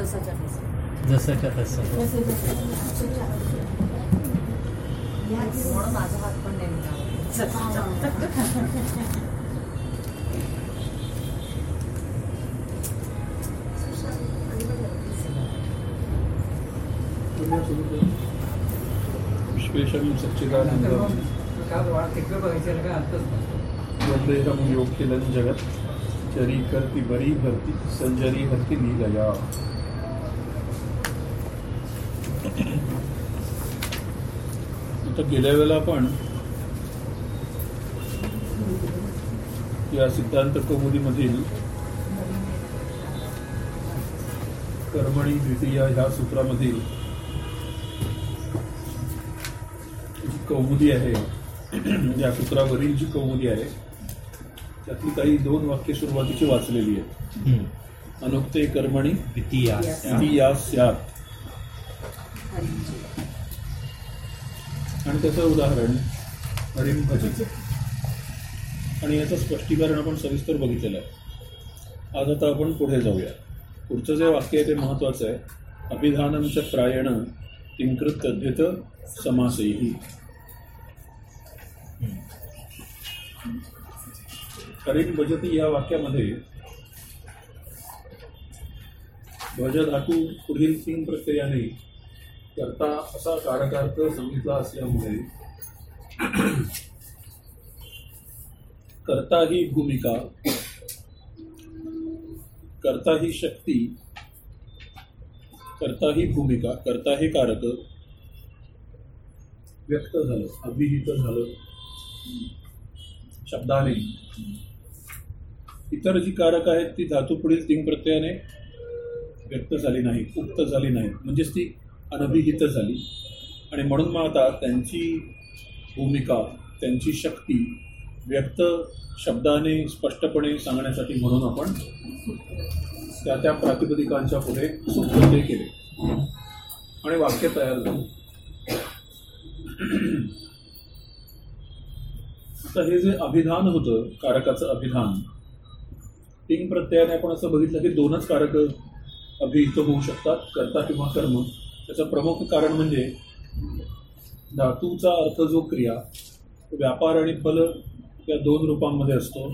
जसाच्या तसं. जसंच्या तसं. म्हणून माझा हात पण नेमका विश्वेशम सच्चिदानंद. वंदेहम योग्यलं जगत. चरी करती बरी भरती संजरी हरती लीलया आता गेल्या वेळेला आपण या सिद्धांत कौमुदीमधील कर्मणी द्वितीय ह्या सूत्रामधील कौमुदी आहे. या सूत्रावरील जी कौमुदी आहे त्यातली काही दोन वाक्य सुरुवातीची वाचलेली आहेत. अनुक्ते कर्मणी द्वितीया. ती या स्यात. आणि त्याचं उदाहरण हरिम आणि याचं स्पष्टीकरण आपण सविस्तर बघितलेलं आहे. आज आता आपण पुढे जाऊया. पुढचं जे वाक्य आहे ते महत्वाचं आहे. अभिधानंच प्रायण किंकृत तद्धित समासही. हरिम भजती या वाक्यामध्ये भज धातू पुढील तीन प्रक्रियाने करता असा कारकार्थ सांगितला असल्यामुळे करता ही भूमिका करता ही शक्ती करता ही भूमिका करता हे कारक व्यक्त झालं अभिहित झालं. शब्दाने. इतर जी कारक आहेत ती धातू पुढील तीन प्रत्ययाने व्यक्त झाली नाही उक्त झाली नाही म्हणजेच ती अनभिहित झाली. आणि म्हणून मग आता त्यांची भूमिका त्यांची शक्ती व्यक्त शब्दाने स्पष्टपणे सांगण्यासाठी म्हणून आपण त्या त्या प्रातिपदिकांच्या पुढे सुप्रत्यय केले. आणि वाक्य तयार झालं. आता हे जे अभिधान होतं कारकाचं अभिधान तीन प्रत्ययाने आपण असं बघितलं की दोनच कारक अभिहित होऊ शकतात कर्ता किंवा कर्म. त्याचं प्रमुख कारण म्हणजे धातूचा अर्थ जो क्रिया व्यापार आणि फल या दोन रूपांमध्ये असतो.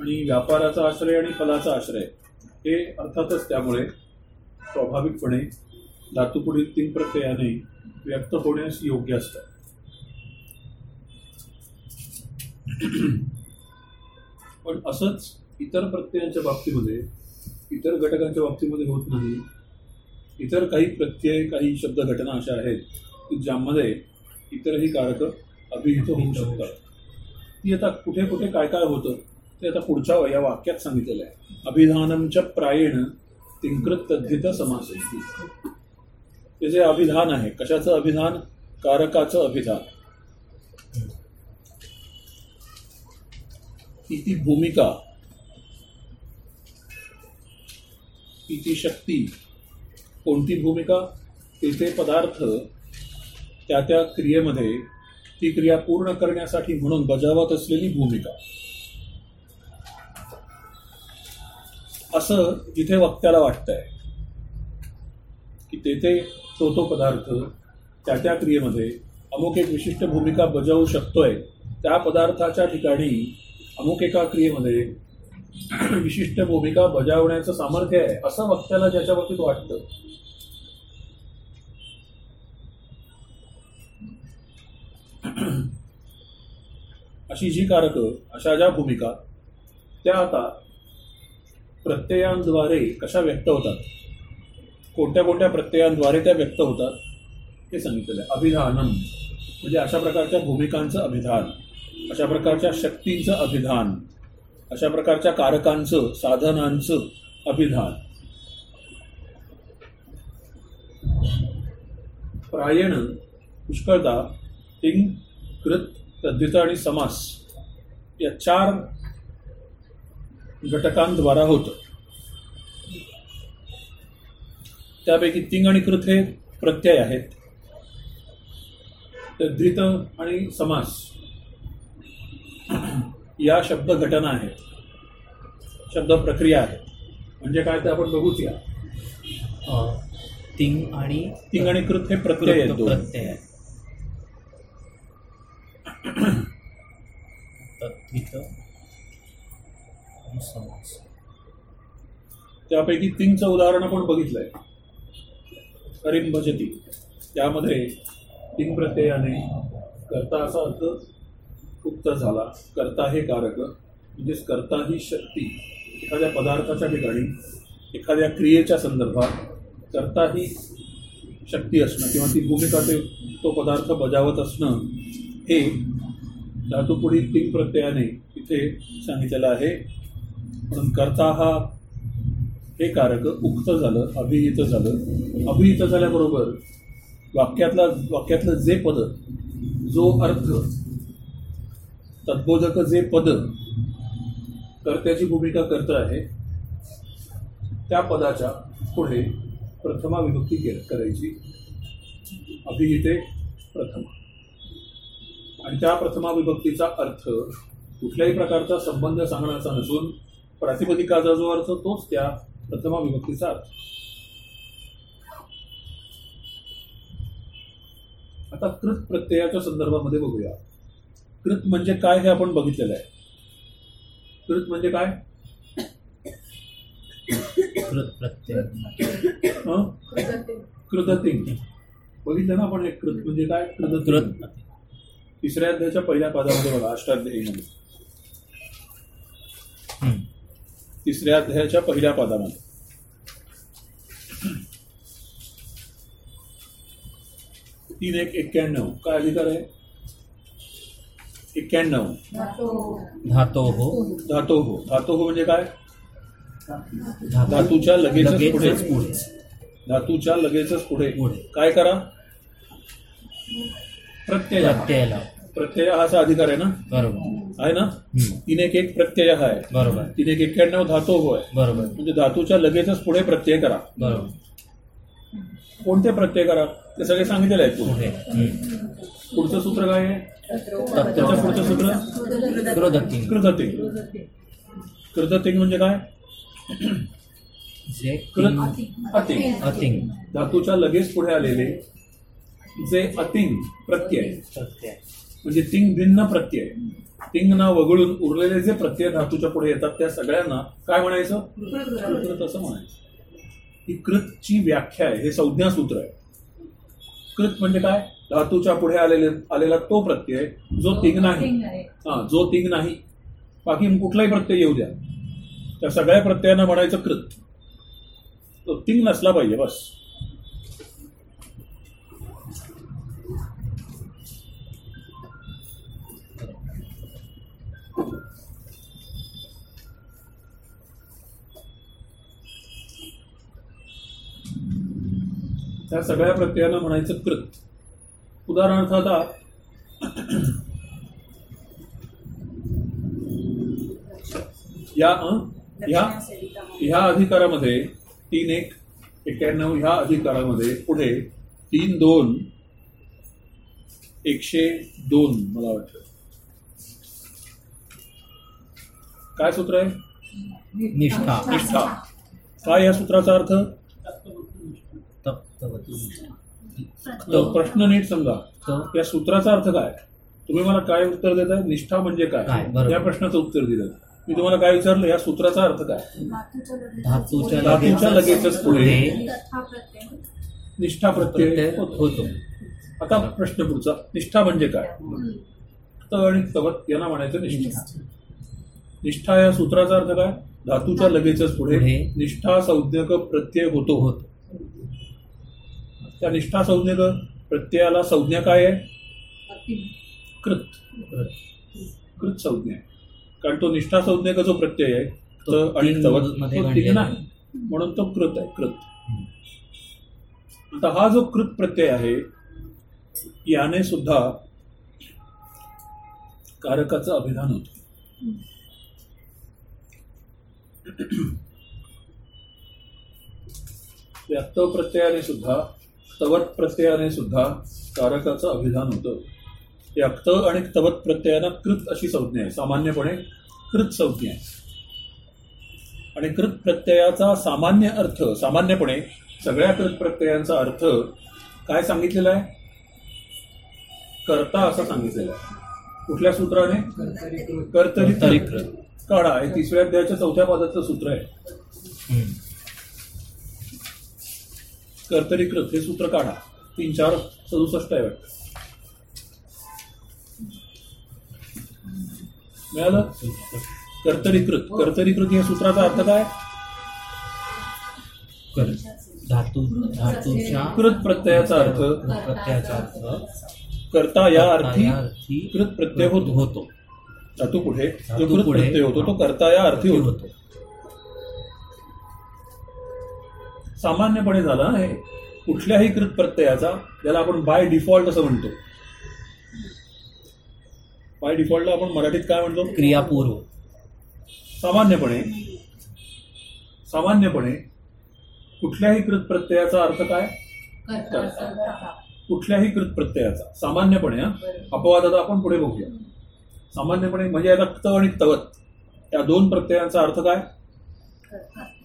आणि व्यापाराचा आश्रय आणि फलाचा आश्रय हे अर्थातच त्यामुळे स्वाभाविकपणे धातुपुढील तीन प्रत्ययाने व्यक्त होण्यास योग्य असतात. पण असंच इतर प्रत्ययांच्या बाबतीमध्ये इतर घटकांच्या बाबतीमध्ये होत नाही. इतर काही प्रत्यय काही शब्द घटना अशा आहेत की ज्यामध्ये इतरही कारक अभिहित होऊ शकतात. ती आता कुठे कुठे काय काय होतं ते आता पुढच्या या वाक्यात सांगितलेलं आहे. अभिधानमच्या प्रायण तिंकृत तद्धित समास ते जे अभिधान आहे कशाचं अभिधान? कारकाचं अभिधान. ती ती भूमिका. ती ती शक्ती. कोणती भूमिका ते ते पदार्थ त्या त्या क्रियेमध्ये ती क्रिया पूर्ण करण्यासाठी म्हणून बजावत असलेली भूमिका. असं जिथे वक्त्याला वाटतंय की ते ते तो तो पदार्थ त्या त्या क्रियेमध्ये अमुक एक विशिष्ट भूमिका बजावू शकतोय त्या पदार्थाच्या ठिकाणी अमुक एका क्रियेमध्ये विशिष्ट भूमिका बजावण्याचं सामर्थ्य आहे असं वक्त्याला ज्याच्या बाबतीत वाटतं. अशी जी कारकं अशा ज्या भूमिका त्या आता प्रत्ययांद्वारे कशा व्यक्त होतात? कोणत्या कोणत्या प्रत्ययांद्वारे त्या व्यक्त होतात? हे सांगितलेलं आहे. अभिधानम. म्हणजे अशा प्रकारच्या भूमिकांचं अभिधान अशा प्रकारच्या शक्तींचं अभिधान अशा प्रकारच्या कारकांचं साधनांचं अभिधान. प्रायण पुष्कळदा तिंग कृत तद्धित आणि समास या चार घटकांद्वारा होतं. त्यापैकी तिंग आणि कृत हे प्रत्यय आहेत. तद्धित आणि समास या शब्द घटना आहेत. शब्द प्रक्रिया आहेत. म्हणजे काय ते आपण बघूच या. तिंग आणि तिंग आणि कृत हे प्रत्यय आहेत प्रत्यय आहे. तर समास त्यापैकी तीनचं उदाहरण आपण बघितलंय. हरिम भजती त्यामध्ये तीन प्रत्ययाने कर्ता असा अर्थ उक्त झाला. करता हे कारक. म्हणजेच करता ही शक्ती. एखाद्या पदार्थाच्या ठिकाणी एखाद्या क्रियेच्या संदर्भात करता ही शक्ती असणं किंवा ती भूमिका ते तो पदार्थ बजावत असणं हे धातुपुढील तीन प्रत्ययाने इथे सांगितलेलं आहे. म्हणून कर्ता हा हे कारक उक्त झालं अभिहित झालं. अभिहित झाल्याबरोबर वाक्यातला वाक्यातलं जे पद जो अर्थ तद्बोधक जे पद कर्त्याची भूमिका करत आहे त्या पदाच्या पुढे प्रथमा विभक्ती के- करायची. अभिहिते प्रथमा. आणि त्या प्रथमा विभक्तीचा अर्थ कुठल्याही प्रकारचा संबंध सांगण्याचा नसून प्रातिपदिकाचा जो अर्थ तोच त्या प्रथमा विभक्तीचा अर्थ. आता कृत प्रत्ययाच्या संदर्भामध्ये बघूया. कृत म्हणजे काय हे आपण बघितलेलं आहे. कृत म्हणजे काय? कृत प्रत्यय. हं? कृततिंग बघितलं ना आपण हे कृत म्हणजे काय? कृत तिसऱ्या अध्यायाच्या पहिल्या पादामध्ये बघा अष्टाध्यायीमध्ये. तिसऱ्या अध्यायाच्या पहिल्या पादामध्ये. तीन एक एक्क्याण्णव. काय अधिकार आहे? एक्क्याण्णव. धातो हो. धातो हो. धातो हो म्हणजे काय? धातू धातूच्या लगेचच पुढे. धातूच्या लगेचच पुढे. काय करा? प्रत्यय. प्रत्यय. लाव प्रत्यय हा असा अधिकार आहे ना? बरोबर. आहे ना. तीन एक एक प्रत्यय हा आहे. बरोबर. तीन एक एक्क्याण्णव धातो हो आहे. बरोबर. म्हणजे धातूच्या लगेचच पुढे प्रत्यय करा. बरोबर. कोणते प्रत्यय करा? ते सगळे सांगितलेले आहेत पुढे. पुढचं सूत्र काय आहे? त्याचं तत्व पुढचं सूत्र? कृदती कृततिंग कृततिंग म्हणजे काय? जे अतिंग. धातूच्या लगेच पुढे आलेले जे अतिंग प्रत्यय प्रत्यय. म्हणजे तिंग भिन्न प्रत्यय तिंग ना वगळून उरलेले जे प्रत्यय धातूच्या पुढे येतात त्या सगळ्यांना काय म्हणायचं? कृत असं म्हणायचं. ही कृतची व्याख्या आहे हे संज्ञा सूत्र आहे. कृत म्हणजे काय? धातूच्या पुढे आलेले आलेला तो प्रत्यय जो तिंग नाही. हा जो तिंग नाही. बाकी कुठलाही प्रत्यय येऊ द्या. त्या सगळ्या प्रत्ययांना म्हणायचं कृत. तो तिंग नसला पाहिजे बस. त्या सगळ्या प्रत्ययांना म्हणायचं कृत. उदाहरणार्थ आता या ह्या ह्या अधिकारामध्ये तीन एक एक्क्याण्णव ह्या अधिकारामध्ये पुढे तीन दोन एकशे दोन मला वाटतं. काय सूत्र आहे? निष्ठा. निष्ठा. काय या सूत्राचा अर्थ? तर प्रश्न नीट समजा. त या सूत्राचा अर्थ काय? तुम्ही मला काय उत्तर देताय? निष्ठा म्हणजे काय? काय? बरोबर. या प्रश्नाचं उत्तर दिलं. मी तुम्हाला काय विचारलं? या सूत्राचा अर्थ काय? धातूच्या लगेचच पुढे. निष्ठा प्रत्यय होतो. आता प्रश्न पुढचा. निष्ठा म्हणजे काय? त आणि तवत यांना म्हणायचं निष्ठा. निष्ठा. या सूत्राचा अर्थ काय? धातूच्या लगेचच पुढे. पुढे. निष्ठा संज्ञक प्रत्यय होतो. होतो. त्या निष्ठा संज्ञक प्रत्ययाला संज्ञा काय आहे? कृत. कृत संज्ञा आहे. कारण तो निष्ठा संज्ञक जो प्रत्यय आहे तो त आणि म्हणून तो कृत आहे कृत. आता हा जो कृत प्रत्यय आहे याने सुद्धा कारकाचं अभिधान होतं. प्रत्ययाने सुद्धा तवत प्रत्ययाने सुद्धा कारकाचं अभिधान होतं. या क्त आणि तवत प्रत्ययाला कृत अशी संज्ञा आहे. सामान्यपणे कृत संज्ञा आहे. आणि कृत प्रत्ययाचा सामान्य अर्थ सामान्यपणे सगळ्या कृत प्रत्ययांचा अर्थ काय सांगितलेला आहे? कर्ता असं सांगितलेलं आहे. कुठल्या सूत्राने? कर्तरी कर्तरीकृत. काढा. हे तिसऱ्या अध्यायाच्या चौथ्या पदाचं सूत्र आहे. कर्तरीकृत हे सूत्र काढा. तीन चार सदुसष्ट आहे वाटतं. मिळालं? कर्तरीकृत कर्तरीकृत या सूत्राचा अर्थ काय? कर धातू धातूच्या कृत प्रत्ययाचा अर्थ प्रत्ययाचा अर्थ कर्ता या अर्थी कृत प्रत्यय होतो. होतो. धातू पुढे. जो कृत. प्रत्यय होतो तो कर्ता या अर्थी होतो. सामान्यपणे झाला हे कुठल्याही कृत प्रत्ययाचा ज्याला आपण बाय डिफॉल्ट असं म्हणतो. बाय डिफॉल्टला आपण मराठीत काय म्हणतो? क्रियापूर्व. सामान्यपणे सामान्यपणे कुठल्याही कृत प्रत्ययाचा अर्थ काय? कुठल्याही कृत प्रत्ययाचा. सामान्यपणे हा अपवाद आता आपण पुढे बघूया. सामान्यपणे म्हणजे आता क्त आणि तवत. या दोन प्रत्ययांचा अर्थ काय?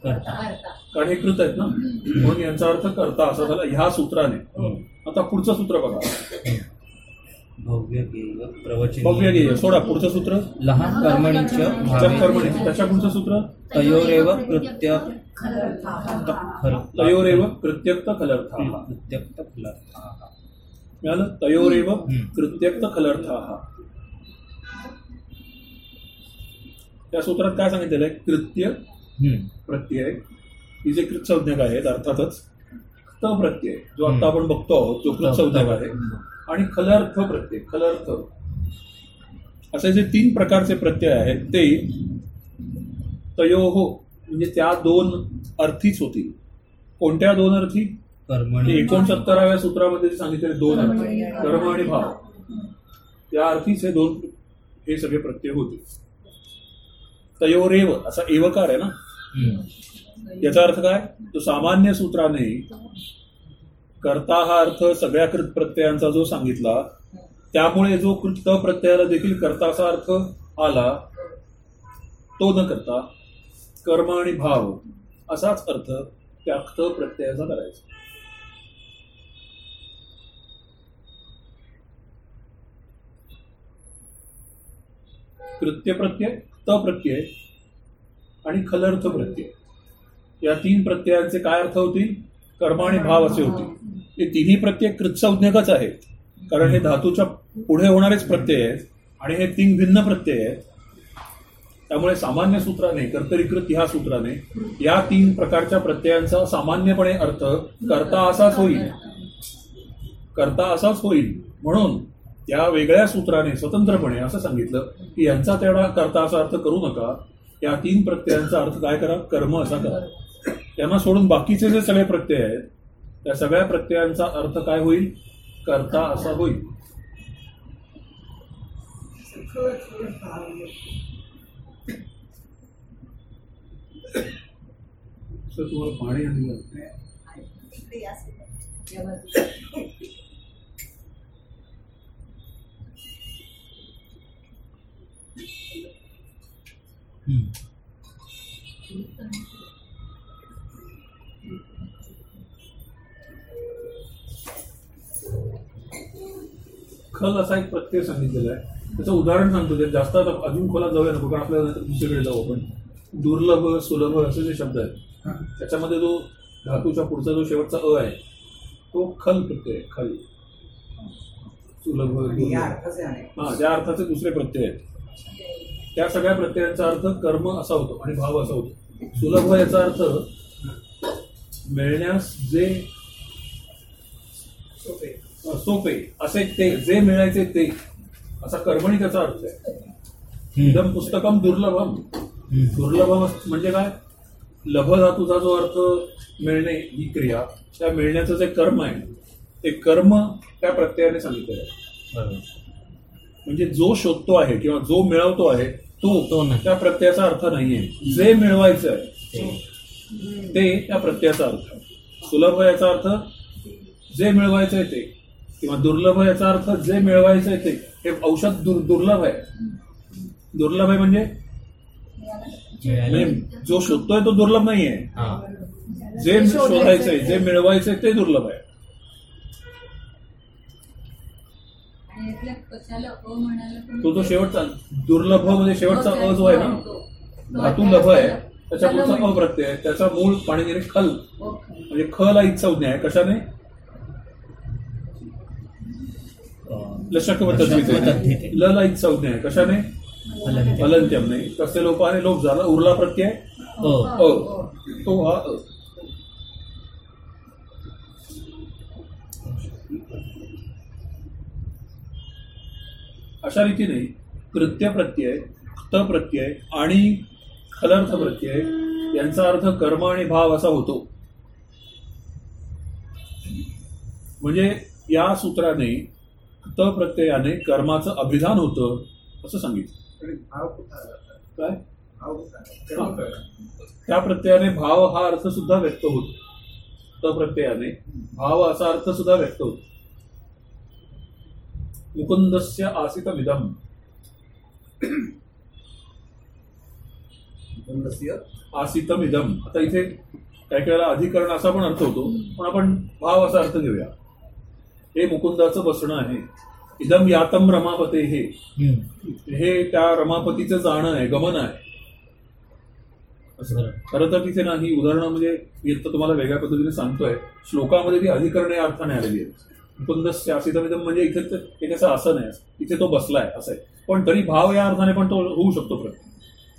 करता. कारण हे कृत आहेत ना? म्हणून यांचा अर्थ करता असा झाला. ह्या सूत्राने. हम्म. आता पुढचं सूत्र बघा. भव्य गेय प्रवचन भव्य गेय. सोडा पुढचं सूत्र. लहान कर्मणीच त्याच्या कर्मणी त्याच्या पुढचं सूत्र? तयोरेव कृत्य तयोरेव कृत्यक्त खलर्था. कृत्यक्त फलार्थाः. मिळालं? तयोरेव. कृत्यक्त खलर्था. त्या सूत्रात काय सांगितलेलं आहे? कृत्य. प्रत्यय ही जे कृत संज्ञक आहेत अर्थातच क्त प्रत्यय जो आता आपण बघतो आहोत जो कृत संज्ञक आहे आणि खलर्थ प्रत्यय खलर्थ असे जे तीन प्रकारचे प्रत्यय आहेत ते तयोहो म्हणजे त्या दोन अर्थीच होतील. कोणत्या दोन अर्थी? कर्मणी एकोणसत्तराव्या सूत्रामध्ये सांगितलेले दोन अर्थी कर्म आणि भाव. त्या अर्थीच हे दोन हे सगळे प्रत्यय होते तयोरेव असा एवकार आहे ना. याचा अर्थ काय? तो सामान्य सूत्राने कर्ता हा अर्थ सगळ्या कृत प्रत्ययांचा जो सांगितला त्यामुळे जो कृत प्रत्ययाला देखील कर्ताचा अर्थ आला तो न करता कर्म आणि भाव असाच अर्थ त्या क्त प्रत्ययाचा करायचा. कृत्य प्रत्यय त प्रत्यय आणि खलर्थ प्रत्यय. या तीन प्रत्ययांचे काय अर्थ होतील? कर्म आणि भाव असे होतील. हे तिन्ही प्रत्यय कृत्संज्ञकच आहेत. कारण हे धातूच्या पुढे होणारेच प्रत्यय आहेत आणि हे तीन भिन्न प्रत्यय आहेत. त्यामुळे सामान्य सूत्राने कर्तरीकृत ह्या सूत्राने या तीन प्रकारच्या प्रत्ययांचा सामान्यपणे अर्थ कर्ता असाच होईल. करता असाच होईल. म्हणून त्या वेगळ्या सूत्राने स्वतंत्रपणे असं सांगितलं की यांचा तेवढा करता असा अर्थ करू नका. या तीन प्रत्ययांचा अर्थ काय करा कर्म असा करा त्यांना सोडून बाकीचे जे सगळे प्रत्यय आहेत त्या सगळ्या प्रत्ययांचा अर्थ काय होईल करता असा होईल तुम्हाला पाणी आणलं खल असा एक प्रत्यय सांगितलेला आहे. त्याचं उदाहरण सांगतो ते. जास्त आता अजून खोलात जाऊया नको कारण आपल्याला दुसरीकडे जाऊ आपण. दुर्लभ सुलभ असे जे शब्द आहेत. त्याच्यामध्ये जो धातूच्या पुढचा जो शेवटचा अ आहे तो खल प्रत्यय आहे, खल. सुलभ. हा त्या अर्थाचे दुसरे प्रत्यय आहेत. त्या सगळ्या प्रत्ययांचा अर्थ कर्म असा होतो आणि भाव असा होतो सुलभ याचा अर्थ मिळण्यास जे सोपे असे ते जे मिळायचे ते असा कर्मणी त्याचा अर्थ आहे. इदम पुस्तकम दुर्लभम. दुर्लभम म्हणजे काय लभ धातूचा जो अर्थ मिळणे ही क्रिया त्या मिळण्याचं जे कर्म आहे ते कर्म त्या प्रत्ययाने सांगितलेलं आहे. म्हणजे जो शोधतो आहे किंवा जो मिळवतो आहे तो. त्या प्रत्ययाचा अर्थ नाहीये. जे मिळवायचं आहे ते. ते त्या प्रत्ययाचा अर्थ. सुलभ याचा अर्थ जे मिळवायचं आहे ते. किंवा दुर्लभ याचा अर्थ जे मिळवायचं आहे ते. हे औषध दुर दुर्लभ आहे. दुर्लभ आहे म्हणजे? जो शोधतोय तो दुर्लभ नाहीये. हा. जे शोधायचंय जे मिळवायचंय ते दुर्लभ आहे. कशाला अ म्हणायला पण तो तो शेवटचा दुर्लभ म्हणजे शेवटचा अ जो आहे ना धातू लभ आहे. त्याच्या पुढचा म्हणतो. अप्रत्यय आहे. त्याचा मूळ पाणीनिरे खल. ओके. म्हणजे ख ला इत संज्ञा आहे कशाने? लशक लशक व तद्धिते. ल ला इत संज्ञा आहे कशाने नाही कसे लोपाने लोप झाला. उरला प्रत्यय? अ. अ. तो हा अशा रीतीने कृत्य प्रत्यय क्त प्रत्यय आणि खलर्थ प्रत्यय यांचा अर्थ कर्म आणि भाव असा होतो. म्हणजे या सूत्राने क्त प्रत्ययाने कर्माचं अभिधान होतं असं सांगितलं? काय? त्या प्रत्ययाने भाव हा अर्थ सुद्धा व्यक्त होतो. त प्रत्ययाने भाव असा अर्थ सुद्धा व्यक्त होतो. मुकुंदस्य आसित विदम मुकुंदस्य आसितमिदम। आता इथे काही वेळेला अधिकरण असा पण अर्थ होतो पण आपण भाव असा अर्थ घेऊया. हे मुकुंदाचं बसणं आहे. इदम यातम रमापते। हे. हे त्या रमापतीचं जाणं आहे गमन आहे. खरं तर तिथे ना ही उदाहरणं म्हणजे मी आता तुम्हाला वेगळ्या पद्धतीने सांगतोय. श्लोकामध्ये ती अधिकरणे या अर्थाने आलेली आहेत मुकुंदस्य आसितमिदम म्हणजे इथे ते- एक असं असं नाही इथे तो बसलाय असं आहे. पण तरी भाव या अर्थाने पण तो होऊ शकतो प्रत्यय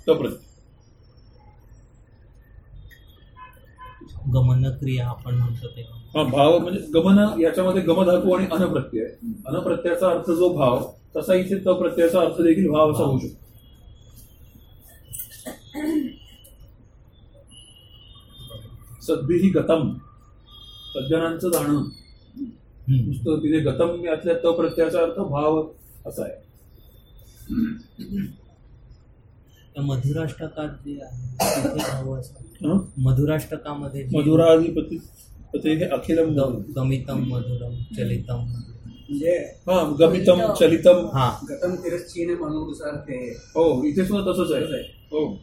तो प्रत्यय गमन क्रिया आपण म्हणतो ते. हा भाव म्हणजे गमन याच्यामध्ये गमधातू आणि अनप्रत्यय. अनप्रत्ययाचा अर्थ जो भाव तसा इथे त प्रत्ययाचा अर्थ देखील भाव असा होऊ शकतो. सद्भिही गतम. सज्जनांचं जाणं. नुसतं तिथे गतम यातल्या त प्रत्ययाचा अर्थ भाव असा आहे. त्या मधुराष्टकात जे आहे तिथे भाव असं. हं? मधुराष्टकामध्ये मधुराधिपती ते हे अखिलम गमितम मधुरम चलितम म्हणजे हा गमितम चलितम. हा. गतम तिरश्चीन म्हणूनुसार ते. हो इथे सुद्धा तसंच आहे. हो.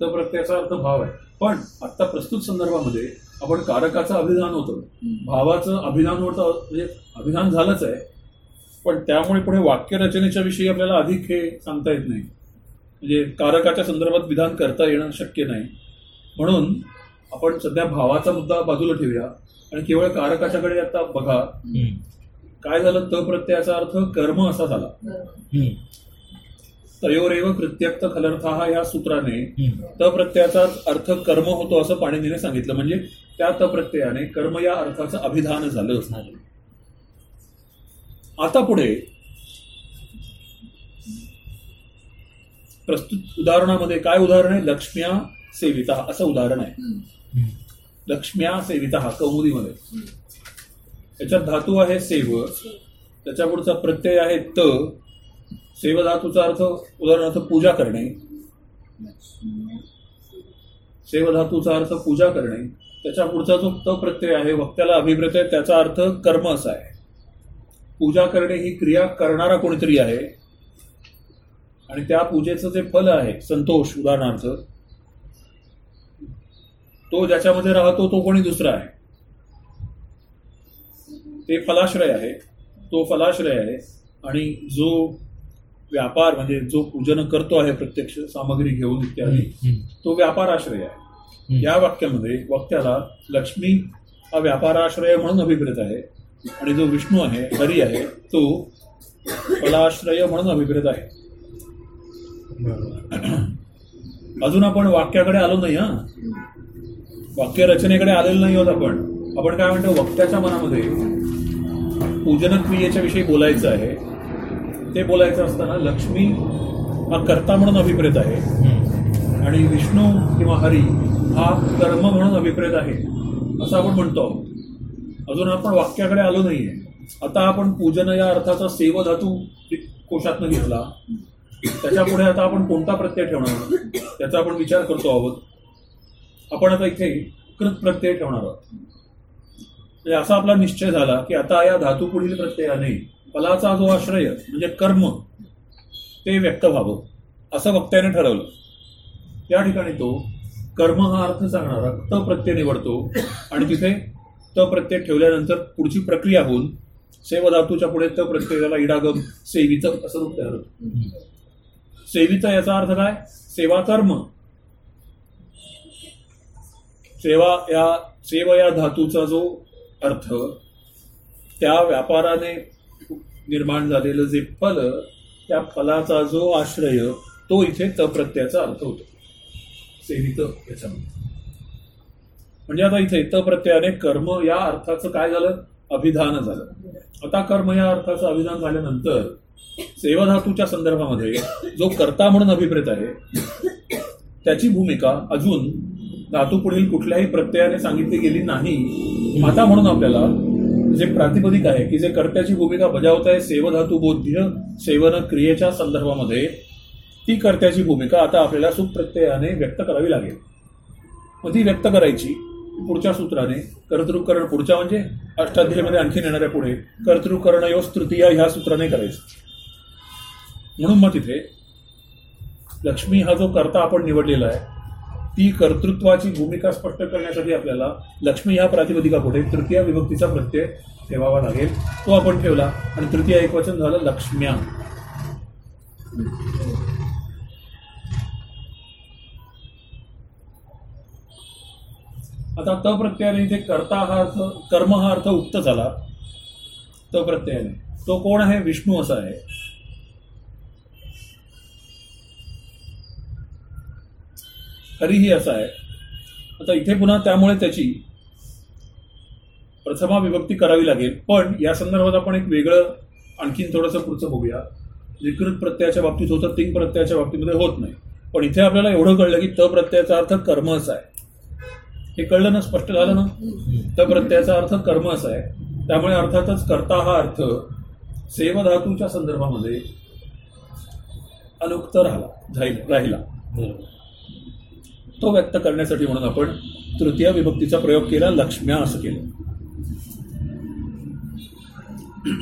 तर प्रत्ययाचा अर्थ भाव आहे. पण आता प्रस्तुत संदर्भामध्ये आपण कारकाचं अभिधान होतं. भावाचं अभिधान होतं म्हणजे अभिधान झालंच आहे. पण त्यामुळे पुढे वाक्यरचनेच्या विषयी आपल्याला अधिक हे सांगता येत नाही. म्हणजे कारकाच्या संदर्भात विधान करता येणं शक्य नाही. म्हणून आपण सध्या भावाचा मुद्दा बाजूला ठेवूया. आणि केवळ कारकाच्याकडे आता बघा. काय झालं? त प्रत्ययाचा अर्थ कर्म असा झाला. तयोरेव कृत्यक्त खलर्था या सूत्राने. त प्रत्ययाचा अर्थ कर्म होतो असं पाणिनीने सांगितलं. म्हणजे त्या त प्रत्ययाने कर्म या अर्थाचं अभिधान झालं. आता पुढे प्रस्तुत उदाहरणामध्ये काय उदाहरण आहे? लक्ष्म्या सेविता असं उदाहरण आहे. लक्ष्म्या सेविता कौमुदीमध्ये. याच्यात धातू आहे सेव. त्याच्या पुढचा प्रत्यय आहे त. सेव धातूचा अर्थ उदाहरणार्थ पूजा करणे. सेव धातूचा अर्थ पूजा करणे. त्याच्या पुढचा जो त प्रत्यय आहे वक्त्याला अभिप्रेत आहे त्याचा अर्थ कर्म असा आहे. पूजा करणे ही क्रिया करणारा कोणीतरी आहे. आणि त्या पूजेचं जे फल आहे संतोष उदाहरणार्थ तो ज्याच्यामध्ये राहतो तो कोणी दुसरा आहे? ते फलाश्रय आहे. तो फलाश्रय आहे. आणि जो व्यापार म्हणजे जो पूजन करतो आहे प्रत्यक्ष सामग्री घेऊन इत्यादी. तो व्यापाराश्रय आहे. या वाक्यामध्ये वक्त्याला लक्ष्मी हा व्यापाराश्रय म्हणून अभिप्रेत आहे. आणि जो विष्णू आहे हरी आहे तो फलाश्रय म्हणून अभिप्रेत आहे. अजून आपण वाक्याकडे आलो नाही हा? वाक्य रचनेकडे आलेलो नाही आहोत आपण. आपण काय म्हणतो वक्त्याच्या मनामध्ये पूजन क्रियेच्या विषयी बोलायचं आहे. ते बोलायचं असताना लक्ष्मी हा कर्ता म्हणून अभिप्रेत आहे. आणि विष्णू किंवा हरी हा कर्म म्हणून अभिप्रेत आहे असं आपण म्हणतो. अजून आपण वाक्याकडे आलो नाहीये. आता आपण पूजन या अर्थाचा सेव धातू कोशातनं घेतला. त्याच्या पुढे आता आपण कोणता प्रत्यय ठेवणार? त्याचा आपण विचार करतो आहोत. आपण आता इथे कृत प्रत्यय ठेवणार आहोत. म्हणजे असा आपला निश्चय झाला की आता या धातू पुढील प्रत्ययाने फलाचा जो आश्रय म्हणजे कर्म ते व्यक्त व्हावं असं वक्त्याने ठरवलं. या ठिकाणी तो कर्म हा अर्थ सांगणारा. त प्रत्यय निवडतो आणि तिथे त प्रत्यय ठेवल्यानंतर पुढची प्रक्रिया होऊन सेव धातूच्या पुढे त प्रत्ययाला इडागम सेवित असं रूप तयार होतं. सेवित याचा अर्थ काय? सेवा कर्म. सेवा या सेव या धातूचा जो अर्थ त्या व्यापाराने निर्माण झालेलं जे फल त्या फलाचा जो आश्रय तो इथे त प्रत्ययाचा अर्थ होतो. सेवित याच्यामध्ये म्हणजे आता इथे त प्रत्ययाने कर्म या अर्थाचं काय झालं? अभिधान झालं. आता कर्म या अर्थाचं अभिधान झाल्यानंतर सेवाधातूच्या संदर्भामध्ये जो कर्ता म्हणून अभिप्रेत आहे त्याची भूमिका अजून धातू पुढील कुठल्याही प्रत्ययाने सांगितली गेली नाही. आता म्हणून आपल्याला जे प्रातिपदिक आहे की जे कर्त्याची भूमिका बजावत आहे सेवधातू बोध्य सेवन क्रियेच्या संदर्भामध्ये ती कर्त्याची भूमिका आता आपल्याला सुप्रत्ययाने व्यक्त करावी लागेल. मग ती व्यक्त करायची पुढच्या सूत्राने कर्तृकरण पुढच्या म्हणजे अष्टाध्यायीमध्ये आणखीन येणाऱ्या पुढे कर्तृकरण यो तृतीया ह्या सूत्राने करायचं. म्हणून मग तिथे लक्ष्मी हा जो कर्ता आपण निवडलेला आहे ती कर्तृत्वाची भूमिका स्पष्ट करण्यासाठी आपल्याला लक्ष्मी ह्या प्रातिपदिकापुढे तृतीय विभक्तीचा प्रत्यय ठेवावा लागेल. तो आपण ठेवला आणि तृतीय एकवचन झालं लक्ष्म्या. आता त प्रत्ययाने इथे कर्ता हा अर्थ कर्म हा अर्थ उक्त झाला. त प्रत्ययाने. तो कोण आहे? विष्णू असा आहे. हरिही असा आहे. आता इथे पुन्हा त्यामुळे त्याची प्रथमा विभक्ती करावी लागेल. पण या संदर्भात आपण एक वेगळं आणखीन थोडंसं पुढचं बघूया. विकृत प्रत्ययाच्या बाबतीत होतं तिंग प्रत्ययाच्या बाबतीमध्ये होत नाही. पण इथे आपल्याला एवढं कळलं की त प्रत्ययाचा अर्थ कर्म असा आहे. हे कळलं ना स्पष्ट झालं ना? त प्रत्ययाचा अर्थ कर्म असा आहे. त्यामुळे अर्थातच कर्ता हा अर्थ सेवधातूच्या संदर्भामध्ये अनुक्त राहिला राहिला. तो व्यक्त करण्यासाठी म्हणून आपण तृतीय विभक्तीचा प्रयोग केला लक्ष्म्या असं केलं.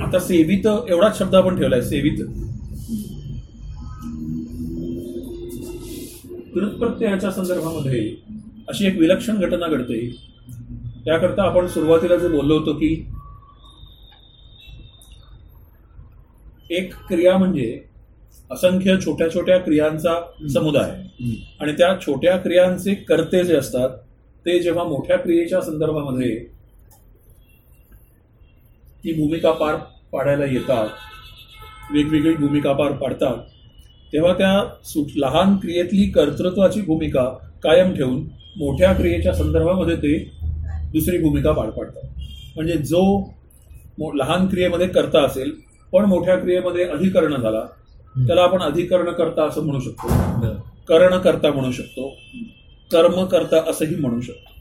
आता सेवित एवढाच शब्द आपण ठेवलाय सेवित. कृत प्रत्ययाच्या संदर्भामध्ये अशी एक विलक्षण घटना घडते. त्याकरता आपण सुरुवातीला जे बोललो होतो की एक क्रिया म्हणजे असंख्य छोट्या छोट्या क्रियांचा समुदाय. आणि त्या छोट्या क्रियांचे कर्ते जे असतात ते जेव्हा मोठ्या क्रियेच्या संदर्भामध्ये ती भूमिका पार पाडायला येतात वेगवेगळी भूमिका पार पाडतात तेव्हा त्या सु- लहान क्रियेतली कर्तृत्वाची भूमिका कायम ठेवून मोठ्या क्रियेच्या संदर्भामध्ये ते दुसरी भूमिका पार पाडतात. म्हणजे जो मो- लहान क्रियेमध्ये कर्ता असेल पण मोठ्या क्रियेमध्ये अधिकरण झाला त्याला आपण अधिकरणकर्ता असं म्हणू शकतो. बरं. करणकर्ता म्हणू शकतो. कर्मकर्ता असंही म्हणू शकतो.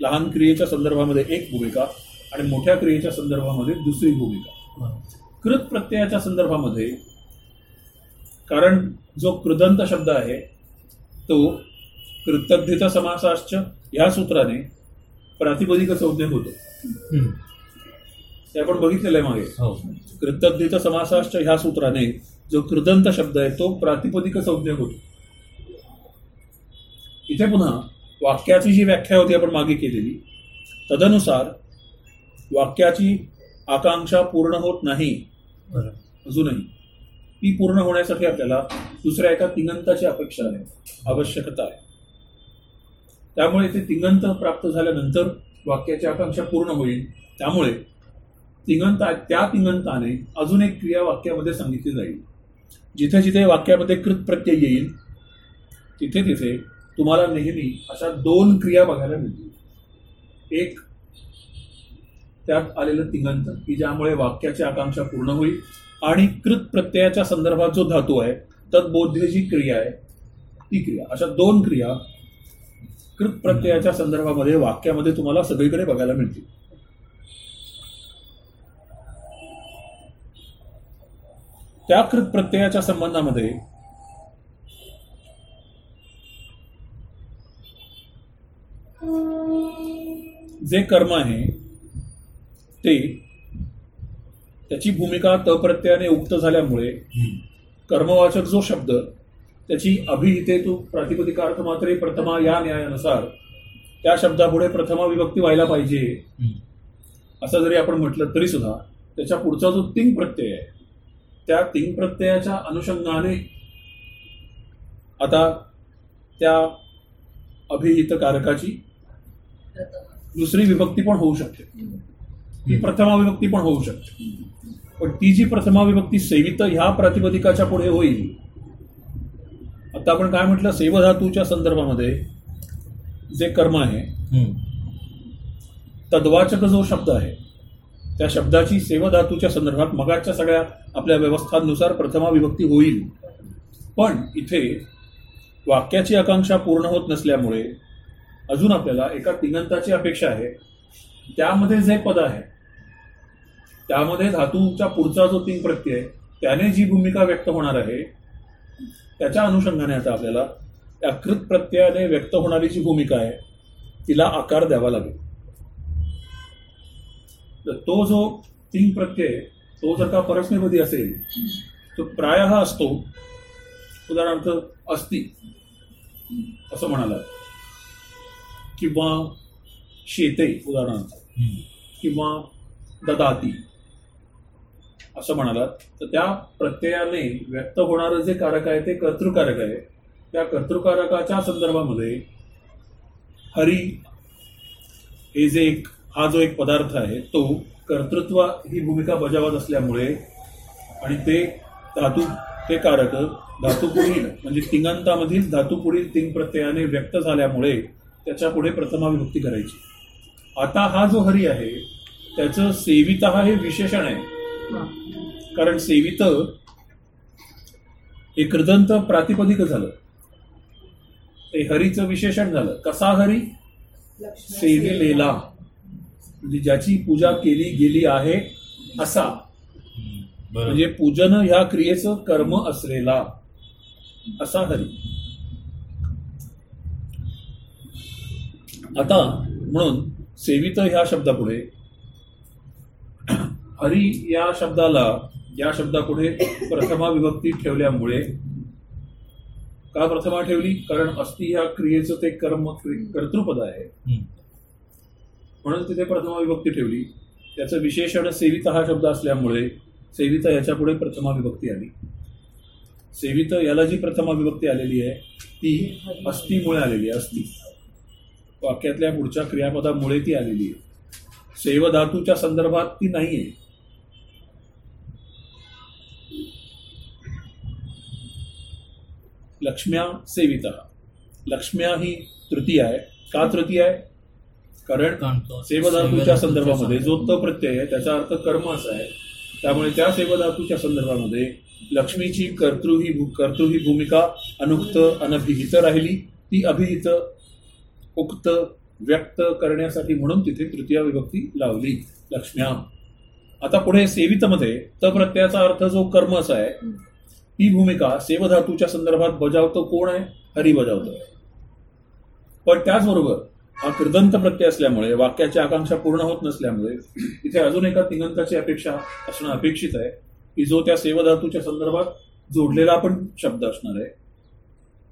लहान क्रियेच्या संदर्भामध्ये एक भूमिका आणि मोठ्या क्रियेच्या संदर्भामध्ये दुसरी भूमिका. कृत प्रत्ययाच्या संदर्भामध्ये कारण जो कृदंत शब्द आहे तो कृतज्ञित समासाश्च या सूत्राने प्रातिपदिक संज्ञक होतो. ते आपण बघितलेलं आहे मागे. हो. कृतज्ञित समासाश्च ह्या सूत्राने जो कृदंत शब्द आहे तो प्रातिपदिक संज्ञक होतो. इथे पुन्हा वाक्याची जी व्याख्या होती आपण मागे केलेली तदनुसार वाक्याची आकांक्षा पूर्ण होत नाही. अजूनही. ती पूर्ण होण्यासाठी आपल्याला दुसऱ्या एका तिंगंताची अपेक्षा आहे. आवश्यकता आहे. त्यामुळे ते तिंगंत प्राप्त झाल्यानंतर वाक्याची आकांक्षा पूर्ण होईल. त्यामुळे तिंगंत त्या तिंगंताने अजून एक क्रिया वाक्यामध्ये सांगितली जाईल. जिथे जिथे वाक्यामध्ये कृत प्रत्यय येईल तिथे तिथे तुम्हाला नेहमी अशा दोन क्रिया बघायला मिळतील. एक त्यात आलेलं तिंगंत की ज्यामुळे वाक्याची आकांक्षा पूर्ण होईल आणि कृत प्रत्ययाच्या संदर्भात जो धातू आहे तद्बोध्य जी क्रिया आहे ती क्रिया. अशा दोन क्रिया कृत प्रत्ययाच्या संदर्भामध्ये वाक्यामध्ये तुम्हाला सगळीकडे बघायला मिळतील. त्या कृत प्रत्ययाच्या संबंधामध्ये जे कर्म आहे ते त्याची भूमिका तप्रत्ययाने उक्त झाल्यामुळे कर्मवाचक जो शब्द त्याची अभिहिते तू प्रातिपदिकार्थ मात्रे प्रथमा या न्यायानुसार त्या शब्दापुढे प्रथमा विभक्ती व्हायला पाहिजे. असं जरी आपण म्हटलं तरी सुद्धा त्याच्या पुढचा जो तिंग प्रत्यय आहे त्या तिंग प्रत्ययाच्या अनुषंगाने आता त्या अभिहित कारकाची दुसरी विभक्ती पण होऊ शकते. ती प्रथमा विभक्ती पण होऊ शकते. पण ती जी प्रथमा विभक्ती सेवित ह्या प्रातिपदिकाच्या पुढे होईल आता आपण काय म्हटलं सेवधातूच्या संदर्भामध्ये जे कर्म आहे. तद्वाचक जो शब्द आहे त्या शब्दाची सेवधातूच्या संदर्भात मगाच्या सगळ्या आपल्या व्यवस्थांनुसार प्रथमा विभक्ती होईल पण इथे वाक्याची आकांक्षा पूर्ण होत नसल्यामुळे अजून आपल्याला एका तिंगंताची अपेक्षा आहे त्यामध्ये जे पद आहे त्यामध्ये धातूच्या पुढचा जो तीन प्रत्यय त्याने जी भूमिका व्यक्त होणार आहे त्याच्या अनुषंगाने आता आपल्याला त्या कृत प्रत्ययाने व्यक्त होणारी जी भूमिका आहे तिला आकार द्यावा लागेल. तर तो जो तीन प्रत्यय तो जर का परस्मैपदी असेल तो प्रायः असतो. उदाहरणार्थ अस्ति असं म्हणाला किंवा शेते उदाहरणार्थ. किंवा ददाती. असं म्हणालात. तर त्या प्रत्ययाने व्यक्त होणारं जे कारक आहे ते कर्तृकारक आहे. त्या कर्तृकारकाच्या संदर्भामध्ये हरी हे जे एक हा जो एक पदार्थ आहे तो कर्तृत्व ही भूमिका बजावत असल्यामुळे आणि ते धातू ते कारक धातुपुढील म्हणजे तिंगांतामधील धातुपुढील तिंग प्रत्ययाने व्यक्त झाल्यामुळे त्याच्या पुढे प्रथमा करायची. आता हा जो हरी आहे त्याचं सेविता हे विशेषण आहे. कारण सेवित हे कृदंत प्रातिपदिक झालं. ते हरीचं विशेषण झालं. कसा हरी? सेविलेला. म्हणजे ज्याची पूजा केली गेली आहे असा. म्हणजे पूजन ह्या क्रियेचं कर्म असलेला. असा हरी. आता म्हणून सेवित ह्या शब्दापुढे हरी या शब्दाला या शब्दापुढे प्रथमा विभक्ती ठेवल्यामुळे का प्रथमा ठेवली? कारण अस्ति ह्या क्रियेचं ते कर्म कर्तृपद आहे. म्हणून तिथे प्रथमा विभक्ती ठेवली. त्याचं विशेषण सेवित हा शब्द असल्यामुळे सेवित याच्यापुढे प्रथमा विभक्ती आली. सेवित याला जी प्रथमा विभक्ती आलेली आहे ती अस्थिमुळे आलेली आहे अस्ति वाक्यातल्या पुढच्या क्रियापदामुळे ती आलेली आहे. सेव धातूच्या संदर्भात ती नाहीये. लक्ष्म्या सेविता। लक्ष्म्या ही तृतीय आहे। का तृतीय आहे? कारण सेवधातूच्या संदर्भामध्ये जो त प्रत्यय आहे त्याचा अर्थ कर्म असा आहे। त्यामुळे त्या सेवधातूच्या संदर्भामध्ये लक्ष्मीची कर्तृ ही भू- कर्तृ ही भूमिका अनुक्त अनभिहित राहिली। ती अभिहित उक्त व्यक्त करण्यासाठी म्हणून तिथे तृतीय विभक्ती लावली लक्ष्म्या। आता पुढे सेवितमध्ये त प्रत्ययाचा अर्थ जो कर्म असा आहे ही भूमिका सेवधातूच्या संदर्भात बजावतो कोण आहे? हरी बजावतो. पण त्याचबरोबर हा कृदंत प्रत्यय असल्यामुळे वाक्याची आकांक्षा पूर्ण होत नसल्यामुळे इथे अजून एका तिंगंताची अपेक्षा असणं अपेक्षित आहे की जो त्या सेवधातूच्या संदर्भात जोडलेला पण शब्द असणार आहे.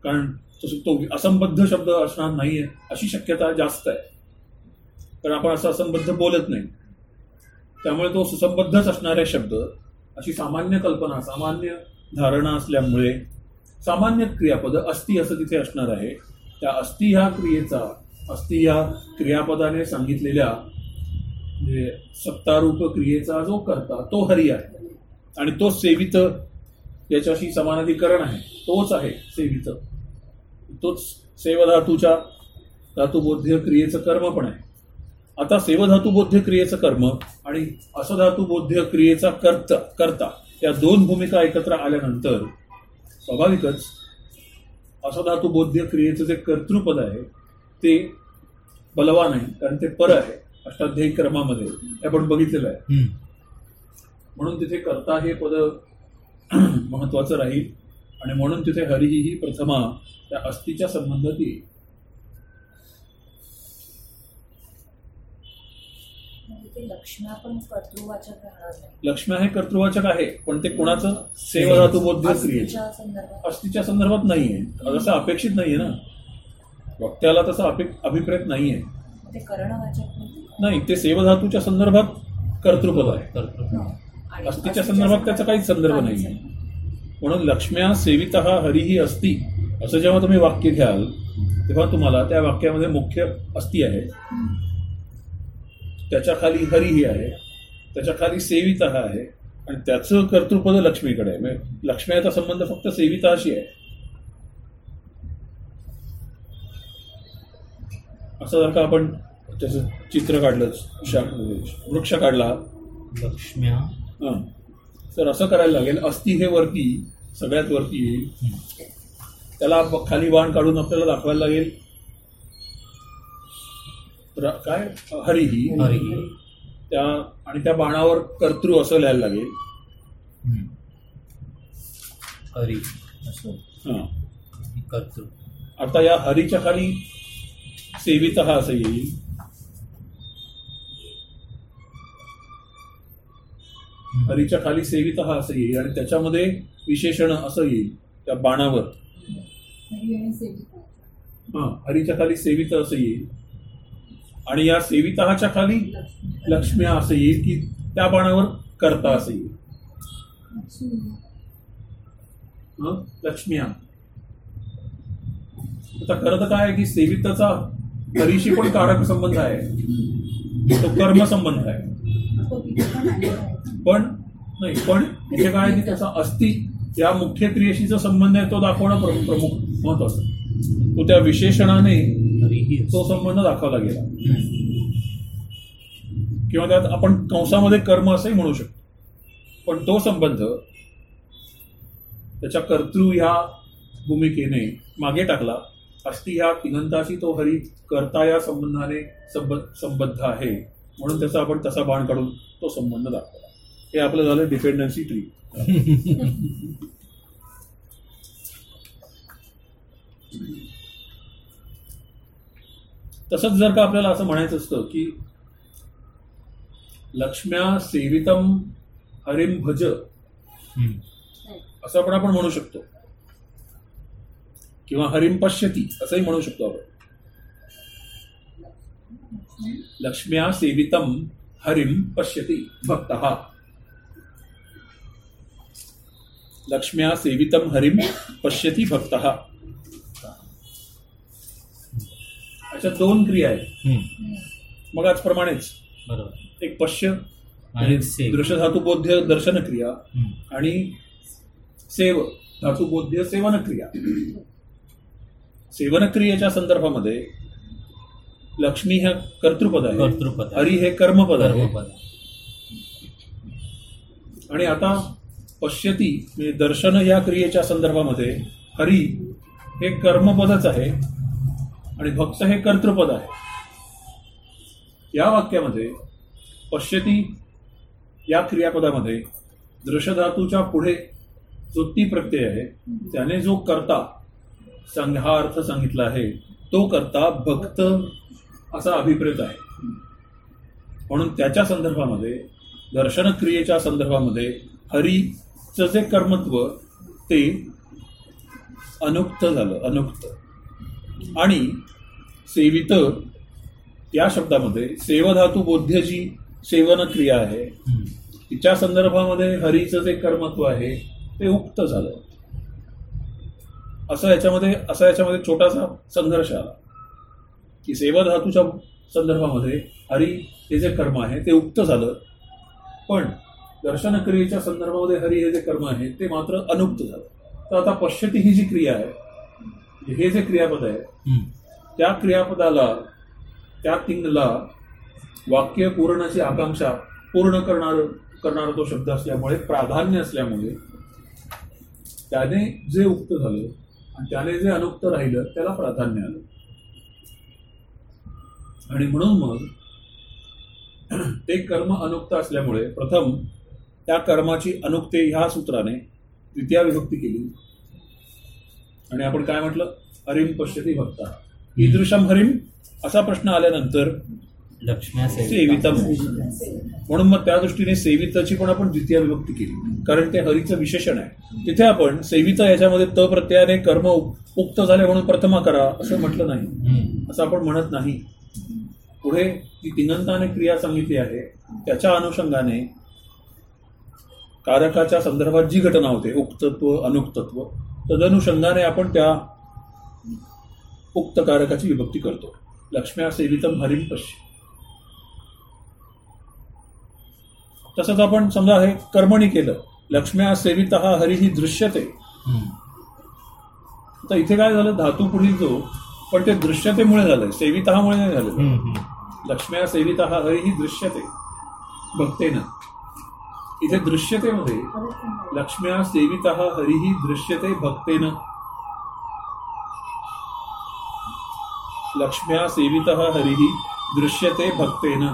कारण तो असंबद्ध शब्द असणार नाहीये अशी शक्यता जास्त आहे. कारण आपण असं असंबद्ध बोलत नाही. त्यामुळे तो सुसंबद्धच असणारे शब्द अशी सामान्य कल्पना सामान्य धारणा असल्यामुळे सामान्य क्रियापद अस्थि असं तिथे असणार आहे. त्या अस्थि ह्या क्रियेचा अस्थि ह्या क्रियापदाने सांगितलेल्या म्हणजे सत्तारूप क्रियेचा जो करता तो हरी आहे. आणि तो सेवित याच्याशी समानाधिकरण आहे. तोच आहे सेवित. तोच सेवधातूच्या धातुबोध्य क्रियेचं कर्म पण आहे. आता सेवधातुबोध्य क्रियेचं कर्म आणि असधातुबोध्य क्रियेचा कर्त करता. या दोन भूमिका एकत्र आल्यानंतर स्वाभाविकच असधातुबोध्य क्रियेचं जे कर्तृपद आहे ते बलवान आहे कारण ते पर आहे अष्टाध्यायी क्रमामध्ये. हे आपण बघितलेलं आहे. म्हणून तिथे कर्ता हे पद महत्वाचं राहील. आणि म्हणून तिथे हरिही ही प्रथमा त्या अस्थिच्या संबंधात येईल. ते लक्ष्म्या पण कर्तृवाचक राहणार नाही. लक्ष्म्या हे कर्तृवाचक आहे पण ते कोणाचं? सेवधातू बोध्य क्रियेचं अस्तीच्या संदर्भात. अस्तीच्या संदर्भात नाहीये. जसं अपेक्षित नाहीये ना. वक्त्याला तसा अभिप्रेत नाहीये. ते करणवाचक नाही. नाही ते सेवधातूच्या संदर्भात कर्तृपद आहे. कर्तृत्व आणि अस्तीच्या संदर्भात त्याचा काहीच संदर्भ काहीच नाहीये. म्हणून लक्ष्म्या सेवित हरिही असती असं जेव्हा तुम्ही वाक्य घ्याल तेव्हा तुम्हाला त्या वाक्यामध्ये मुख्य अस्ती आहे. त्याच्याखाली हरिही आहे त्याच्याखाली सेवित आहे आणि त्याचं कर्तृपद लक्ष्मीकडे आहे. म्हणजे लक्ष्म्याचा संबंध फक्त सेविताशी आहे. असं जर का आपण त्याचं चित्र काढलं वृक्ष काढला. लक्ष्म्या. हं. तर असं करायला लागेल अस्ति हे वरती सगळ्यात वरती येईल. त्याला खाली बाण काढून आपल्याला दाखवायला लागेल. काय? हरिही हरी त्या आणि त्या बाणावर कर्तृ असं लिहायला लागेल. हरी असं. हं. कर्तृ. आता या हरीच्या खाली सेवित असं येईल. हरीच्या खाली सेवित असं येईल. आणि त्याच्यामध्ये विशेषण असं येईल. त्या बाणावर. हरी आणि सेविका. हा. हरीच्या खाली सेवित असं येईल. आणि या सेविताच्या खाली लक्ष्मी. लक्ष्म्या असं येईल की त्या बाणावर करता असं येईल लक्ष्मी. लक्ष्म्या आता खरं तर काय आहे की सेविताचा तरीशी पण कारक संबंध आहे तो कर्म संबंध आहे पण नाही पण इथे काय आहे की त्याचा अस्थि या मुख्य क्रियेशीचा संबंध आहे तो दाखवणं प्रमुख महत्वाचं तो त्या विशेषणाने हरीही तो. संबंध दाखवला गेला. किंवा त्यात आपण कंसामध्ये कर्म असंही म्हणू शकतो. पण तो संबंध त्याच्या कर्तृ ह्या भूमिकेने मागे टाकला अस्ति ह्या तिगंताशी तो हरी कर्ता या संबंधाने संब- संबद्ध आहे. म्हणून त्याचा आपण तसा बाण काढून तो संबंध दाखवला. हे आपलं झालं डिपेंडन्सी ट्री तसंच जर का आपल्याला असं म्हणायचं असतं की लक्ष्म्या सेवितम हरिम भज. असं पण आपण म्हणू शकतो. किंवा हरिम पश्यती असंही म्हणू शकतो आपण. लक्ष्म्या सेवितम हरिम पश्यती भक्त. लक्ष्म्या सेवितम हरिम पश्यती भक्त. अशा दोन क्रिया आहेत. मग आजप्रमाणेच बरोबर एक पश्य दृश्य धातुबोध्य दर्शन क्रिया. आणि सेव धातुबोध्य सेवन क्रिया सेवन क्रियेच्या संदर्भामध्ये लक्ष्मी हे कर्तृपद आहे कर्तृपद. हरी हे कर्मपद आहे. आणि आता पश्यती म्हणजे दर्शन या क्रियेच्या संदर्भामध्ये हरी हे कर्मपदच आहे आणि भक्त हे कर्तृपद आहे. या वाक्यामध्ये पश्यती या क्रियापदामध्ये दृशधातूच्या पुढे जो ती प्रत्यय आहे त्याने जो करता संघ हा अर्थ सांगितला आहे तो करता भक्त असा अभिप्रेत आहे. म्हणून त्याच्या संदर्भामध्ये दर्शन क्रियेच्या संदर्भामध्ये हरीचं जे कर्मत्व ते अनुक्त झालं अनुक्त. आणि सेवित. या शब्दामध्ये सेवधातू बोध्य जी सेवन क्रिया आहे तिच्या संदर्भामध्ये हरीचं जे कर्मत्व आहे ते उक्त झालं. असं याच्यामध्ये असा याच्यामध्ये छोटासा संघर्ष आला. की सेवधातूच्या संदर्भामध्ये हरी हे जे कर्म आहे ते उक्त झालं. पण दर्शन क्रियेच्या संदर्भामध्ये हरी हे जे कर्म आहे ते मात्र अनुक्त झालं. तर आता पश्यती ही जी क्रिया आहे हे जे क्रियापद आहे त्या क्रियापदाला त्या तिंगला वाक्य पूर्णाची आकांक्षा पूर्ण करणार करणारा तो शब्द असल्यामुळे प्राधान्य असल्यामुळे त्याने जे उक्त झालं आणि त्याने जे अनुक्त राहिलं त्याला प्राधान्य आलं. आणि म्हणून मग ते कर्म अनुक्त असल्यामुळे प्रथम त्या कर्माची अनुक्ते ह्या सूत्राने द्वितीया विभक्ती केली. आणि आपण काय म्हटलं? अरिम पश्यती भक्ता. ईदृशम हरिम असा प्रश्न आल्यानंतर लक्ष्म्या सेवितम म्हणून. मग त्या दृष्टीने सेविताची पण आपण द्वितीय विभक्ती केली. कारण ते हरीचं विशेषण आहे. तिथे आपण सेवित याच्यामध्ये त प्रत्ययाने कर्म उक्त झाले म्हणून प्रथमा करा असं म्हटलं नाही. असं आपण म्हणत नाही. पुढे जी तिङंताने क्रिया सांगितली आहे. त्याच्या अनुषंगाने कारकाच्या संदर्भात जी घटना होते उक्तत्व अनुक्तत्व तदनुषंगाने आपण त्या उक्त कारकाची विभक्ती करतो. लक्ष्म्या सेवितम हरिम पश्य. तसंच आपण समजा हे कर्मणी केलं लक्ष्म्या सेवित हा हरिही दृश्यते. हम्म. तर इथे काय झालं धातू पुढील जो पण ते दृश्यतेमुळे झालंय सेवितहामुळे नाही झालं. लक्ष्म्या सेवित हा हरिही दृश्यते भक्तेनं. इथे दृश्यतेमध्ये लक्ष्म्या सेवित हा हरिही दृश्यते भक्तेनं. लक्ष्म्या सेवित हरिही दृश्यते भक्तेनं.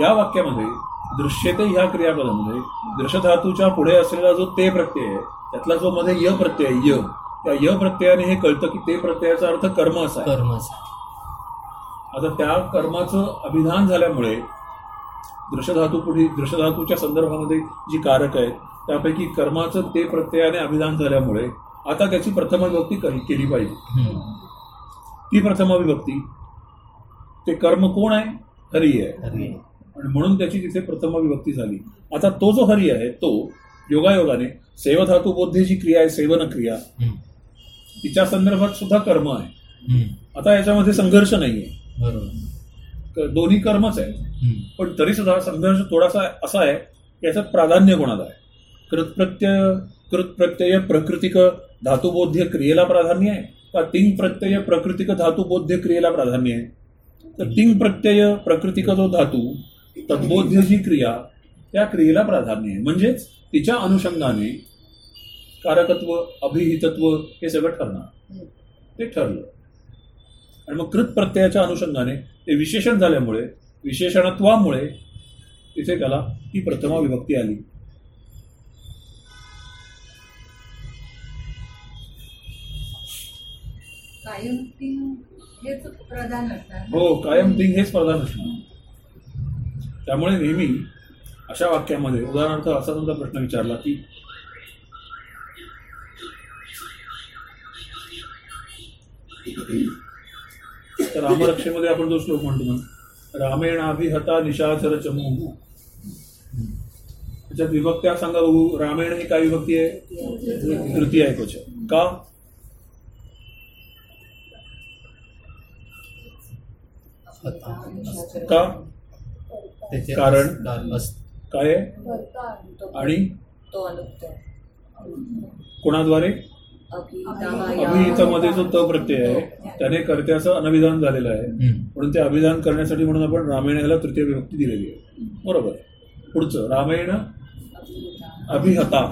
या वाक्यामध्ये दृश्यते ह्या क्रियापदामध्ये दृश्यधातूच्या पुढे असलेला जो ते प्रत्यय आहे त्यातला जो मध्ये य प्रत्यय य. त्या य प्रत्ययाने हे कळतं की ते प्रत्ययाचा अर्थ कर्म असा आहे. कर्मच आता त्या कर्माचं अभिधान झाल्यामुळे दृश्यधातू पुढे दृश्यधातूच्या संदर्भामध्ये जी कारक आहेत त्यापैकी कर्माचं ते प्रत्ययाने अभिधान झाल्यामुळे आता त्याची प्रथम विभक्ती करी- केली पाहिजे. ती प्रथम विभक्ती ते कर्म कोण आहे हरी आहे. आणि म्हणून त्याची तिथे प्रथम विभक्ती झाली आता तो जो हरी आहे तो योगायोगाने सेवधातू बोध्ये जी क्रिया आहे सेवन क्रिया. तिच्या संदर्भात सुद्धा कर्म आहे. आता याच्यामध्ये संघर्ष नाहीये दोन्ही कर्मच आहे. पण तरी सुद्धा संघर्ष थोडासा असा आहे की याच्यात प्राधान्य कोणाला आहे कृतप्रत्यय कृत प्रत्यय प्रकृतिक धातुबोध्य क्रियेला प्राधान्य आहे. का तिंग प्रत्यय प्रकृतिक धातुबोध्य क्रियेला प्राधान्य आहे? तर तिंग प्रत्यय प्रकृतिक जो धातू तद्बोध्य जी क्रिया त्या क्रियेला प्राधान्य आहे. म्हणजेच तिच्या अनुषंगाने कारकत्व अभिहितत्व हे सगळं ठरणार. ते ठरलं. आणि मग कृत प्रत्ययाच्या अनुषंगाने ते विशेषण झाल्यामुळे विशेषणत्वामुळे तिथे त्याला ती प्रथमा विभक्ती आली. कायम हेच प्रधान असणार हो कायम तिंग हेच प्रधान असणार. त्यामुळे नेहमी अशा वाक्यामध्ये उदाहरणार्थ असा समजा प्रश्न विचारला की तर रामरक्षेमध्ये आपण जो श्लोक म्हणतो ना रामेणाभिहता निशाचर चमू त्याच्यात विभक्त्या सांगा बघू रामेण ही काय विभक्ती आहे? तृतीय आहे क्वच का? का? कारण? काय आहे? आणि? कोणाद्वारे? अभिहिता अभिहितमध्ये जो त प्रत्यय आहे त्याने कर्त्याचं अनविधान झालेलं आहे. म्हणून ते अभिधान करण्यासाठी म्हणून आपण रामायण ह्याला तृतीय विभक्ती दिलेली आहे. बरोबर पुढचं रामायण अभिहता.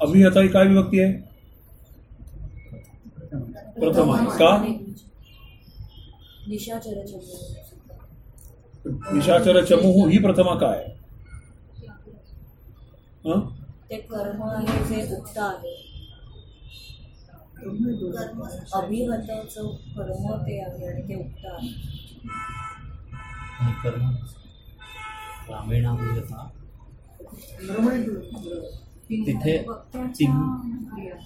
अभिहता ही काय विभक्ती आहे? प्रथम का? निशाचर निशाचर चमूह ही प्रथमा काय? हं? ते कर्म आहे जे उक्त आहे. अभिहताचं कर्म ते आहे आणि ते उक्त आहे. कर्म? रामेणाभिहता तिथे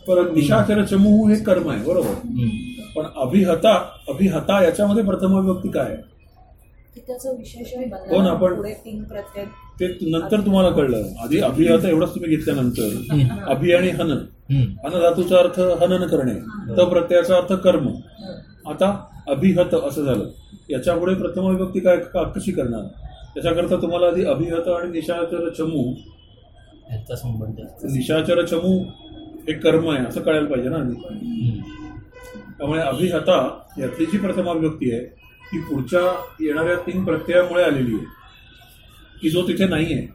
परत निशाचर चमूह हे कर्म आहे बरोबर. पण अभिहता अभिहता याच्यामध्ये प्रथम विभक्ती काय आहे? की त्याचं विशेषण हो ना, पण- पुढे तीन प्रत्यय. ते नंतर तुम्हाला कळलं. आधी अभिहता एवढंच तुम्ही घेतल्यानंतर. अभि आणि हन. हम्म. हन धातूचा अर्थ हनन करणे त प्रत्ययाचा अर्थ कर्म. आता अभिहत असं झालं. याच्यापुढे प्रथम विभक्ती काय का- कशी करणार? त्याच्याकरता तुम्हाला आधी अभिहत आणि निशाचर चमू यांचा संबंध. असतो. निशाचर चमू हे कर्म आहे असं कळायला पाहिजे ना. त्यामुळे अभिहता यातली जी प्रथमा विभक्ती आहे ती पुढच्या येणाऱ्या तीन प्रत्ययामुळे आलेली आहे की जो तिथे नाही आहे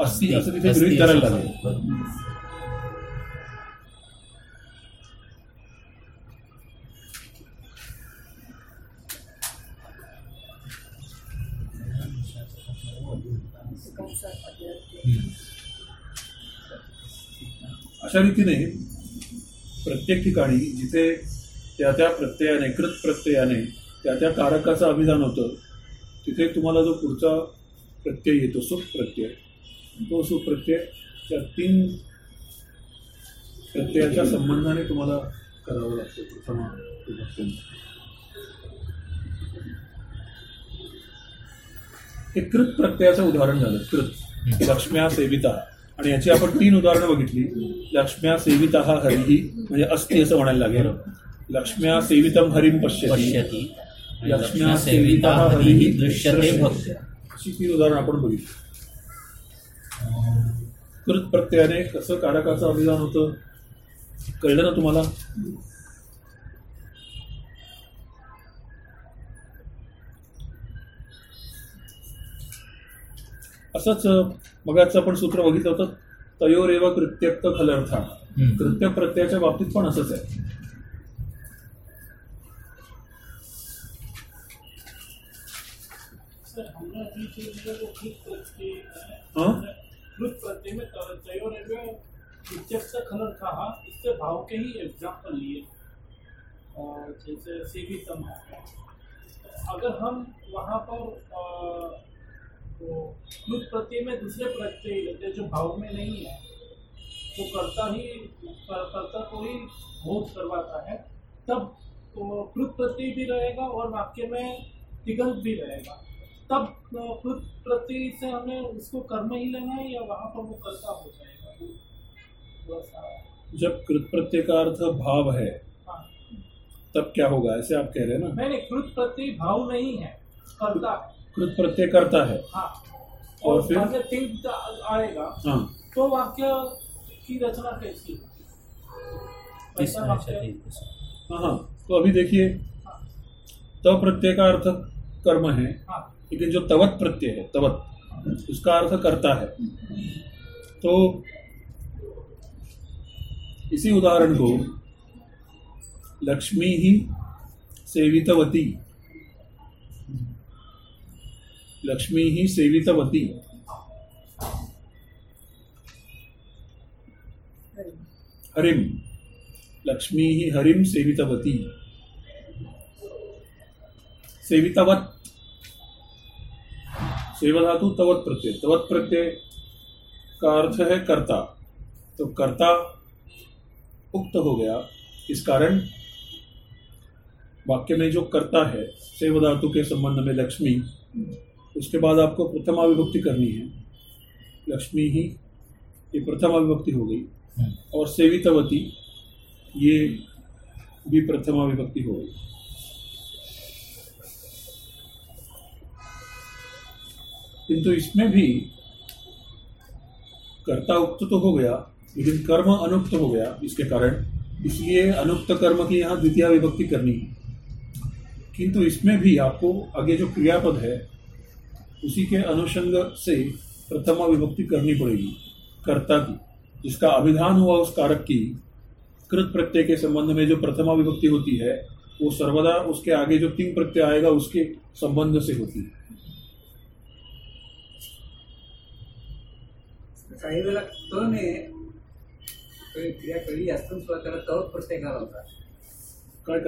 अस्ती असं तिथे गृहित करायला लागेल. अशा रीतीने प्रत्येक ठिकाणी जिथे त्या त्या प्रत्ययाने कृत प्रत्ययाने त्या त्या कारकाचं अभिधान होतं. तिथे तुम्हाला जो पुढचा प्रत्यय येतो सुप्रत्यय तो सुप्रत्यय त्या तीन प्रत्ययाच्या संबंधाने तुम्हाला करावं लागतं प्रथम हे कृत प्रत्ययाचं उदाहरण झालं कृत. लक्ष्म्या सेविता. आणि याची आपण तीन उदाहरणं बघितली. लक्ष्म्या सेविता हा हरिही म्हणजे अस्ति असं म्हणायला लागेल. लक्ष्म्या सेवितम हरिम पश्यती। लक्ष्म्या सेविता हरिही दृश्यते भक्त अशी तीन उदाहरणं आपण बघितली. कृत प्रत्ययाने कसं कारकाचं अभिधान होतं? कळलं ना तुम्हाला? असंच मगाचं आपण सूत्र बघितलं होतं तयोरेव कृत्यक्त खलर्था. कृत्य प्रत्ययाच्या बाबतीत पण असंच आहे. भाव के ही? एग्ज़ाम्पल लिए है तो अगर हम वहाँ पर प्रत्यय में दूसरे प्रत्यय जो भाव में नहीं है तो कर्ता ही कर- कर्ता को ही बोध करवाता है, तब तो प्रत्यय भी रहेगा और वाक्य में तिगंत भी रहेगा। तब कृत प्रत्यय से हमें उसको कर्म ही लेना है या वहाँ पर वो कर्ता हो जाएगा? जब कृत प्रत्यय का अर्थ भाव है हाँ। तब क्या होगा? ऐसे आप कह रहे हैं ना? नहीं नहीं कृत प्रत्यय भाव नहीं है कर्ता कृत प्रत्यय करता है। हाँ। और और फिर? अगर तिंग आएगा। हाँ। तो वाक्य की रचना कैसी ऐसा हाँ हाँ। तो अभी देखिए तव प्रत्यय का अर्थ कर्म है। हाँ। लेकिन जो तवत प्रत्यय है, तवत, उसका अर्थ करता है। तो इसी उदाहरण को लक्ष्मी ही सेवितवती। लक्ष्मी ही सेवितवती। हरिम। लक्ष्मी ही हरिम सेवितवती। सेवितवत। सेवधातु तवत प्रत्यय। तवत प्रत्यय का अर्थ है कर्ता। तो कर्ता उक्त हो गया। इस कारण वाक्य में जो कर्ता है सेव धातु के संबंध में लक्ष्मी उसके बाद आपको प्रथमा विभक्ति करनी है। लक्ष्मी ही ये प्रथम विभक्ति हो गई। हम्म. और सेवितवती ये भी प्रथमा विभक्ति हो गई। किंतु इसमें भी कर्ता उक्त तो हो गया, लेकिन कर्म अनुक्त हो गया इसके कारण। इसलिए अनुक्त कर्म की यहाँ द्वितीय विभक्ति करनी है। किंतु इसमें भी आपको आगे जो क्रियापद है, उसी के अनुषंग से प्रथमा विभक्ति करनी पड़ेगी, कर्ता की। जिसका अभिधान हुआ उस कारक की, कृत प्रत्यय के संबंध में जो प्रथमा विभक्ति होती है, वो सर्वदा उसके आगे जो तीन प्रत्यय आएगा, उसके संबंध से होती है। काही वेळेला तने क्रिया कळली असताना सुद्धा त्याला तवत प्रत्यय घाला होता. काय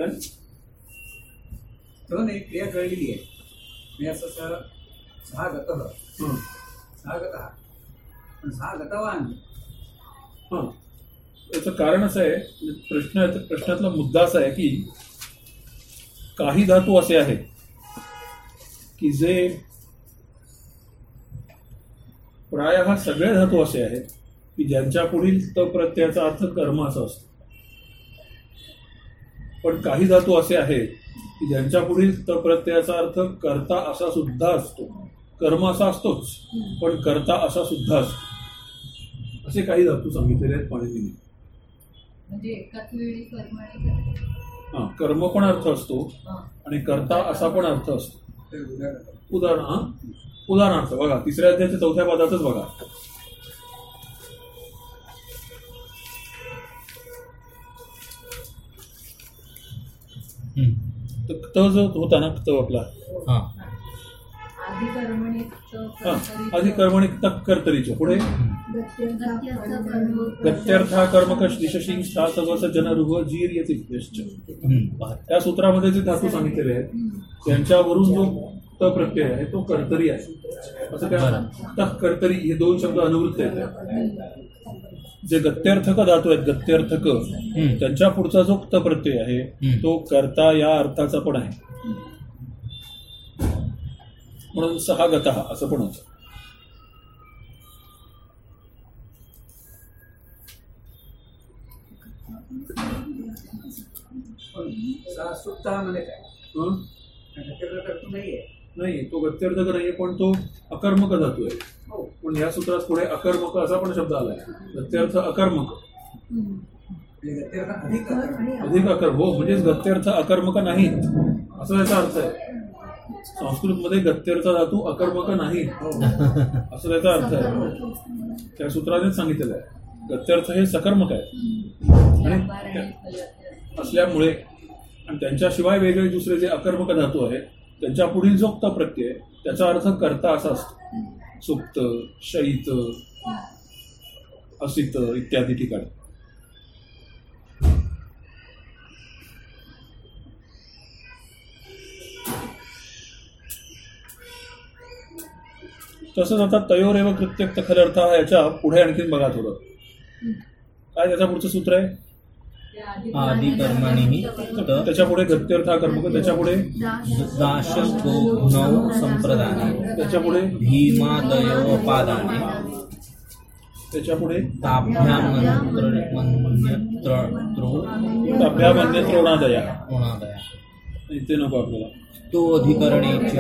तने क्रिया कळलेली आहे. मी असं सह सहा गत हं. सहा गत पण सहा गतवान हां. याचं कारण असं आहे प्रश्न प्रश्नातला मुद्दा असा आहे की काही धातू असे आहेत की जे प्राय सगळे धातू असे आहेत की ज्यांच्या पुढील त प्रत्ययाचा अर्थ कर्म असा असतो. पण काही धातू असे आहेत की ज्यांच्या पुढील त प्रत्ययाचा अर्थ कर्ता असा सुद्धा असतो. कर्म असा असतोच पण कर्ता असा सुद्धा असतो. असे काही धातू सांगितलेले आहेत पाणिनीने. म्हणजे. हा कर्म पण अर्थ असतो हा. आणि कर्ता असा पण अर्थ असतो. उदाहरण. उदाहरण हा? उदाहरणार्थ बघा तिसऱ्या अध्यायाच्या चौथ्या पदातच बघा. क्त जो होता ना क्त आपला? हा. आधी कर्मणी आधी कर्मणिक तक कर्तरीचे पुढे गत्यर्था कर्मकश दिशशिंग स्थातवस जनरुह जीर येते हम्म. त्या सूत्रामध्ये जे धातू सांगितलेले आहेत त्यांच्यावरून जो त प्रत्यय आहे तो कर्तरी आहे. असं. तक कर्तरी हे दोन शब्द अनुवृत्त आहेत. जे गत्यर्थक धातू आहेत गत्यर्थक. त्यांच्या पुढचा जो क्त प्रत्यय आहे. तो कर्ता या अर्थाचा पण आहे. म्हणून सहा गत असं पण होतं. म्हणजे काय? गत्यर्थ कर्तृ नाहीये नाही तो गत्यर्थक नाहीये पण तो अकर्मक धातू आहे हो. पण या सूत्रात पुढे अकर्मक असा पण शब्द आलाय. गत्यर्थ अकर्मक. अधिक अकर्म हो म्हणजेच गत्यर्थ अकर्मक नाही. असा याचा अर्थ आहे. संस्कृत मध्ये गत्यर्थ धातू अकर्मक नाही. हो. असं त्याचा अर्थ आहे. त्या सूत्रानेच सांगितलेलं आहे. गत्यर्थ हे सकर्मक आहे. आणि असल्यामुळे आणि त्यांच्याशिवाय वेगळे दुसरे जे अकर्मक धातू आहेत त्यांच्या पुढील जोक्त प्रत्यय त्याचा अर्थ करता असा असतो. सुप्त शयित असित इत्यादी ठिकाणी. तसंच आता तयोरेव कृत्यक्त अर्थ हा याच्यापुढे आणखीन बघा थोडं. काय त्याच्या पुढचं सूत्र आहे? आदि कर्मणि त्याच्या पुढे गत्यर्थ कर्मक त्याच्या पुढे दाश नौ संप्रदाने। त्याच्या पुढे भीमादयोपादाने त्याच्या पुढे ताभ्यामन्त्र मन्यत्र अभ्यामन्य त्रोणादया गुणादया इथे नको आपल्याला। तो अधिकरणे च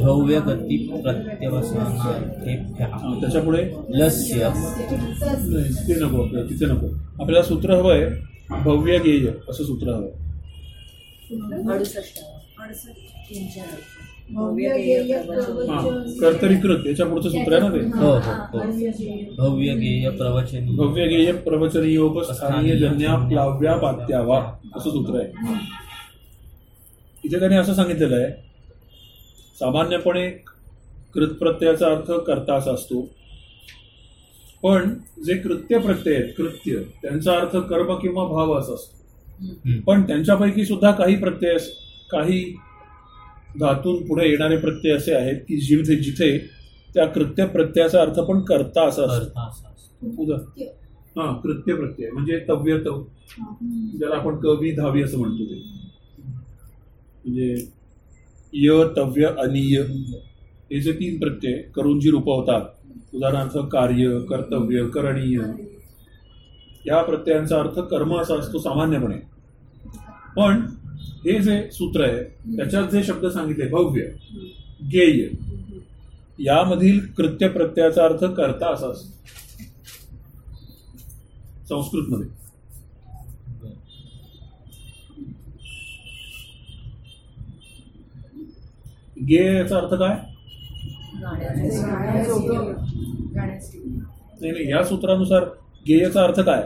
भव्यगती प्रत्यवसानार्थेभ्यः त्याच्या पुढे लस्य। नाही, ते नको आपल्याला तिथे नको. आपल्याला सूत्र हवंय भव्य गेय असं सूत्र हवंय अडुसष्ट. तीनशे भव्य गेय प्रवचन. हा कर्तरीकृत याच्या पुढचं सूत्र आहे ना ते? हो हो हो. भव्य गेय प्रवचनी भव्य गेय प्रवचनीयोपस्थानीय जन्या प्लाव्या पात्यावा असं सूत्र आहे. इथे त्याने असं सांगितलेलं आहे सामान्यपणे कृत प्रत्ययाचा अर्थ कर्ता असा असतो. पण जे कृत्य प्रत्यय आहेत कृत्य त्यांचा अर्थ कर्म किंवा भाव असा असतो. पण त्यांच्यापैकी सुद्धा काही प्रत्यय काही धातून पुढे येणारे प्रत्यय असे आहेत की जिथे जिथे त्या कृत्य प्रत्ययाचा अर्थ पण कर्ता असा असतो. हा कृत्य प्रत्यय म्हणजे तव्य तव ज्याला आपण कवी धावी असं म्हणतो ते. म्हणजे य तव्य अनिय. हे जे तीन प्रत्यय करून जी रूपं होतात उदाहरणार्थ कार्य कर्तव्य करणीय या प्रत्ययांचा अर्थ कर्म असा असतो सामान्यपणे. पण हे जे सूत्र आहे त्याच्यात जे शब्द सांगितले भव्य गेय यामधील कृत्य प्रत्ययाचा अर्थ कर्ता असा असतो. संस्कृतमध्ये. गे याचा अर्थ काय? नाही नाही या सूत्रानुसार गेयचा अर्थ काय?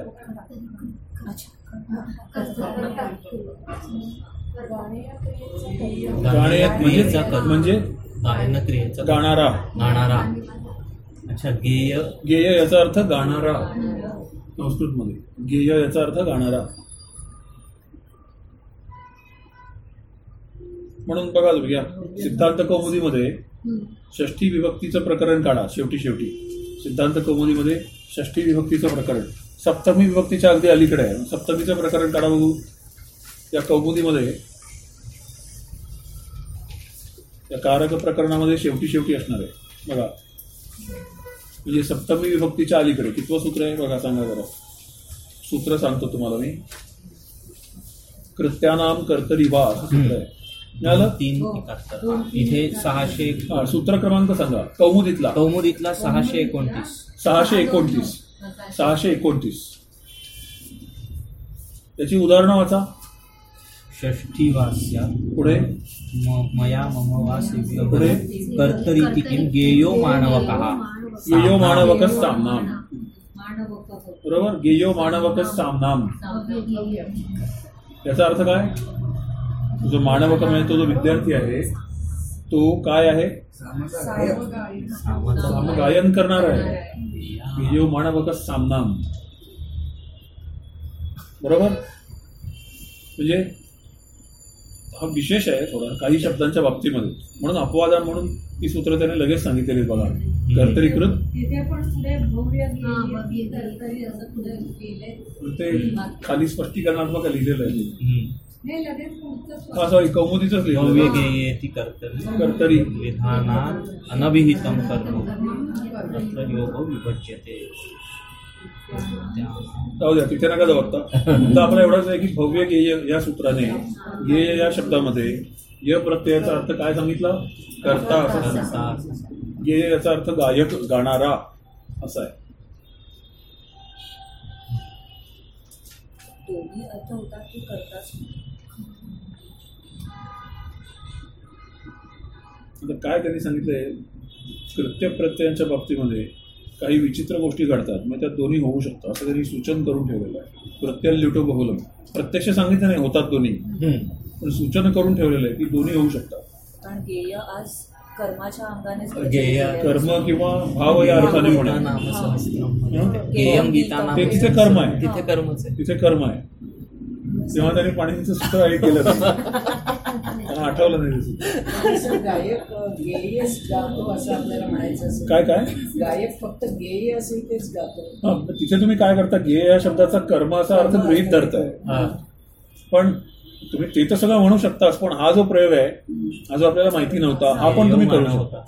गाणे म्हणजे क्रियेचा कर्म. म्हणजे? गायन क्रियेचा गाणारा. गाणारा. अच्छा गेय. गेय याचा अर्थ गाणारा. संस्कृतमध्ये. गेय याचा अर्थ गाणारा. म्हणून बघा तुम्ही घ्या सिद्धांत कौमुदीमध्ये षष्ठी विभक्तीचं प्रकरण काढा शेवटी शेवटी. सिद्धांत कौमुदीमध्ये षष्ठी विभक्तीचं प्रकरण. सप्तमी विभक्तीच्या अगदी अलीकडे आहे. सप्तमीचं प्रकरण काढा बघू. या कौमुदीमध्ये या कारक प्रकरणामध्ये शेवटी शेवटी असणार आहे. बघा. म्हणजे सप्तमी विभक्तीच्या अलीकडे कितवं सूत्र आहे? बघा सांगा जरा. सूत्र सांगतो तुम्हाला मी. कृत्यानाम कर्तरी वा असं सूत्र आहे. तीन एकाहत्तर इथे सहाशे हा, सूत्र क्रमांक सांगा. कौमुदीतला कौमुदीतला सहाशे एकोणतीस. सहाशे एकोणतीस. सहाशे एकोणतीस. त्याची उदाहरणं वाचा. षष्ठी वास्या पुढे. म- मया मम वा सेव्य पुढे? कर्तरीति किं गेयो मानवकः. गेयो माणवकच सामनाम. मानवक बरोबर? गेयो माणवकच सामनाम. याचा अर्थ काय? जो मानवक म्हणजे तो जो विद्यार्थी आहे तो काय आहे? गायन करणार आहे. गेयो मानवक सामनाम. बरोबर? म्हणजे हा विशेष आहे थोडा काही शब्दांच्या बाबतीमध्ये. म्हणून अपवादान म्हणून ती सूत्र त्याने लगेच सांगितलेली बघा. कर्तरीकृत. ते खाली स्पष्टीकरणात्मक लिहिलेलं आहे. हा. सॉरी कौमुदीच भव्य लिहिलं. गेयेति कर्तव्य कर्तरी. विधानात अनभिहितं कर्म. तत्र योगो विभज्यते. जाऊ द्या तिथे नका जाऊ आता. आपला एवढाच आहे की भव्य गेय या सूत्राने गेय या शब्दामध्ये य प्रत्ययाचा अर्थ काय सांगितला? करता असा. कर्ता गेय याचा अर्थ गायक गाणारा असा आहे. दोन्ही अर्थ होतात की करताच आता काय त्यांनी सांगितलंय कृत्य प्रत्ययांच्या बाबतीमध्ये काही विचित्र गोष्टी घडतात मग त्यात दोन्ही होऊ शकतं. असं त्यांनी सूचन करून ठेवलेलं आहे. प्रत्यय लिटो बहुलम. प्रत्यक्ष सांगितलं नाही होतात दोन्ही. पण सूचन करून ठेवलेलं आहे की दोन्ही होऊ शकतात. कारण गेय आज कर्माच्या अंगानेच गेय, कर्म किंवा भाव या अर्थाने म्हणा हं? ते तिथे कर्म आहे. तिथे कर्मच आहे. तिथे कर्म आहे. तेव्हा त्यांनी पाणीचं सूत्र हे केलं आठवलं नाही गायक गेयच गातो असं आपल्याला म्हणायचं असेल. काय काय? गायक फक्त गेय असेल तेच गातो. तिथे तुम्ही काय करता? गे या शब्दाचा कर्म असा अर्थ गृहीत धरताय. हा. पण तुम्ही ते तर सगळं म्हणू शकताच पण हा जो प्रयोग आहे हा जो आपल्याला माहिती नव्हता हा पण तुम्ही करू शकता.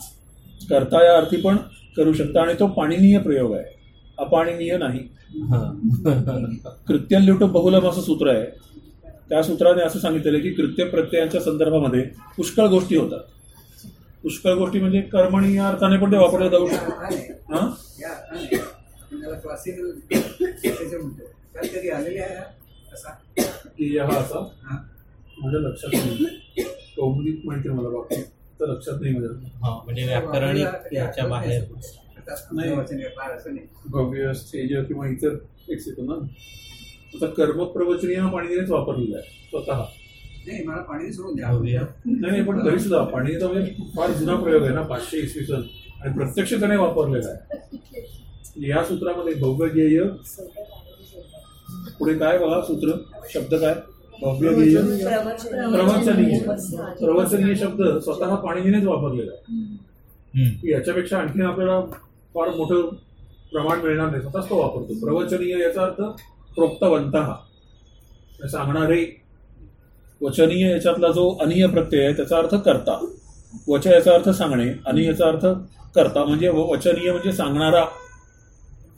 करता या अर्थी पण करू शकता आणि तो पाणिनीय प्रयोग आहे. अपाणिनीय नाही. हा. कृत्य ल्युट बहुलम असं सूत्र आहे. त्या सूत्राने असं सांगितलेलं की कृत्य प्रत्ययांच्या संदर्भामध्ये पुष्कळ गोष्टी होतात. पुष्कळ गोष्टी म्हणजे कर्मणी या अर्थाने पण ते वापरले जाऊ शकतात. आहे. हा असा. माझ्या लक्षात नाही. कौमुदीत माहिती मला बाकी तर लक्षात नाही माझ्या. हा, म्हणजे व्याकरणिक याच्या बाहेर. नाही. भव्य स्थेज किंवा इतर टेक्स्ट येतो ना आता कर्म प्रवचनीय हा पाणीनेच वापरलेला आहे स्वतः. नाही मला पाणी सोडून द्या. नाही नाही पण तरी सुद्धा पाणीचा म्हणजे फार जुना प्रयोग आहे ना पाचशे इसवी सन. आणि प्रत्यक्ष त्याने वापरलेला आहे. या सूत्रामध्ये भव्य गेय पुढे काय बघा सूत्र? शब्द काय? भव्य गेय प्रवचनीय. प्रवचनीय शब्द स्वतः पाणीनेच वापरलेला आहे. याच्यापेक्षा आणखीन आपल्याला फार मोठं प्रमाण मिळणार नाही. स्वतःच तो वापरतो. प्रवचनीय याचा अर्थ प्रोक्तवंत. सांगणारे वचनीय याच्यातला जो अनिय प्रत्यय आहे त्याचा अर्थ करता. वच याचा अर्थ सांगणे आणि याचा अर्थ करता म्हणजे व- वचनीय म्हणजे सांगणारा.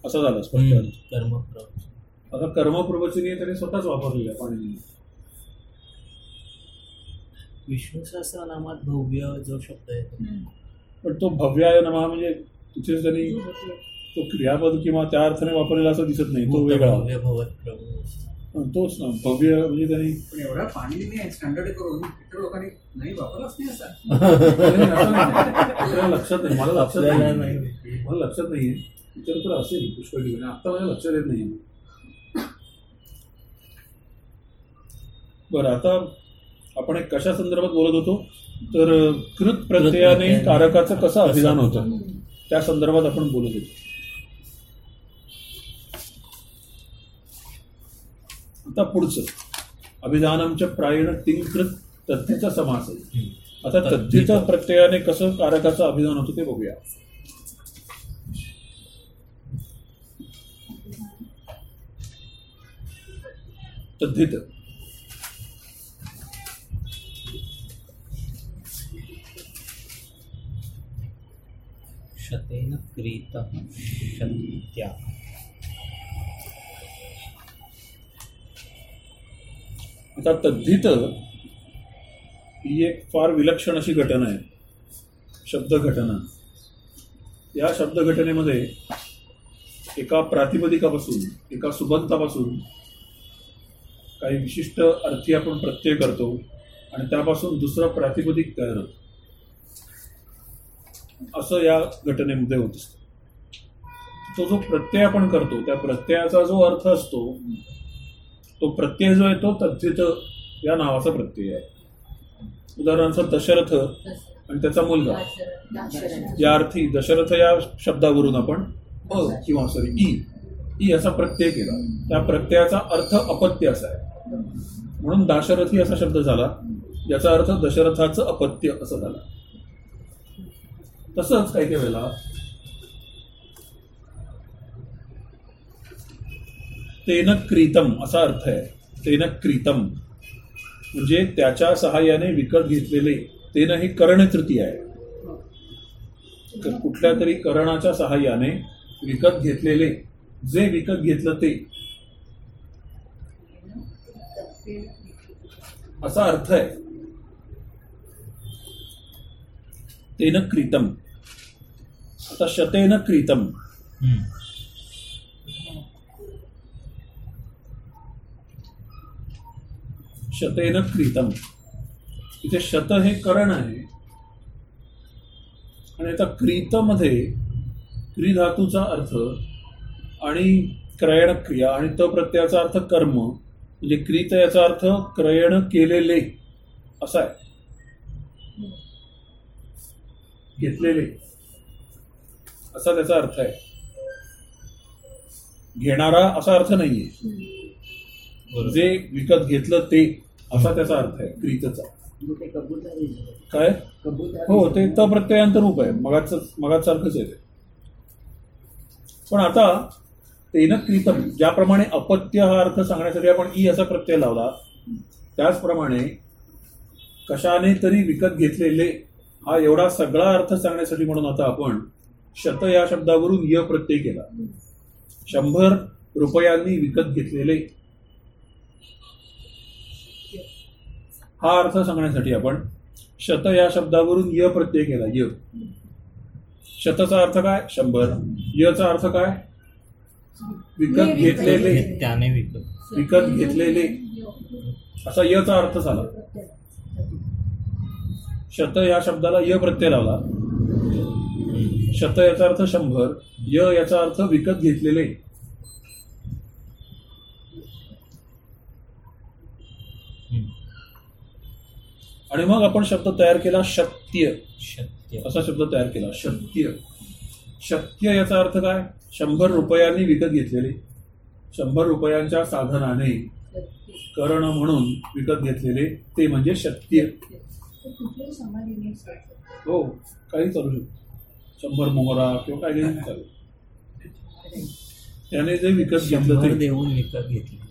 असं झालं स्पष्ट. कर्म. आता कर्मप्रवचनीय त्याने स्वतःच वापरलेलं आहे पाणीने विष्णू सहस्रनामात भव्य जो शब्द आहे पण तो भव्याय नमा म्हणजे तिथेच त्यांनी तो क्रियापद किंवा त्या अर्थाने वापरलेला असं दिसत नाही तो वेगळा. तोच ना भव्य म्हणजे त्यांनी पण एवढा पाणी स्टँडर्ड करून इतर लोकांनी नाही वापरलाच नाही असा. नाही, असं नाही. आपल्याला लक्षात नाही मला लक्षात नाही. नाही. मला लक्षात नाहीये इतर तर असेल पुष्कळ ठिकाणी आता माझ्या लक्षात येत नाही. बरं आता आपण एक कशा संदर्भात बोलत होतो? तर कृत प्रत्ययाने प्रत्ययाने. कारकाचं कसं अभिधान होतं? त्या संदर्भात आपण बोलत होतो. आता पुढचं. अभिधानांच्या प्रायण तिंकृत तद्धित समास आहे. आता तद्धित प्रत्ययाने कसं कारकाचं अभिधान होतं ते बघूया. तद्धित शतेन क्रीत शत्या आता तद्धित ही एक फार विलक्षण अशी घटना आहे. शब्द घटना या शब्द घटनेमध्ये एका प्रातिपदिकापासून एका सुबंतापासून काही विशिष्ट अर्थी आपण प्रत्यय करतो आणि त्यापासून दुसरा प्रातिपदिक तयार होतो. असं या घटनेमध्ये होत असतं. तो जो प्रत्यय आपण करतो त्या प्रत्ययाचा जो अर्थ असतो तो प्रत्यय जो आहे तो तद्धित या नावाचा प्रत्यय आहे. उदाहरणार्थ दशरथ आणि त्याचा मुलगा. या अर्थी दशरथ या शब्दावरून आपण अ किंवा सॉरी ई. ई असा प्रत्यय केला. त्या प्रत्ययाचा अर्थ अपत्य असा आहे. म्हणून दाशरथी असा शब्द झाला याचा अर्थ दशरथाचं अपत्य असं झालं. तसंच काही काही वेळेला तेन क्रीतम असा अर्थ आहे. तेन क्रीतम. म्हणजे त्याच्या सहाय्याने विकत घेतलेले तेन ही करण तृतीय आहे. कुठल्या तरी करणाच्या सहाय्याने विकत घेतलेले जे विकत घेतलं ते. असा अर्थ आहे. तेन क्रीतम. आता शतेन क्रीतम. शतेन क्रीतम इथे शत हे करण आहे. आणि आता क्रीतमध्ये क्री धातूचा अर्थ आणि क्रयण क्रिया आणि त प्रत्ययाचा अर्थ कर्म. म्हणजे क्रीत याचा अर्थ क्रयण केलेले. असा आहे. घेतलेले. असा त्याचा अर्थ आहे. घेणारा असा अर्थ नाहीये. जे विकत घेतलं ते. असा त्याचा अर्थ आहे. क्रीतचा. काय? हो ते त प्रत्ययांतर रूप आहे. मगाच मगाच सारखंच आहे ते. पण आता तेन क्रीतम ज्याप्रमाणे अपत्य हा अर्थ सांगण्यासाठी आपण ई असा प्रत्यय लावला त्याचप्रमाणे कशाने तरी विकत घेतलेले हा एवढा सगळा अर्थ सांगण्यासाठी म्हणून आता आपण शत या शब्दावरून य प्रत्यय केला. शंभर रुपयांनी विकत घेतलेले हा अर्थ सांगण्यासाठी आपण शत या शब्दावरून य प्रत्यय केला य. शतचा अर्थ काय? शंभर. यचा अर्थ काय? विकत घेतलेले. त्याने विकत. विकत घेतलेले. असा यचा अर्थ झाला. शत या शब्दाला य प्रत्यय लावला. शत याचा अर्थ शंभर. य याचा अर्थ विकत घेतलेले. आणि मग आपण शब्द तयार केला शक्य शक्य असा शब्द तयार केला शक्य शक्य याचा अर्थ काय? शंभर रुपयांनी विकत घेतलेले. शंभर रुपयांच्या साधनाने करण म्हणून विकत घेतलेले ते म्हणजे शक्य. हो काही चालू शकतो शंभर मोहरा किंवा काही चालू त्याने जे विकत घेतलं ते देऊन विकत घेतले.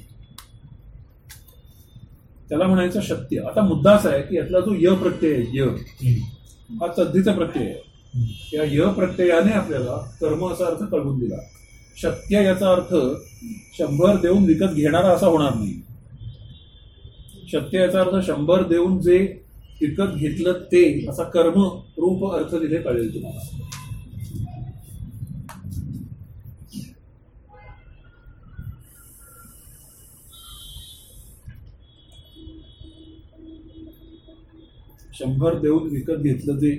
त्याला म्हणायचं शक्य आता मुद्दा असा आहे की यातला जो य प्रत्यय आहे य. हा तद्दीचा प्रत्यय आहे. या य प्रत्ययाने आपल्याला कर्म असा अर्थ कळवून दिला. शक्य याचा अर्थ शंभर देऊन विकत घेणारा असा होणार नाही. शक्य याचा अर्थ शंभर देऊन जे विकत घेतलं ते असा कर्म रूप अर्थ तिथे कळेल तुम्हाला. शंभर देऊन विकत घेतलं ते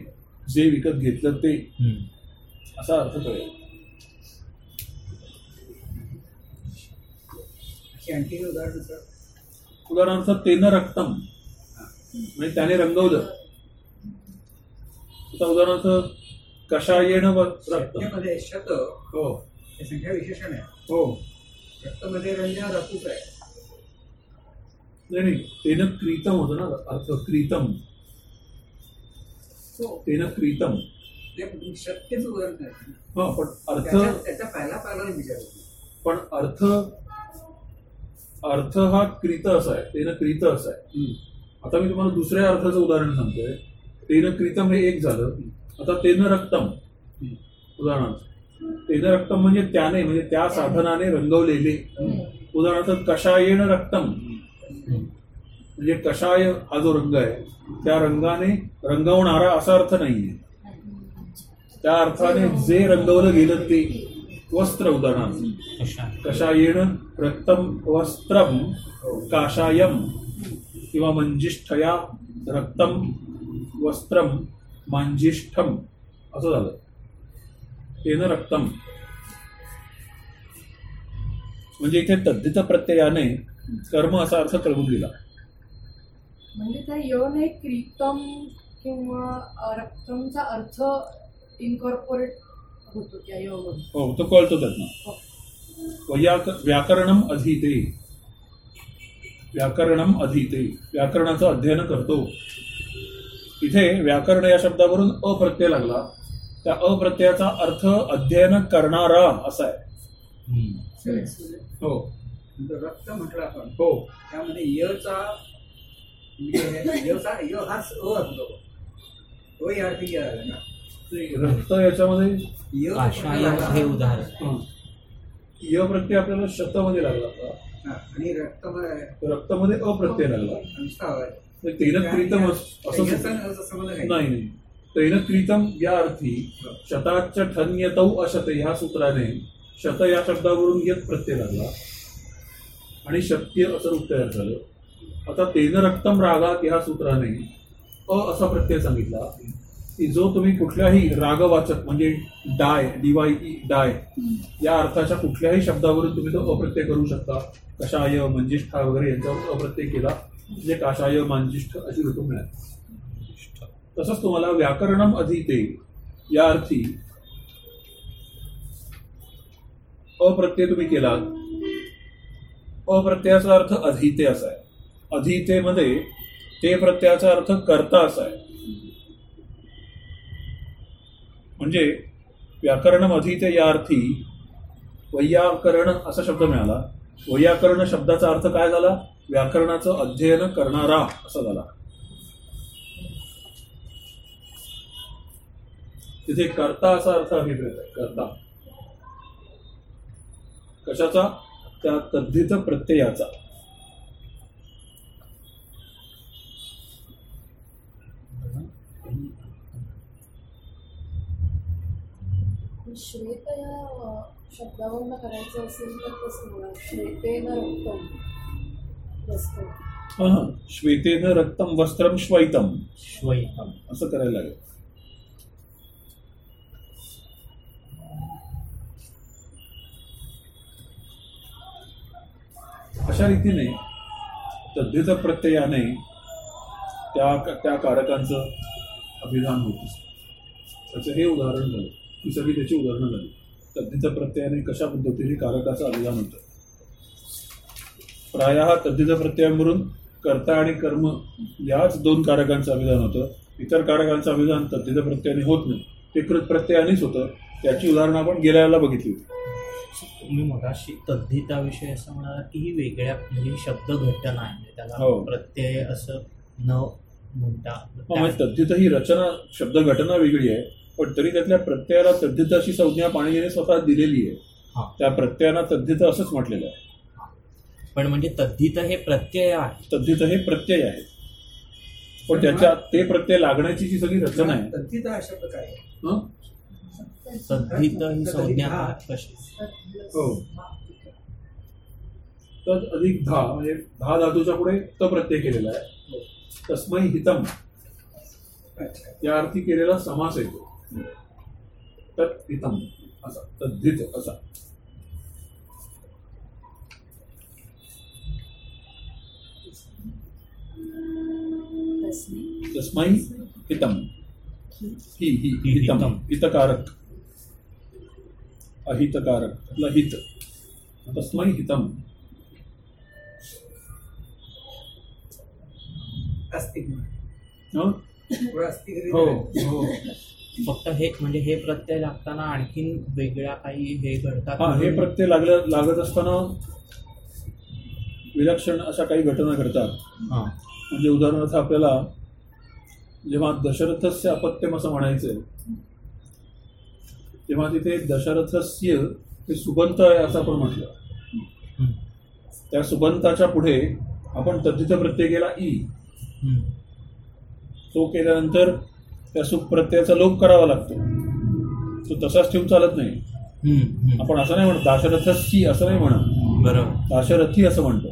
जे विकत घेतलं ते. असा अर्थ कळेल. उदाहरणार्थ तेन रक्तम म्हणजे त्याने रंगवलं. आता उदाहरणार्थ कषायेण व रक्त शत हो. हे संख्या विशेषण आहे. हो. रक्तमध्ये रंजन धातूच आहे. नाही नाही. तेन क्रीतम होतं ना अर्थ क्रीतम. तेन शक्यच उदाहरण हा पण अर्थ पहिला पहिला विचार पण अर्थ अर्थ हा क्रीत असा आहे. तेन क्रीत असा आहे. आता मी तुम्हाला दुसऱ्या अर्थाचं उदाहरण सांगतोय. तेन क्रीतम हे एक झालं. आता तेन रक्तम. उदाहरणार्थ. तेन रक्तम म्हणजे त्याने म्हणजे त्या साधनाने रंगवलेले. उदाहरणार्थ कषायेण रक्तम. म्हणजे कषाय हा जो रंग आहे त्या रंगाने रंगवणारा असा अर्थ नाहीये. त्या अर्थाने जे रंगवलं गेलं ते वस्त्र उदाहरणार्थ. कशा कषायेण रक्तम वस्त्रम काषायम किंवा मंजिष्ठया रक्तम वस्त्रम मांजिष्ठम असं झालं. तेन रक्तम म्हणजे इथे तद्धित प्रत्ययाने कर्म असा अर्थ कळवून दिला. म्हणजे त्या य नाही क्रीतम किंवा रक्तमचा अर्थ इनकॉर्पोरेट होतो त्या योगामध्ये हो तो कळतो त्यातनं वैयाक व्याकरणम अधीते. व्याकरणम अधीते. व्याकरणाचं अध्ययन करतो. इथे व्याकरण या शब्दावरून अप्रत्यय लागला. त्या अप्रत्ययाचा अर्थ अध्ययन करणारा असा आहे. हम्म. हो. रक्त म्हटलं आपण. हो. त्यामध्ये यचा रक्त याच्यामध्ये हे उदाहरण. हं. य प्रत्यय आपल्याला शतमध्ये लागला होता. हा, आणि रक्त मध्ये रक्तमध्ये अप्रत्यय लागला. तर तेन क्रीतम अस-? नाही. नाही तैन क्रीतम या अर्थी शताच ठन्यतौ अशत ह्या सूत्राने शत या शब्दावरून यत प्रत्यय लागला. आणि शक्य असं रूप तयार झालं. आता तेन रक्तम रागात ह्या सूत्राने अ असा प्रत्यय सांगितला की जो तुम्ही कुठल्याही रागवाचक म्हणजे डाय डीवाय ई डाय या अर्थाच्या कुठल्याही शब्दावरून तुम्ही तो अप्रत्यय करू शकता. कषाय मंजिष्ठा वगैरे यांच्यावर अप्रत्यय केला. म्हणजे काशाय मांजिष्ठ अशी ऋतू मिळाली. तसंच तुम्हाला व्याकरणम अधीते या अर्थी अप्रत्यय तुम्ही केलात. अप्रत्ययाचा अर्थ अधीते असा आहे. अधीतेमध्ये ते प्रत्ययाचा अर्थ करता असा आहे. म्हणजे व्याकरणम अधिते या अर्थी वैयाकरण असा शब्द मिळाला. वैयाकरण शब्दाचा अर्थ काय झाला? व्याकरणाचं अध्ययन करणारा असा झाला. तिथे कर्ता असा अर्थ अभिप्रेत आहे. करता. कशाचा? त्या तद्धित प्रत्ययाचा. श्वेत या शब्दावरून करायचं असेल तर कसं होणार. श्वेतेन रक्तम वस्त्र. श्वेतेन रक्तम वस्त्रम श्वैतम. श्वैतम. असं करायला लागेल. अशा रीतीने तद्धित प्रत्ययाने त्या त्या कारकांचं अभिधान होत. असतं त्याचं हे उदाहरण झालं. ही सगळी त्याची उदाहरणं झाली. तद्धित प्रत्ययाने कशा पद्धतीने कारकाचं अभिधान होतं? प्रायः तद्धित प्रत्ययांवरून कर्ता आणि कर्म याच दोन कारकांचं अभिधान होतं. इतर कारकांचं अभिधान तद्धित प्रत्ययाने होत नाही. ते कृत प्रत्ययानेच होतं. त्याची उदाहरणं आपण गेल्या वेळेला बघितली होती. तुम्ही मगाशी तद्धिताविषयी असं म्हणाला की ही वेगळ्या म्हणजे शब्द घटना आहे म्हणजे त्याला हो. प्रत्यय असं न म्हणता म्हणजे तद्धित ही रचना शब्द घटना वेगळी आहे. पण तरी त्यातल्या प्रत्ययाला तद्धित अशी संज्ञा पाणिनीने स्वतः दिलेली आहे. हा. त्या प्रत्ययाला तद्धित असंच म्हटलेलं आहे. पण म्हणजे तद्धित हे प्रत्यय आहे. तद्धित हे प्रत्यय आहे. पण त्याच्या ते प्रत्यय लागण्याची जी सगळी रचना आहे. तद्धित हा शब्द काय? हं? तद्धित ही संज्ञा हो. तद अधिक धा म्हणजे दहा धातूच्या पुढे त प्रत्यय केलेला आहे. तस्मै हितम. अच्छा. या अर्थी केलेला समास येतो. तत् हितम असा तद्धित असा। तस्मै। हितम। ही ही हितम. हितकारक। अहितकारक। आपलं हित तस्मै हितम। अस्तिक हो हो। फक्त हे म्हणजे हे प्रत्यय लागताना आणखीन वेगळ्या काही हे घडतात? हा हे प्रत्यय लागल्या लागत असताना विलक्षण अशा काही घटना घडतात. हा. म्हणजे उदाहरणार्थ आपल्याला जेव्हा दशरथस्य अपत्यम असं म्हणायचंय तेव्हा तिथे दशरथस्य हे सुबंत आहे असं आपण म्हटलं. त्या सुबंताच्या पुढे आपण तद्धित प्रत्यय केला ई. तो केल्यानंतर त्या सुख प्रत्ययाचा लोप करावा लागतो. तो तसाच ठेवून चालत नाही. आपण असं नाही म्हणत दाशरथसी असं नाही म्हणत. बरोबर. दाशरथी असं म्हणतो.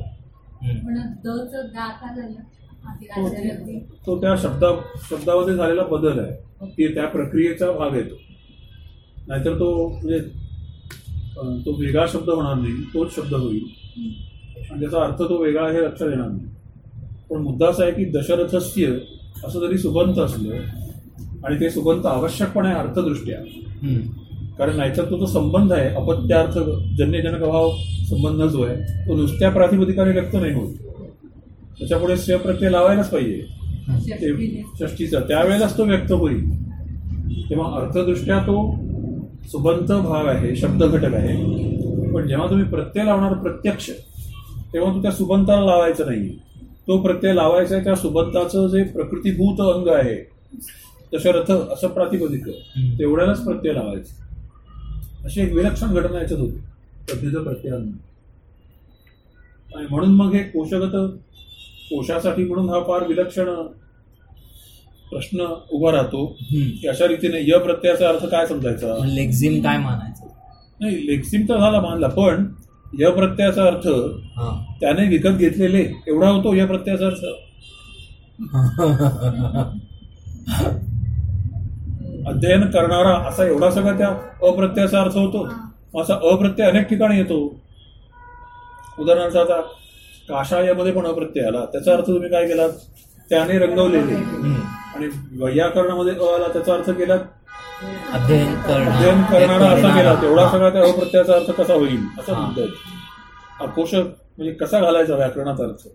तो त्या शब्दा शब्दामध्ये झालेला बदल आहे. की त्या प्रक्रियेचा भाग येतो. नाहीतर तो म्हणजे तो वेगळा शब्द होणार नाही तोच शब्द होईल. आणि त्याचा अर्थ तो वेगळा आहे लक्षात येणार नाही. पण मुद्दा असा आहे की दशरथस्य असं जरी सुबंत असलं आणि ते सुबंत आवश्यकपणे आहे अर्थदृष्ट्या. कारण याच्यात तो जो संबंध आहे अपत्यार्थ जन्यजनक भाव संबंध जो आहे तो नुसत्या प्रातिपदिकाने व्यक्त नाही होत. त्याच्यापुढे स्व प्रत्यय लावायलाच पाहिजे. ते. षष्टीचा त्यावेळेलाच तो व्यक्त होईल. तेव्हा अर्थदृष्ट्या तो सुबंत भाव आहे शब्द घटक आहे. पण जेव्हा तुम्ही प्रत्यय लावणार प्रत्यक्ष तेव्हा तो त्या सुबंताला लावायचा नाही तो प्रत्यय लावायचा आहे त्या सुबंताचं जे प्रकृतीभूत अंग आहे दशरथ असं प्रातिपदिक. तेवढ्यालाच प्रत्यय लावायचं. अशी एक विलक्षण घटना याच्यात होती. पद्धतीचं प्रत्ययानं आणि म्हणून मग हे कोशगत कोशासाठी म्हणून हा फार विलक्षण प्रश्न उभा राहतो. की अशा रीतीने य प्रत्ययाचा अर्थ काय समजायचा? लेक्झिम काय मानायचं? नाही लेक्सिम तर झाला मानला पण य प्रत्ययाचा अर्थ त्याने विकत घेतलेले एवढा होतो या प्रत्ययाचा अर्थ. अध्ययन करणारा असा एवढा सगळा त्या अप्रत्ययाचा अर्थ होतो. असा अप्रत्यय अनेक ठिकाणी येतो. उदाहरणार्थ आता काशायामध्ये पण अप्रत्यय आला. त्याचा अर्थ तुम्ही काय केला? त्याने रंगवलेले. आणि वैयाकरणामध्ये अ आला त्याचा अर्थ केला? अध्ययन करणार. असा केला. तेवढा. सगळा त्या अप्रत्ययाचा अर्थ कसा होईल? असं हा. म्हणतोय. हा कोश म्हणजे कसा घालायचा व्याकरणाचा अर्थ?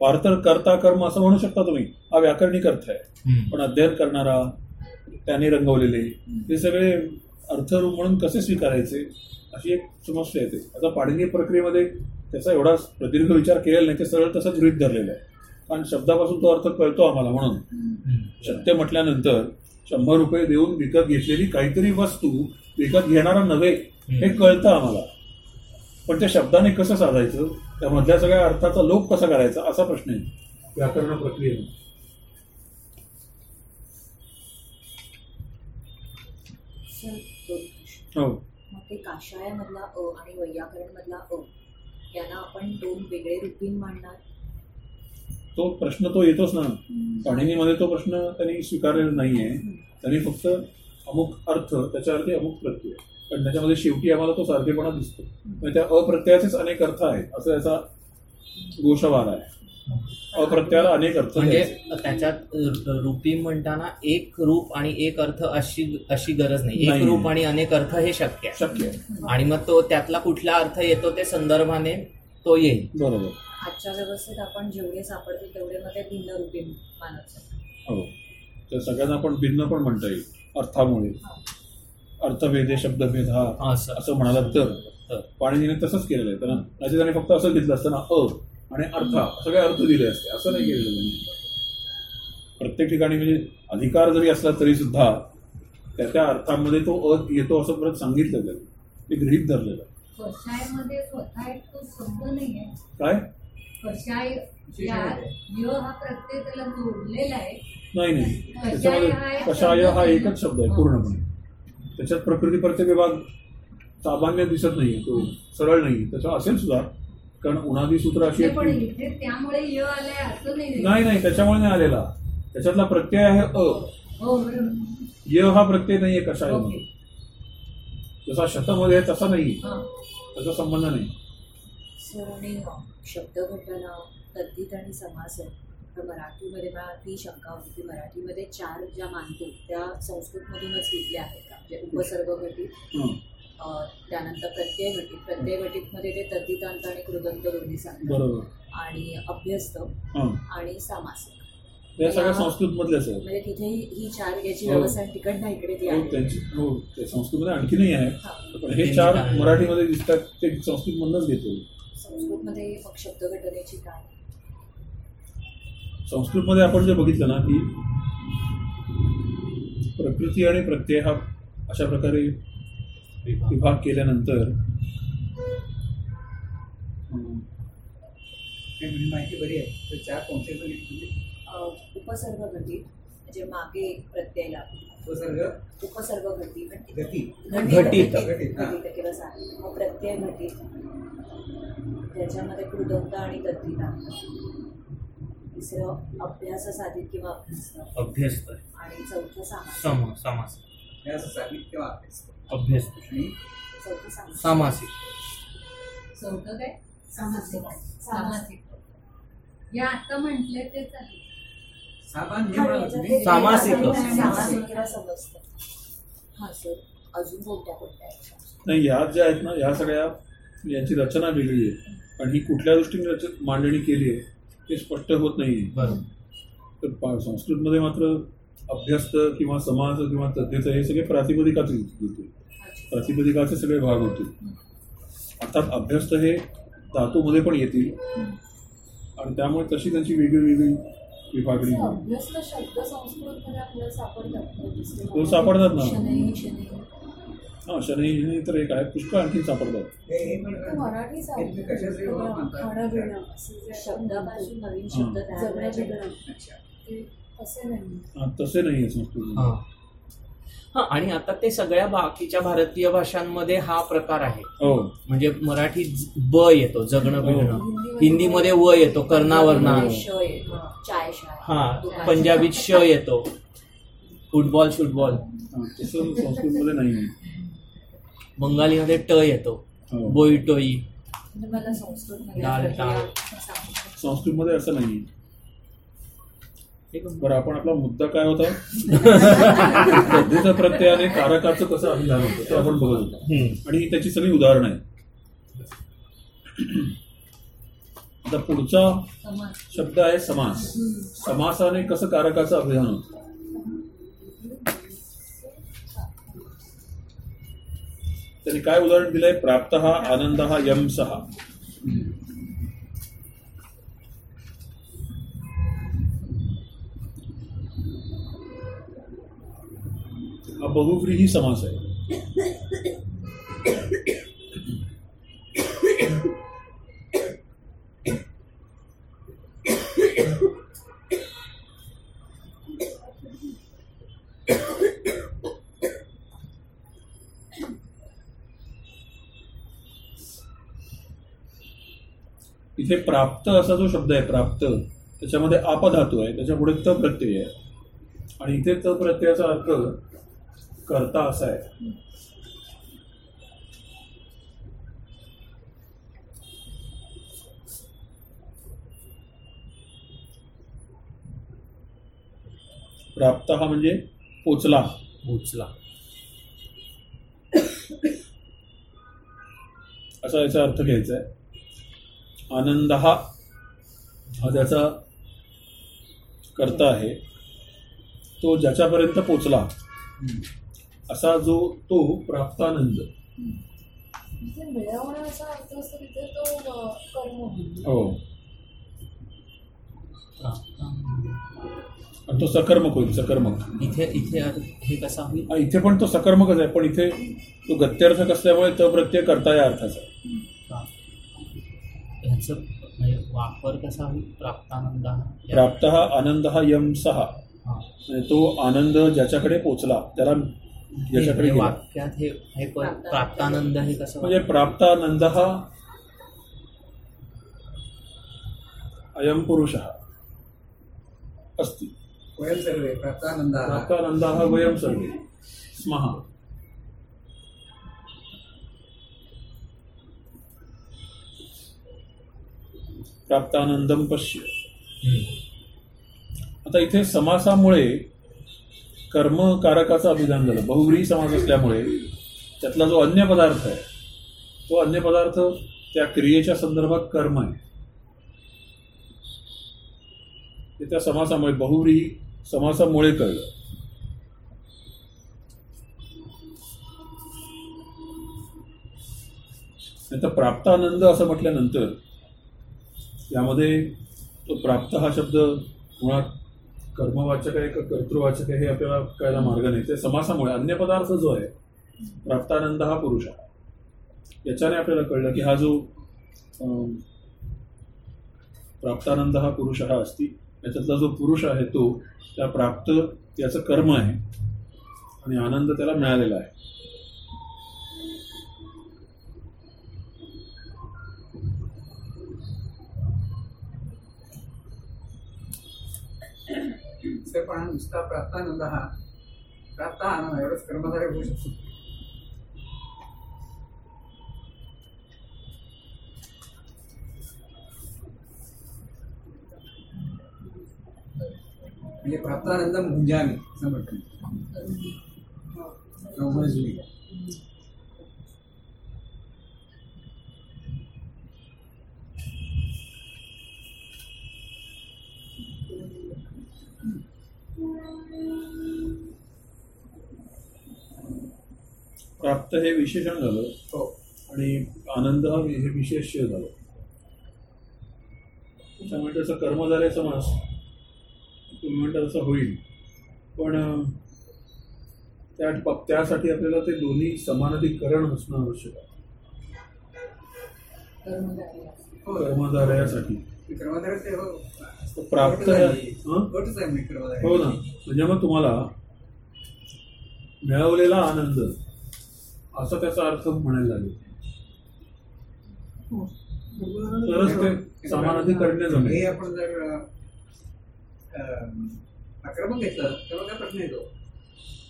फार तर करता कर्म असं म्हणू शकता तुम्ही. हा व्याकरणिक अर्थ आहे. पण अध्ययन करणारा त्याने रंगवलेले हे सगळे अर्थरूप म्हणून कसे स्वीकारायचे अशी एक समस्या येते. आता पाणिनी प्रक्रियेमध्ये त्याचा एवढा प्रदीर्घ विचार केलेला नाही ते सरळ तसंच गृहित धरलेलं आहे. कारण शब्दापासून तो अर्थ कळतो आम्हाला म्हणून. सत्य म्हटल्यानंतर शंभर रुपये देऊन विकत घेतलेली काहीतरी वस्तू विकत घेणारा नव्हे हे कळतं आम्हाला. पण त्या शब्दाने कसं साधायचं? त्या मधल्या सगळ्या अर्थाचा लोप कसा करायचा? असा प्रश्न आहे. व्याकरण प्रक्रियेने दोन प्रश्न. हो. मग ते काशायामधला अ आणि वैयाकरणमधला अ यांना आपण दोन वेगळे रुपीन मांडणार? तो प्रश्न तो येतोच ना. पाणिनीमध्ये तो प्रश्न त्यांनी स्वीकारलेला नाहीये. त्यांनी फक्त अमुक अर्थ त्याच्या अर्थी अमुक प्रत्यय. पण त्याच्यामध्ये शेवटी आम्हाला तो सारखेपणा दिसतो. म्हणजे त्या अप्रत्ययाचेच अनेक अर्थ आहेत. असं याचा गोषवार आहे. अप्रत्ययाला अनेक अर्थ म्हणजे. त्याच्यात रूपी म्हणताना एक रूप आणि एक अर्थ अशी अशी गरज नाही. एक. रूप आणि अनेक अर्थ हे शक्य आहे. शक्य आणि मग तो त्यातला कुठला अर्थ येतो ते संदर्भाने तो येईल. बरोबर. आजच्या व्यवस्थेत आपण जेवढे सापडतील तेवढे मध्ये भिन्न रुपीन मानत. हो. तर सगळ्यांना आपण भिन्न पण म्हणता येईल. अर्थामुळे. अर्थभेदे शब्दभेद हा असं. असं म्हणाला तर. तर. पाणिनीने तसंच केलेलं आहे. त्यांना नाही त्याने फक्त असं घेतलं असतं ना अ. आणि अर्थ सगळे अर्थ दिले असते. असं नाही केलेलं त्यांनी प्रत्येक ठिकाणी म्हणजे अधिकार जरी असला तरी सुद्धा त्या त्या अर्थामध्ये तो अ येतो असं परत सांगितलं त्यांनी ते गृहित धरलेलं. आहे. कषायमध्ये स्वतः एक तो शब्द नाहीये. काय? कषाय या य हा प्रत्यय त्याला जोडलेला आहे. नाही नाही. कषाय त्याच्यामध्ये हा कषाय हा एकच शब्द आहे पूर्णपणे. त्याच्यात प्रकृती प्रत्यय विभाग सामान्य दिसत नाही तो सरळ नाही त्याचा असेल सुद्धा कारण उन्हादी सूत्र अशी त्यामुळे य आलंय असं नाही नाही नाही त्याच्यामुळे नाही आलेला. त्याच्यातला प्रत्यय आहे अ. हो य हा प्रत्यय नाहीये कशामध्ये. जसा शतमध्ये आहे तसा नाही हा. त्याचा संबंध नाही. सर आणि शब्दघटना तद्धित आणि समास आहे तर मराठीमध्ये मला ती शंका होती की मराठीमध्ये चार ज्या मानतो त्या संस्कृतमधूनच घेतल्या आहेत का? म्हणजे उपसर्ग घटित हं, त्यानंतर प्रत्यय घटित प्रत्यय घटितमध्ये ते तद्धितांत आणि कृदंत दोन्ही सांगतात. बरोबर. आणि अभ्यस्त. आणि सामासिक. संस्कृत आहेत म्हणजे तिथे ही चार याची हो. व्यवस्था आहे, तिकडनं इकडे ती हो, आहे. हो संस्कृतमध्ये आणखीनही आहे. हा. पण हे चार मराठीमध्ये दिसतात ते संस्कृत मधनच घेतो. संस्कृतमध्ये मग शब्दघटनेची काय? संस्कृतमध्ये आपण जे बघितलं ना की प्रकृती आणि प्रत्यय हा अशा प्रकारे विभाग केल्यानंतर माहिती बरी आहे. तर चार कोणते अ, उपसर्ग घटित म्हणजे मागे प्रत्यय लागतो. उपसर्ग? उपसर्ग घटित म्हणजे गती. घटित. किंवा प्रत्यय घटित. त्याच्यामध्ये कृदंत आणि तद्धिता तिसरं अभ्यास साधित किंवा अभ्यास. अभ्यस्त आणि चौथं समास. हे असं साधित किंवा अभ्यास. अभ्यस्त सामासिक सामासिक. चौथं काय? सामासिक. सामासिक. या आता म्हटले तेच आहे. ते-? नाही ह्या ज्या आहेत ना ह्या सगळ्या यांची रचना वेगळी आहे. आणि ही कुठल्या दृष्टीने रच- मांडणी केली आहे हे स्पष्ट होत नाही तर पा- संस्कृतमध्ये मात्र अभ्यस्त किंवा समाज किंवा तज्ञता हे सगळे प्रातिपदिकाचे होते प्रातिपदिकाचे सगळे भाग होते अर्थात अभ्यस्त हे धातूमध्ये पण येतील. आणि त्यामुळे तशी त्यांची वेगळी वेगळी विभागणी संस्कृतमध्ये आपल्याला सापडतात तो सापडतात ना. हा शनी शनी तर एक आहे. पुष्कळ आणखी सापडतात. हे- हे ते हे. ते हा, तसे नाही आहे संस्कृत. हा हा आणि आता ते सगळ्या बाकीच्या भारतीय भाषांमध्ये हा प्रकार आहे. हो. म्हणजे मराठीत ज- ब येतो जगणं बिगणं हिंदीमध्ये व येतो कर्णावरणा श येतो चाय शाय हा. पंजाबीत श येतो. Football football. हा, तसं संस्कृतमध्ये नाही बंगालीमध्ये ट येतो. हो. बोई टोई. म्हणजे. संस्कृतमध्ये असं नाही बरं आपण आपला मुद्दा काय होता? प्रत्ययाने कारकाचं कसं अभिधान होतं ते आपण बघत होतो. आणि ही त्याची सगळी उदाहरणं आहेत. आता पुढचा शब्द आहे समास. समासाने कसं कारकाचं अभिधान होतं? त्यांनी काय उदाहरण दिलंय? प्राप्त हा आनंद हा यम सहा हा बहुव्रीही समास आहे इथे प्राप्त असा जो शब्द आहे प्राप्त त्याच्यामध्ये आपधातू आहे त्याच्या पुढे त प्रत्यय आहे. आणि इथे त प्रत्ययाचा अर्थ करता असा आहे. प्राप्त हा म्हणजे पोचला. उचला असा याचा अर्थ घ्यायचा आहे. आनंद हा हा त्याचा करता आहे तो ज्याच्यापर्यंत पोचला असा जो तो प्राप्तानंद होईल. हो आणि तो सकर्मक होईल सकर्मक इथे इथे हे कसा होईल इथे पण तो सकर्मकच आहे पण इथे तो गत्यर्थक असल्यामुळे तो प्रत्यय करता या अर्थाचा. हा. ह्याचं म्हणजे वापर कसा होईल प्राप्तानंद प्राप्त हा आनंद हा यम सहा हा. म्हणजे तो आनंद ज्याच्याकडे पोचला त्याला ज्याच्याकडे गेला. वाक्यात हे हे प्राप्तानंद हे कसं म्हणजे प्राप्तानंद हा अयम पुरुष अस्ति। वयं सर्वे प्राप्तानंद। हा वयम सर्वे। स्मः। प्राप्तानंदम पश्य. आता इथे समासामुळे कर्मकारकाचं अभिधान झालं. बहुव्रीही समास असल्यामुळे त्यातला जो अन्य पदार्थ आहे तो अन्य पदार्थ त्या क्रियेच्या संदर्भात कर्म आहे. ते त्या समासामुळे बहुव्रीही समासामुळे कळलं. नाही तर प्राप्तानंद असं म्हटल्यानंतर यामध्ये तो प्राप्त हा शब्द मुळात कर्मवाचक आहे का कर्तृवाचक आहे हे आपल्याला कळायला मार्ग नाही. ते समासामुळे अन्य पदार्थ जो आहे प्राप्तानंद हा पुरुष आहे. याच्याने आपल्याला कळलं की हा जो प्राप्तानंद हा पुरुष हा असती. याच्यातला जो पुरुष आहे तो त्या प्राप्त याचं कर्म आहे. आणि आनंद त्याला मिळालेला आहे. सर पण हा नुसता प्राप्तानंद हा. प्राप्त हा आनंद एवढंच कर्मधारे होऊ शकतो. म्हणजे प्राप्तानंदम भुंजामी असं म्हणतात प्राप्त हे विशेषण झालं. हो. आणि आनंद हा हे विशेष झालं. त्यामुळे त्याचा कर्मधारय समास तुम्ही म्हणता तसं होईल. पण त्या त्यासाठी आपल्याला ते दोन्ही समानाधिकरण असणं आवश्यक आहे. हो कर्मधारयासाठी हो. प्राप्त. हं? म्हणजे. हो ना. म्हणजे मग तुम्हाला मिळवलेला आनंद असा त्याचा अर्थ म्हणायला लागेल. तरच ते समानाधिकरण्य हे आपण जर अं, आक्रमक घेतलं तेव्हा काय प्रश्न येतो?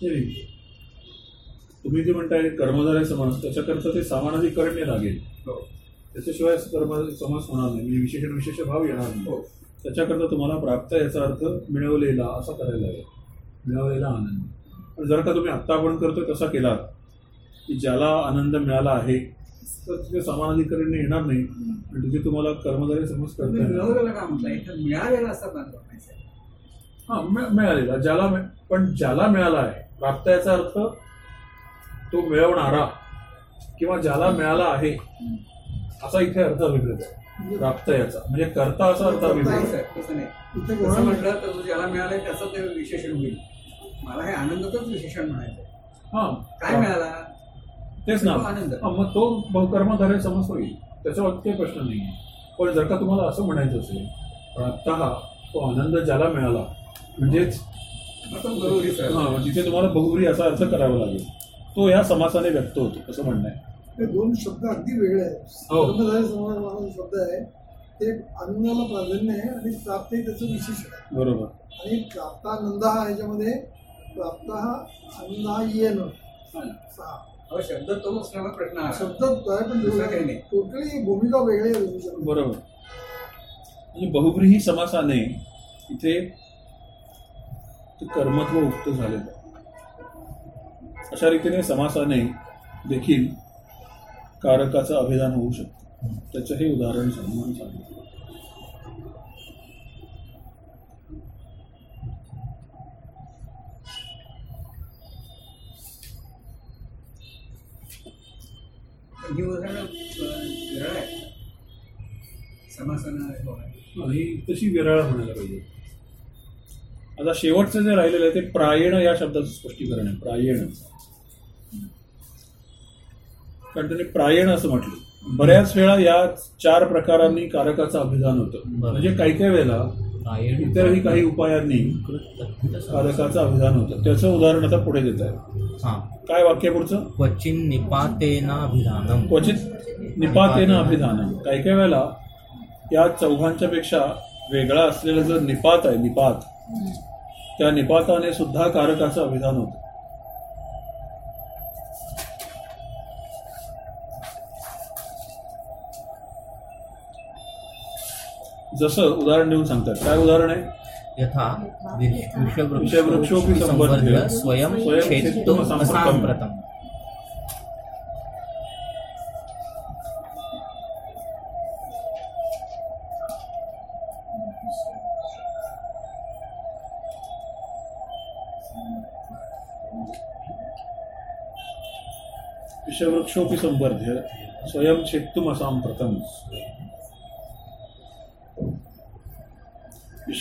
नाही. तुम्ही जे म्हणताय कर्मधारय समास त्याच्याकरता ते समानाधिकरण्य लागेल. हो. त्याच्याशिवाय कर्म समास होणार नाही. म्हणजे विशेषण विशेष भाव येणार नाही. हो. त्याच्याकरता तुम्हाला प्राप्त याचा अर्थ मिळवलेला असा करायला लागेल. मिळवलेला आनंद. पण जर का तुम्ही आत्ता आपण करतोय तसा केला की ज्याला आनंद मिळाला आहे तर तिथे समानाधिकरण्य येणार नाही. आणि तिथे तुम्हाला कर्मधारी समज करता हा मिळ- मिळालेला. ज्याला मिळ- पण ज्याला मिळाला आहे प्राप्त याचा अर्थ तो मिळवणारा किंवा ज्याला मिळाला आहे असा इथे अर्थ अभिप्रेत आहे. प्राप्त याचा म्हणजे करता असा अर्थ अभिप्रेत म्हटलं तर ज्याला मिळालंय त्याचं ते विशेषण होईल. मला हे आनंदाचंच विशेषण म्हणायचं हा. काय मिळाला? तेच ना. मग तो बहुकर्मधारय समज होईल. त्याच्यावर काही प्रश्न नाही पण जर का तुम्हाला असं म्हणायचं असेल प्राप्त हा तो आनंद ज्याला मिळाला म्हणजेच. हा तिथे तुम्हाला बहुब्री असा अर्थ करावा लागेल तो या समासाने व्यक्त होतो असं म्हणणं आहे. हे दोन शब्द अगदी वेगळे आहेत. हो. शब्द आहे. ते आनंदाला प्राधान्य आहे आणि प्राप्त हे त्याचं विशेष आहे. बरोबर. आणि प्राप्तानंद हा ह्याच्यामध्ये प्राप्त हा आनंद हा. येणं सहा अहो, शब्द तो असल्यामुळे प्रश्न आला शब्द तो आहे पण दुसरं काही नाही. टोटली भूमिका वेगळी आहे दोन्ही शब्द. बरोबर म्हणजे बहुब्रीही समासाने इथे ते कर्मत्व उक्त झालेलं आहे. अशा रीतीने समासाने देखील कारकाचं अभिधान होऊ शकतं त्याचं हे उदाहरण समजून सांगितलं ही उदाहरणं अं, विरळ आहेत समासानं हो. आणि तशी विरळ म्हणायला पाहिजे. आता शेवटचं जे राहिलेलं आहे ते प्रायण या शब्दाचं स्पष्टीकरण आहे प्रायण. कारण त्यांनी प्रायण असं म्हटलं. बऱ्याच वेळा या चार प्रकारांनी कारकाचं अभिधान होतं. म्हणजे काही काही वेळेला इतरही काही उपायांनी कारकाचं अभिधान होतं. त्याचं उदाहरण आता पुढे देत आहे. हा. काय वाक्य पुढचं? क्वचिन निपातेनाभिधानम क्वचित निपातेनं अभिधानम. काही काही वेळेला या चौघांच्या पेक्षा वेगळा असलेला जो निपात आहे निपात त्या निपाताने सुद्धा कारकाचं अभिधान होतं. जसं उदाहरण देऊन सांगतात काय उदाहरण आहे? यथा स्वयं क्षेत्तुम् क्षेत्तुम् विषवृक्षोपि संवर्ध्य स्वयं छेत्तुम असाम्प्रतम.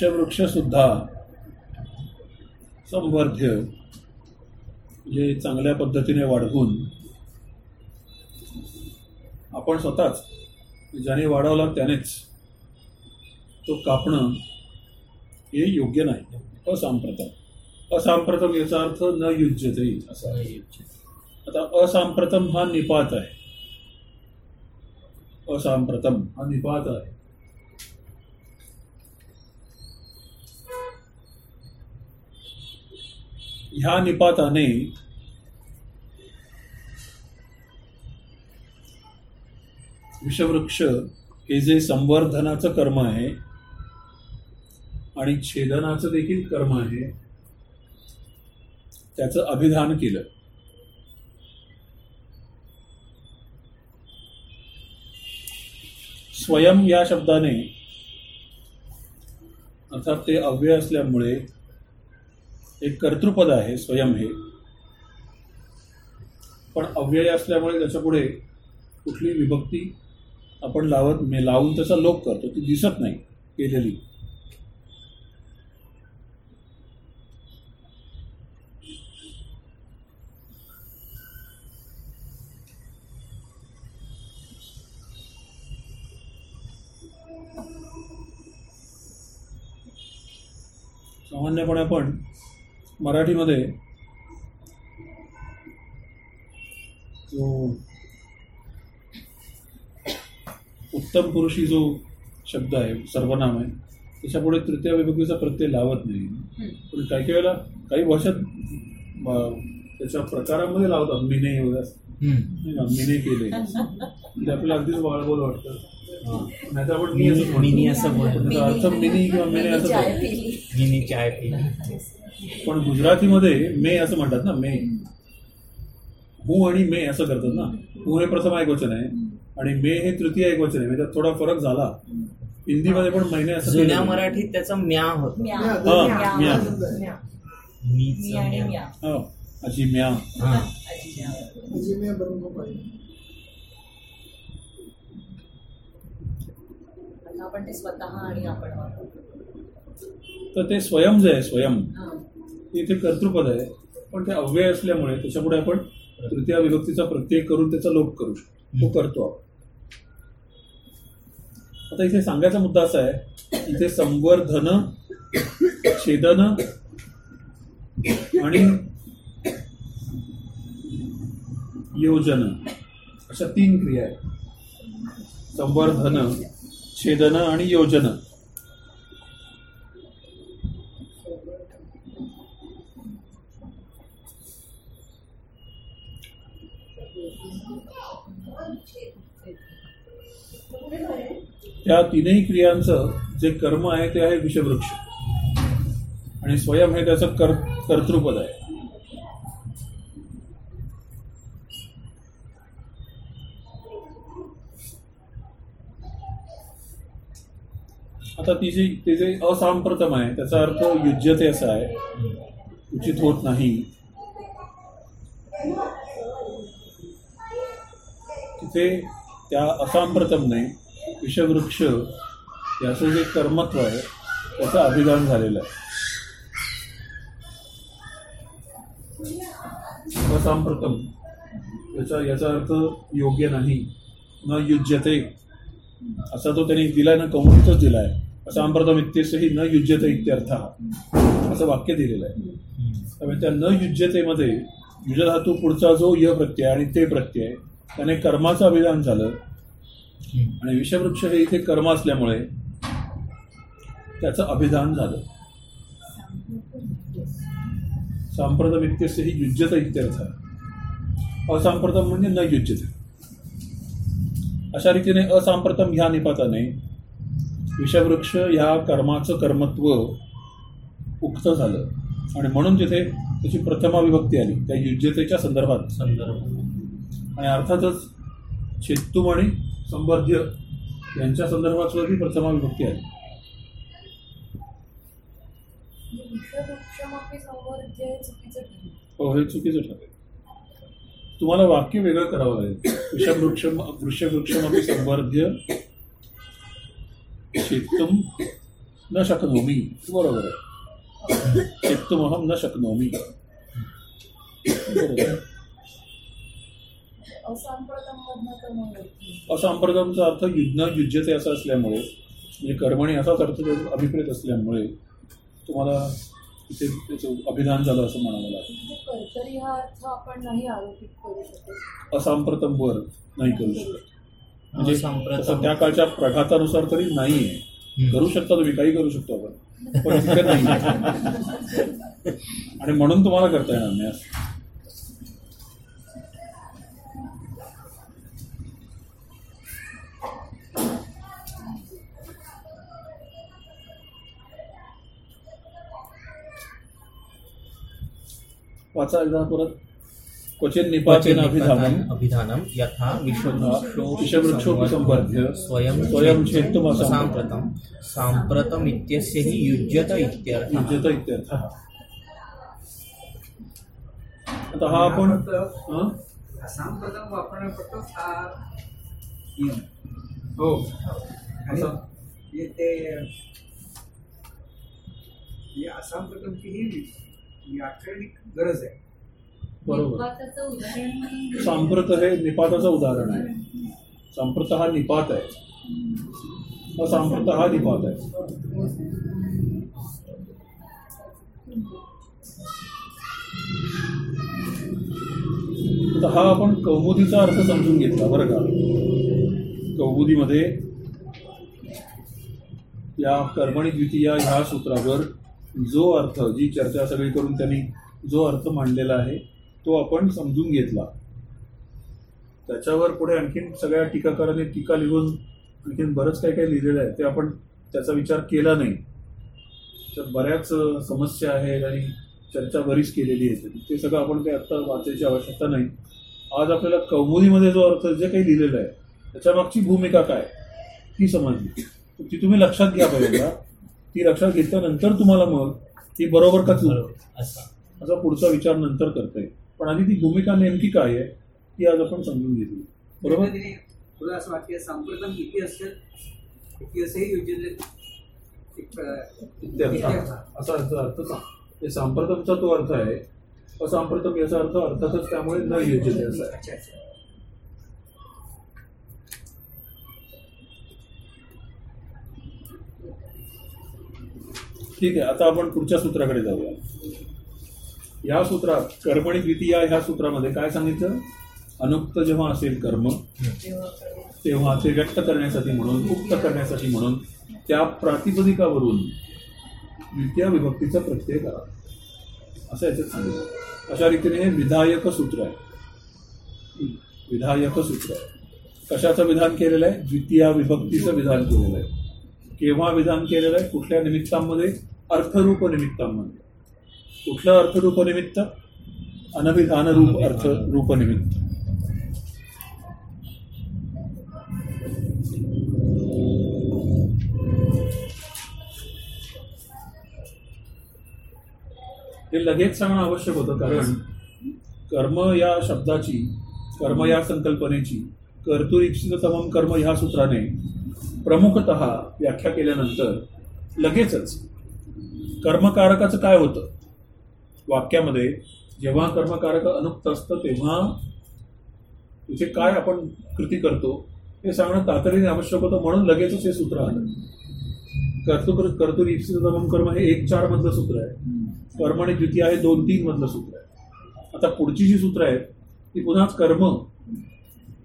विषवृक्ष सुद्धा संवर्ध्य म्हणजे चांगल्या पद्धतीने वाढवून आपण स्वतःच ज्याने वाढवला त्यानेच तो कापणं हे योग्य नाही. असांप्रतम असांप्रतम याचा अर्थ न युज्यते. असा आहे आता असांप्रतम हा निपात आहे. असांप्रतम हा निपात आहे. ह्या निपाताने विषवृक्ष हे जे संवर्धनाचं कर्म आहे आणि छेदनाचं देखील कर्म आहे त्याचं अभिधान केलं. स्वयं या शब्दाने अर्थात ते अव्यय असल्यामुळे एक कर्तृपद आहे स्वयं हे. पण अव्यय असल्यामुळे त्याच्या पुढे कुठली विभक्ती आपण लावत मे लावून त्याचा लोप करतो ती दिसत नाही केलेली. मराठीमध्ये जो उत्तम पुरुषी जो शब्द आहे सर्वनाम आहे त्याच्यापुढे तृतीय विभक्तीचा प्रत्यय लावत नाही. पण काही काही वेळेला काही भाषात म- त्याच्या प्रकारामध्ये लावतात मिने वगैरे असं. नाही का, मिने केले म्हणजे आपल्याला अगदीच बाळबोल वाटतं. नाही तर आपण मी असं म्हणतो. मिनी असं बोलतो त्याचा अर्थ मिनी किंवा मिने असं मिनी चाय पिली. पण गुजरातीमध्ये मे असं म्हणतात ना मे. हू आणि मे असं करतात ना. हू हे प्रथम एक वचन आहे आणि मे हे तृतीय एक वचन आहे. म्हणजे थोडा फरक झाला. हिंदीमध्ये पण महिने असं जुन्या. मराठीत त्याचा म्या होत. म्या. म्या. हा, म्या. म्या. मीच मी आणि म्या. अशी म्या. आपण ते स्वतः आणि आपण वापरतो तर ते स्वयं जे आहे स्वयं. हा. इथे कर्तृपद आहे. पण ते अव्यय असल्यामुळे त्याच्यापुढे आपण तृतीय विभक्तीचा प्रत्यय करून त्याचा लोप करू शकतो. तो करतो आपण. आता इथे सांगायचा मुद्दा असा आहे इथे संवर्धन छेदन आणि योजन. अशा तीन क्रिया आहेत. संवर्धन छेदन आणि योजन. त्या तीनही क्रियांचं जे कर्म आहे ते आहे विषवृक्ष. आणि स्वयं हे त्याचं कर कर्तृपद आहे. आता ती जी ते जे असांप्रतम आहे त्याचा अर्थ युज्यते असा आहे उचित होत नाही. तिथे त्या असांप्रतमने विषवृक्ष याचं जे कर्मत्व आहे त्याचं अभिधान झालेलं आहे. असांप्रतम याचा याचा अर्थ योग्य नाही न युज्यते. असा तो त्यांनी दिलाय ना कौमुदीतच दिलाय. असांप्रतम इत्यसही न युज्यते इत्यर्थ असं वाक्य दिलेलं आहे. त्यामुळे त्या न युज्यतेमध्ये युजधातू पुढचा जो य प्रत्यय आणि ते प्रत्यय त्याने कर्माचं अभिधान झालं. आणि विषवृक्ष हे इथे कर्म असल्यामुळे त्याचं अभिधान झालं. सांप्रतम इत्यस्य ही युज्यत इत्यर्थ. असांप्रतम म्हणजे न युज्यते. अशा रीतीने असांप्रतम ह्या निपाताने विषवृक्ष ह्या कर्माचं कर्मत्व उक्त झालं. आणि म्हणून तिथे त्याची प्रथमा विभक्ती आली. त्या युज्यतेच्या संदर्भात. संदर्भ आणि अर्थातच चेत्तुम आणि संवर्ध्य यांच्या संदर्भात सुद्धा ती प्रथमा विभक्ती आली. वृक्षमपी हे चुकीचं ठरलं. हो चुकीचं ठरेल. तुम्हाला वाक्य वेगळं करावं लागेल. वृषवृक्ष वृक्षवृक्षमपी संवर्ध्य चेत्तुम न शक्नोमी। बरोबर आहे. चेत्तुमहम न शक्नोमी. असांप्रतमचा अर्थ युज्ञ युज्यते असा असल्यामुळे म्हणजे कर्मणी असाच अर्थ अभिप्रेत असल्यामुळे तुम्हाला इथे त्याचं अभिधान झालं असं म्हणावं लागेल. म्हणजे कर्तरी हा अर्थ आपण नाही आरोपित करू शकत. असांप्रतम वर नाही करू शकत. म्हणजे सध्या त्या काळच्या प्रघातानुसार तरी नाही करू शकता तुम्ही काही करू शकतो आपण. पण नाही आणि म्हणून तुम्हाला करता येणार नाही असं. वाचा एकदा परत. क्वचित निपातेन अभिधानम। अभिधानम यथा विषवृक्षो विषवृक्षोऽपि सम्वर्ध्य स्वयं स्वयं छेत्तुम् साम्प्रतं। साम्प्रतम् इत्यस्य हि युज्यत इत्यर्थः। युज्यत इत्यर्थः। आता हा आपण हं? सांप्रदान वापरणं पडतो हा हो. आणि ते आसाम प्रथमची ही व्याकरणिक गरज आहे. बरोबर. सांप्रत हे निपाताचं उदाहरण आहे. सांप्रत हा निपात आहे. असांप्रत हा निपात आहे. हा आपण कौमुदीचा अर्थ समजून घेतला बरं का. कौमुदीमध्ये या कर्मणी द्वितीया ह्या सूत्रावर जो अर्थ जी चर्चा सगळी करून त्यांनी जो अर्थ मांडलेला आहे तो आपण समजून घेतला. त्याच्यावर पुढे आणखीन सगळ्या टीकाकारांनी टीका लिहून आणखीन बरंच काही काही लिहिलेलं आहे. ते आपण त्याचा विचार केला नाही. तर बऱ्याच समस्या आहेत आणि चर्चा बरीच केलेली आहे. ते सगळं आपण काही आत्ता वाचायची आवश्यकता नाही. आज आपल्याला कौमुदीमध्ये जो अर्थ जे काही लिहिलेलं आहे त्याच्या मागची भूमिका काय? ती समजली. ती तुम्ही लक्षात घ्या पाहिजे ती लक्षात घेतल्यानंतर तुम्हाला मग ती बरोबर का चूक? असा पुढचा विचार नंतर करता येईल. पण आधी ती भूमिका नेमकी काय आहे ती आज आपण समजून घेतली. बरोबर? तुला असं वाटतं सांप्रतम किती असेल इतिहासही योजले. असा अर्थ अर्थ सांग हे सांप्रतमचा तो अर्थ आहे. असांप्रतम याचा अर्थ अर्थातच त्यामुळे न योजित असा आहे. ठीक आहे आता आपण पुढच्या सूत्राकडे जाऊया. या सूत्रात कर्मणी द्वितीया ह्या सूत्रामध्ये काय सांगितलं? अनुक्त जेव्हा असेल कर्म तेव्हा ते व्यक्त करण्यासाठी म्हणून उक्त करण्यासाठी म्हणून त्या प्रातिपदिकावरून द्वितीय विभक्तीचा प्रत्यय करा. असं याच्यात सांगितलं. अशा रीतीने हे विधायक सूत्र आहे. विधायक सूत्र आहे. कशाचं विधान केलेलं आहे? द्वितीया विभक्तीचं विधान केलेलं आहे. केव्हा विधान केलेलं आहे? कुठल्या निमित्तांमध्ये? अर्थरूप निमित्तांमध्ये. कुठलं अर्थरूप निमित्त अनभिधान रूप अर्थ रूप निमित्त हे लगेच सांगणं आवश्यक होतं कारण कर्म या शब्दाची कर्म या संकल्पनेची कर्तुरीप्सिततमम कर्म ह्या सूत्राने प्रमुखत व्याख्या केल्यानंतर लगेचच कर्मकारकाचं काय होतं? वाक्यामध्ये जेव्हा कर्मकारक अनुक्त असतं तेव्हा तिथे काय आपण कृती करतो हे सांगणं तातडीने आवश्यक होतं म्हणून लगेचच हे सूत्र आलं. कर्तु कर्तुर इप्सितम कर्म हे एक चार मधलं सूत्र आहे. कर्म आणि द्वितीय आहे दोन तीन मधलं सूत्र आहे. आता पुढची जी सूत्र आहेत ती पुन्हाच कर्म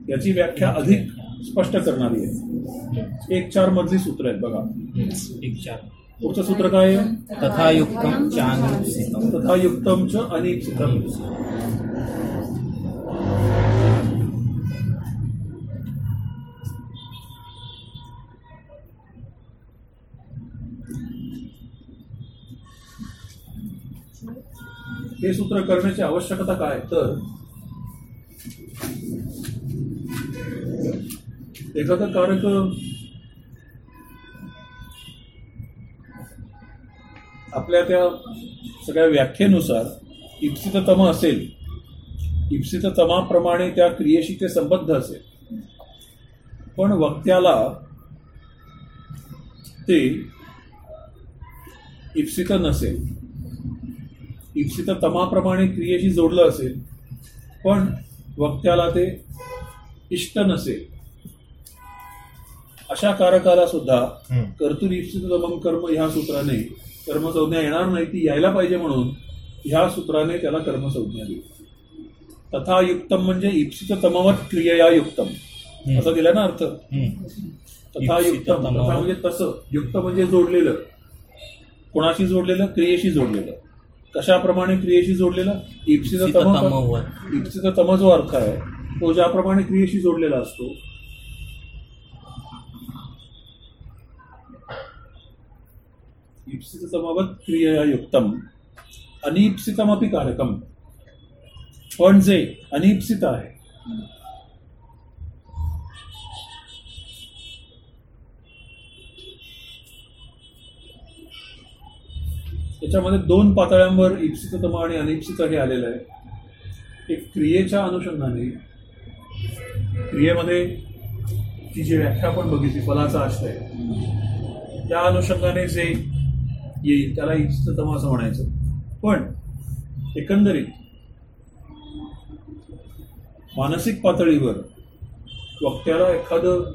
याची व्याख्या अधिक स्पष्ट करणारी आहे. एक चार मधली सूत्र आहेत बघा. एक चार. पुढचं सूत्र काय आहे तथा युक्तम च अनिप्सितम हे सूत्र करण्याची आवश्यकता काय? तर एखादं कारक आपल्या त्या सगळ्या व्याख्येनुसार इप्सिततम असेल. इप्सिततमाप्रमाणे त्या क्रियेशी ते संबद्ध असेल. पण वक्त्याला ते इप्सित नसेल. इप्सिततमाप्रमाणे क्रियेशी जोडलं असेल पण वक्त्याला ते इष्ट नसेल. अशा कारकाला सुद्धा कर्तुर इप्सिततमम कर्म ह्या सूत्राने कर्मसंज्ञा येणार नाही ती यायला पाहिजे म्हणून ह्या सूत्राने त्याला कर्मसंज्ञा दिली. तथा युक्तम म्हणजे इप्सिततमवत क्रियया युक्तम. असं दिला ना अर्थ तथा युक्तम. तथा म्हणजे तसं. युक्त म्हणजे जोडलेलं. कोणाशी जोडलेलं? क्रियेशी जोडलेलं. कशाप्रमाणे क्रियेशी जोडलेलं? इप्सिततम इप्सिततमवत. इप्सिततम जो अर्थ आहे. तो ज्याप्रमाणे क्रियेशी जोडलेला असतो इप्सिततमवत क्रियया युक्तम अनिप्सितमपि कारकम। पण जे अनिप्सित आहे त्याच्यामध्ये दोन पातळ्यांवर इप्सिततम आणि अनिप्सित हे आलेलं आहे. एक क्रियेच्या अनुषंगाने क्रियेमध्ये ती जी व्याख्या आपण बघितली फलाचा आश्रय त्या अनुषंगाने जे येईल त्याला इष्टतम असं म्हणायचं. पण एकंदरीत मानसिक पातळीवर वक्त्याला एखादं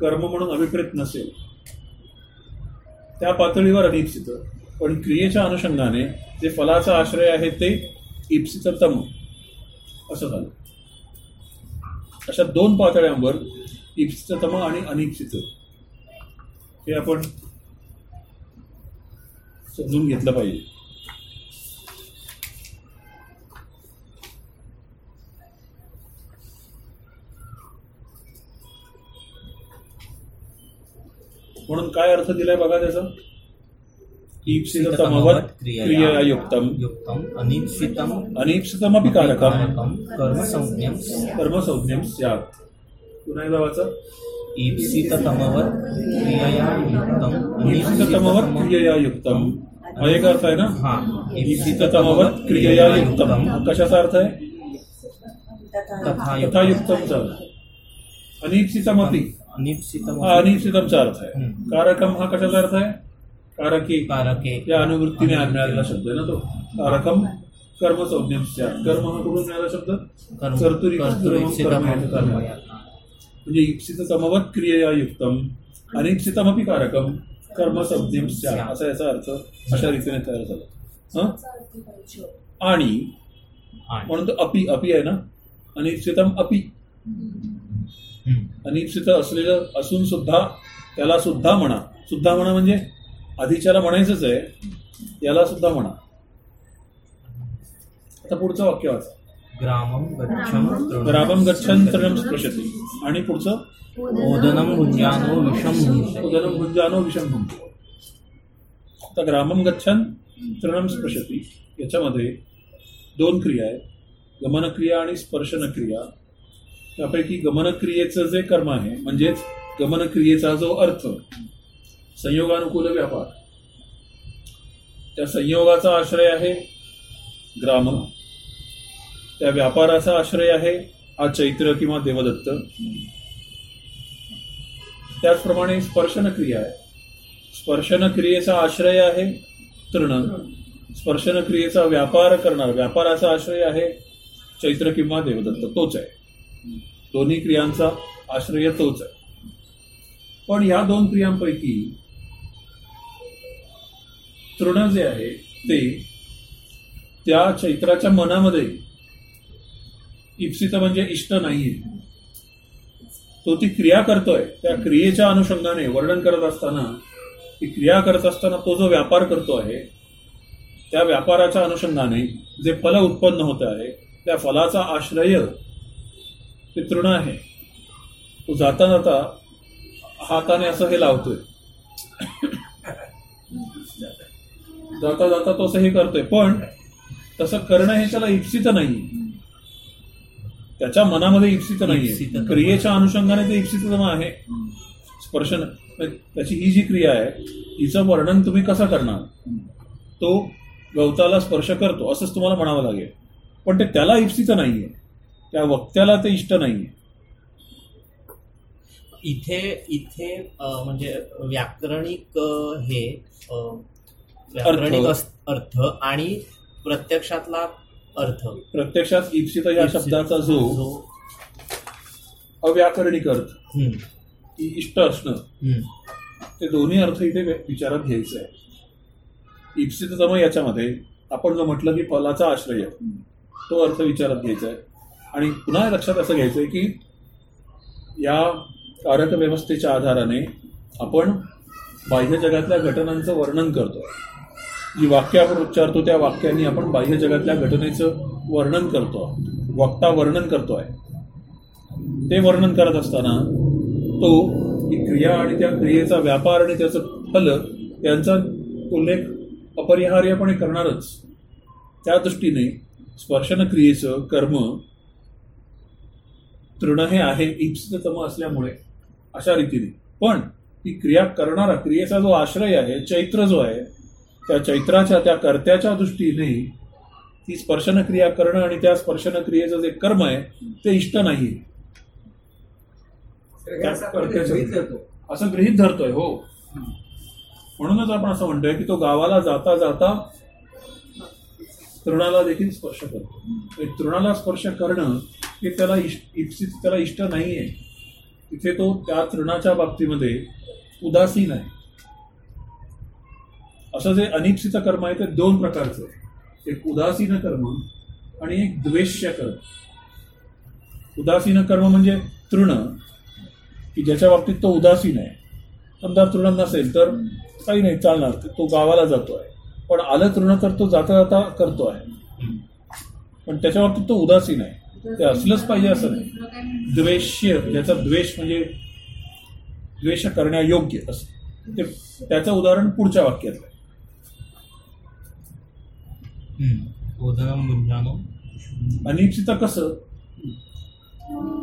कर्म म्हणून अभिप्रेत नसेल त्या पातळीवर अनिप्सित पण क्रियेच्या अनुषंगाने जे फलाचा आश्रय आहे ते इप्सिततम असं झालं. अशा दोन पातळ्यांवर इप्सिततम आणि अनिप्सित. हे आपण समजून घेतलं पाहिजे. म्हणून काय अर्थ दिलाय बघा त्याचा? कर्मसंज्ञम. कर्मसंज्ञम स्यात्. पुन्हा एकदा वाचा. ईप्सिततमवत क्रियया युक्तम ईप्सितमवत क्रियया युक्तम हा एक अर्थ आहे ना? हा. ईप्सितमवत क्रियया युक्तम हा कशाचा अर्थ आहे? तथा युक्तमचा अनिप्सितमपि. अनिप्सितम हा अनिप्सितमचा अर्थ आहे. कारकम हा कशाचा अर्थ आहे? कारकी. कारके. या अनुवृत्तीने मिळालेला शब्द आहे ना तो. कारकम कर्म स्यात् कर्म हा कुठून मिळाला शब्द? कर्तुरी कर्म. म्हणजे इप्सितमवत क्रियया युक्तम अनिप्सितमपि कारकम कर्म संज्ञम स्यात् असा याचा अर्थ अशा रीतीने तयार झाला. हं? आणि म्हणून तो अपि अपि आहे ना? अनिश्चितम अपि. अनिश्चित असलेलं असून सुद्धा त्याला सुद्धा म्हणा. सुद्धा म्हणा म्हणजे आधीच्याला म्हणायचंच आहे याला सुद्धा म्हणा. आता पुढचं वाक्य वाचा. ग्रामम गच्छम तृणं. ग्रामम गच्छन तृणम स्पृशती. आणि पुढचं? ओदनम भुंजानो विषम उदरम भुंजानो विषम आता ग्रामम गच्छन तृणम स्पृशती. याच्यामध्ये दोन क्रिया आहेत. गमनक्रिया आणि स्पर्शनक्रिया. त्यापैकी गमनक्रियेचं जे कर्म आहे म्हणजेच गमनक्रियेचा जो अर्थ संयोगानुकूल व्यापार. त्या संयोगाचा आश्रय आहे ग्राम. त्या व्यापाराचा आश्रय आहे हा चैत्र किंवा देवदत्त. त्याचप्रमाणे स्पर्शन क्रिया आहे. स्पर्शन क्रियेचा आश्रय आहे तृण. स्पर्शन क्रियेचा व्यापार करणार व्यापाराचा आश्रय आहे चैत्र किंवा देवदत्त तोच आहे. दोन्ही क्रियांचा आश्रय तोच आहे. पण या दोन क्रियांपैकी तृण जे आहे ते त्या चैत्राच्या मनामध्ये इप्सित म्हणजे इष्ट नाहीये. तो ती क्रिया करतोय त्या क्रियेच्या अनुषंगाने वर्णन करत असताना ती क्रिया करत असताना तो जो व्यापार करतो आहे त्या व्यापाराच्या अनुषंगाने जे फल उत्पन्न होत आहे त्या फलाचा आश्रय ते तृण आहे. तो जाता जाता हाताने असं हे लावतोय. जाता जाता तो असं हे करतोय. पण तसं करणं हे त्याला इप्सित नाही त्याच्या मनामध्ये इप्सित इप्सित क्रियेच्या अनुषंगाने ते इप्सितम आहे. स्पर्शन त्याची ही जी क्रिया आहे हिचं वर्णन तुम्ही कसं करणार? तो गवताला स्पर्श करतो असंच तुम्हाला म्हणावं लागेल. पण ते त्याला इप्सित नाहीये. त्या वक्त्याला ते इष्ट नाहीये. इथे इथे म्हणजे व्याकरणिक हे व्याकरणिक अर्थ आणि प्रत्यक्षातला अर्थ. प्रत्यक्षात इप्सित या शब्दाचा जो अव्याकरणिक अर्थ की इष्ट असणं ते दोन्ही अर्थ इथे विचारात घ्यायचे आहे इप्सिततम याच्यामध्ये आपण जो म्हटलं की फलाचा आश्रय तो अर्थ विचारात घ्यायचा आहे. आणि पुन्हा लक्षात असं घ्यायचं आहे की या कारक व्यवस्थेच्या आधाराने आपण बाह्य जगातल्या घटनांचं वर्णन करतो जी वाक्य आपण उच्चारतो त्या वाक्याने आपण बाह्य जगातल्या घटनेचं वर्णन करतो. वक्ता वर्णन करतो आहे ते वर्णन करत असताना तो ही क्रिया आणि त्या क्रियेचा व्यापार आणि त्याचं फल यांचा उल्लेख अपरिहार्यपणे करणारच. त्या दृष्टीने स्पर्शन क्रियेचं कर्म तृण हे आहे इप्सिततम असल्यामुळे अशा रीतीने. पण ती क्रिया करणारा क्रियेचा जो आश्रय आहे चैत्र जो आहे त्या चैत्राच्या त्या कर्त्याच्या दृष्टीने ती स्पर्शन क्रिया करणं आणि त्या स्पर्शन क्रियेचं जे कर्म आहे ते इष्ट नाही असं गृहीत धरतोय हो. म्हणूनच आपण असं म्हणतोय की तो गावाला जाता जाता तृणाला देखील स्पर्श करतो. आणि तृणाला स्पर्श करणं हे त्याला इष्ट त्याला इष्ट नाहीये. तिथे तो त्या तृणाच्या बाबतीमध्ये उदासीन आहे. असं जे अनिप्सित कर्म आहे ते दोन प्रकारचं आहे. एक उदासीन कर्म आणि एक द्वेष्य कर्म. उदासीन कर्म म्हणजे तृण की ज्याच्या बाबतीत तो उदासीन आहे. समजा तृण नसेल तर काही नाही चालणार तो गावाला जातो आहे पण आलं तृण तर तो जाता जाता करतो आहे पण त्याच्या बाबतीत तो उदासीन आहे. ते असलंच पाहिजे असं नाही. द्वेष्य ज्याचा द्वेष म्हणजे द्वेष करण्यायोग्य असं. ते त्याचं उदाहरण पुढच्या वाक्यातलं आहे. अनिश्चित कसं?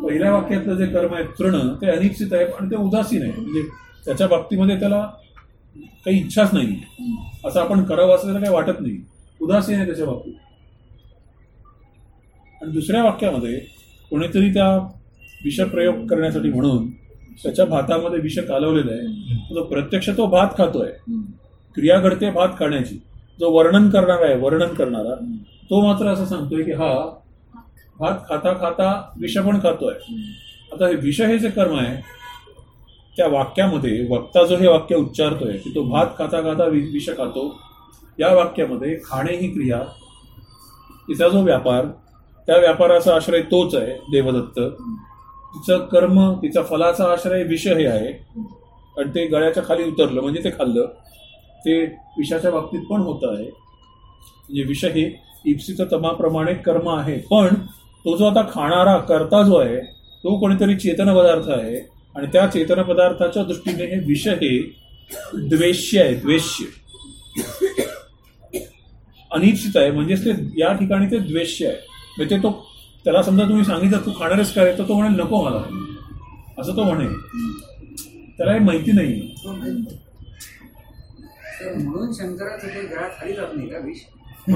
पहिल्या वाक्यातलं जे कर्म आहे तृण ते अनिश्चित आहे आणि ते उदासीन आहे. म्हणजे त्याच्या बाबतीमध्ये त्याला काही इच्छाच नाही. असं आपण करावं असं त्याला काही वाटत नाही. उदासीन आहे त्याच्या बाबतीत. आणि दुसऱ्या वाक्यामध्ये कोणीतरी त्या विषप्रयोग करण्यासाठी म्हणून त्याच्या भातामध्ये विष कालवलेलं आहे. तो प्रत्यक्ष तो भात खातोय. क्रिया घडते भात खाण्याची. जो वर्णन करणारा आहे वर्णन करणारा तो मात्र असं सांगतोय की हा भात खाता खाता विष पण खातोय. आता हे विष हे जे कर्म आहे त्या वाक्यामध्ये वक्ता जो हे वाक्य उच्चारतोय की तो भात खाता खाता विष खातो या वाक्यामध्ये खाणे ही क्रिया तिचा जो व्यापार त्या व्यापाराचा आश्रय तोच आहे देवदत्त. तिचं कर्म तिचा फलाचा आश्रय विष हे आहे. आणि ते गळ्याच्या खाली उतरलं म्हणजे ते खाल्लं. ते विषाच्या बाबतीत पण होत आहे. म्हणजे विष हे इप्सीचं तमाप्रमाणे कर्म आहे. पण तो जो आता खाणारा करता जो आहे तो कोणीतरी चेतन पदार्थ आहे आणि त्या चेतन पदार्थाच्या दृष्टीने हे विष हे द्वेष्य आहे द्वेष्य. अनिश्चित आहे म्हणजेच ते या ठिकाणी ते द्वेष्य आहे. म्हणजे तो त्याला समजा तुम्ही सांगितलं तू खाणारच काय? तर तो म्हणे नको मला. असं तो म्हणे. त्याला हे माहिती नाही तर म्हणून शंकराचं ते गळ्यात खाली जात नाही का विष?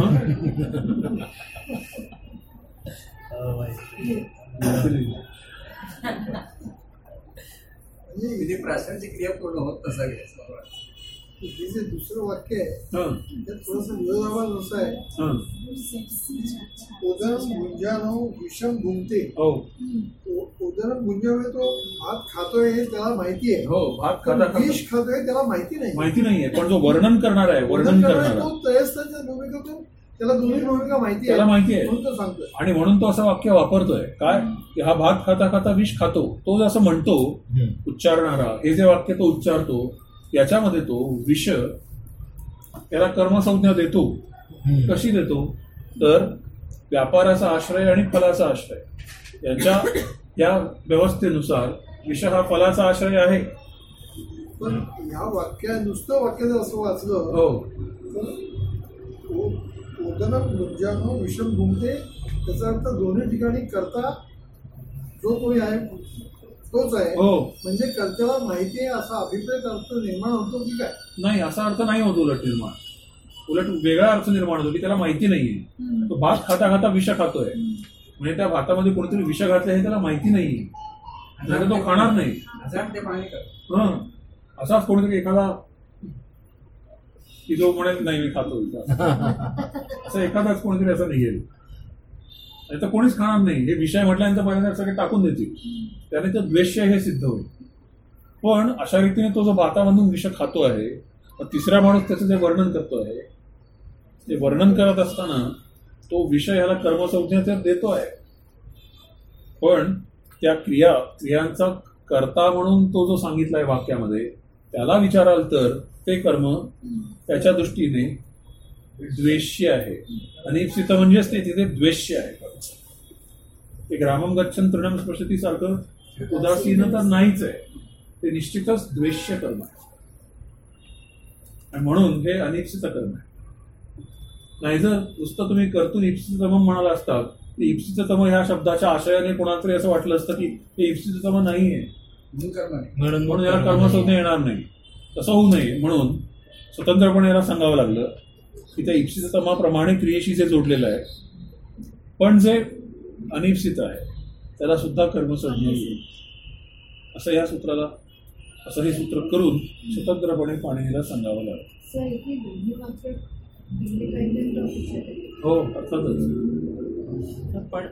म्हणजे प्राशांची क्रिया पूर्ण होत नसा घ्यायचं हे जे दुसरं वाक्य आहे हं, त्यात थोडंसं विरोधाभास असं आहे. हं. उदरम गुंजानो विषम घुमते हो. उदरम गुंजानो तो भात खातोय हे त्याला माहिती आहे. हो भात खाता खाता. विष खातोय त्याला माहिती नाही. माहिती नाहीये पण जो वर्णन करणार आहे वर्णन करणारा तो तयस्थाच्या भूमिकेतून त्याला दोन्ही भूमिका माहिती त्याला माहिती आहे. म्हणून तो सांगतोय. आणि म्हणून तो असं वाक्य वापरतोय. काय? की हा भात खाता खाता विष खातो. तो जसं म्हणतो उच्चारणारा हे जे वाक्य तो उच्चारतो याच्यामध्ये तो विष त्याला कर्मसंज्ञा देतो. कशी देतो? तर व्यापाराचा आश्रय आणि फलाचा आश्रय. यांच्या या व्यवस्थेनुसार विष हा फलाचा आश्रय आहे. पण ह्या वाक्या नुसतं वाक्य जर असं वाचलं हो. विषम घुमते त्याचा अर्थ दोन्ही ठिकाणी करता जो कोणी आहे तोच आहे. हो. म्हणजे कर्त्याला माहिती आहे असा अभिप्राय अर्थ निर्माण होतो की काय? नाही असा अर्थ नाही होत उलट निर्माण. उलट वेगळा अर्थ निर्माण होतो की त्याला माहिती नाहीये. तो भात खाता खाता विष खातोय. म्हणजे त्या भातामध्ये कोणीतरी विष घातलं हे त्याला माहिती नाहीये. नाही तो खाणार नाही. हजार ते पाणी कर हं. असाच कोणीतरी एखादा की जो म्हणेल नाही मी खातो. असं एखादाच कोणीतरी असं निघेल नाही तर कोणीच खाणार नाही. हे विषय म्हटल्यानंतर पहिल्यांदा सगळे टाकून देतील. त्याने तर द्वेष्य हे सिद्ध होईल. पण अशा रीतीने तो जो भातामधून विष खातो आहे तिसरा माणूस त्याचं जे वर्णन करतो आहे ते वर्णन करत असताना तो विषय ह्याला कर्मसंज्ञा देतो आहे. पण त्या क्रिया क्रियांचा कर्ता म्हणून तो जो सांगितलाय वाक्यामध्ये त्याला विचाराल तर ते कर्म त्याच्या दृष्टीने द्वेष्य आहे. आणि सीत म्हणजेच ते तिथे द्वेष्य आहे. ते ग्रामम गच्छन तृणम स्पृशती सारखं उदासीनता नाहीच आहे. ते निश्चितच द्वेष्य कर्म आहे. आणि म्हणून हे अनिश्चित कर्म आहे. नाही जर नुसतं तुम्ही कर्तून इप्सित तम म्हणाला असता इप्सित तम ह्या शब्दाच्या आशयाने कोणाला तरी असं वाटलं असतं की हे इप्सित तम नाहीये म्हणून नाही. म्हणून याला कर्मसंज्ञा येणार नाही. तसं होऊ नये. म्हणून स्वतंत्रपणे याला सांगावं लागलं की त्या इप्सिततमाप्रमाणे क्रियेशी जे जोडलेलं आहे. पण जे अनिप्सित आहे. त्याला सुद्धा कर्मसंज्ञा येईल असं या सूत्राला असं हे सूत्र करून स्वतंत्रपणे पाणीला सांगावं शकते हो अर्थातच. पण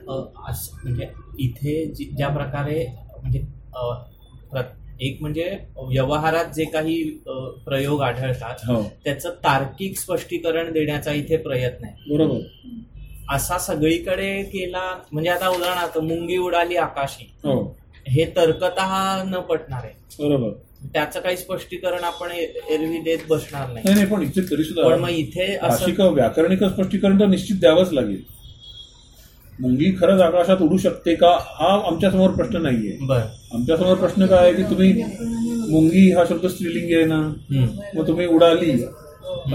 म्हणजे इथे जी ज्या प्रकारे म्हणजे एक म्हणजे व्यवहारात जे काही प्रयोग आढळतात हो. त्याचं तार्किक स्पष्टीकरण देण्याचा इथे प्रयत्न आहे. बरोबर. असा सगळीकडे केला म्हणजे आता उदाहरणार्थ मुंगी उडाली आकाशी. हो. हे तर्कत न पटणार आहे. बरोबर. त्याचं काही स्पष्टीकरण आपण एरवी देत बसणार नाही. पण इथे तरी पण मग सुद्धा इथे असं भाषिक व्याकरणिक स्पष्टीकरण तर निश्चित द्यावंच लागेल. मुंगी खरंच आकाशात उडू शकते का हा आमच्यासमोर प्रश्न नाहीये. बर. आमच्यासमोर प्रश्न काय आहे की तुम्ही मुंगी हा शब्द स्त्रीलिंगी आहे ना. मग तुम्ही उडाली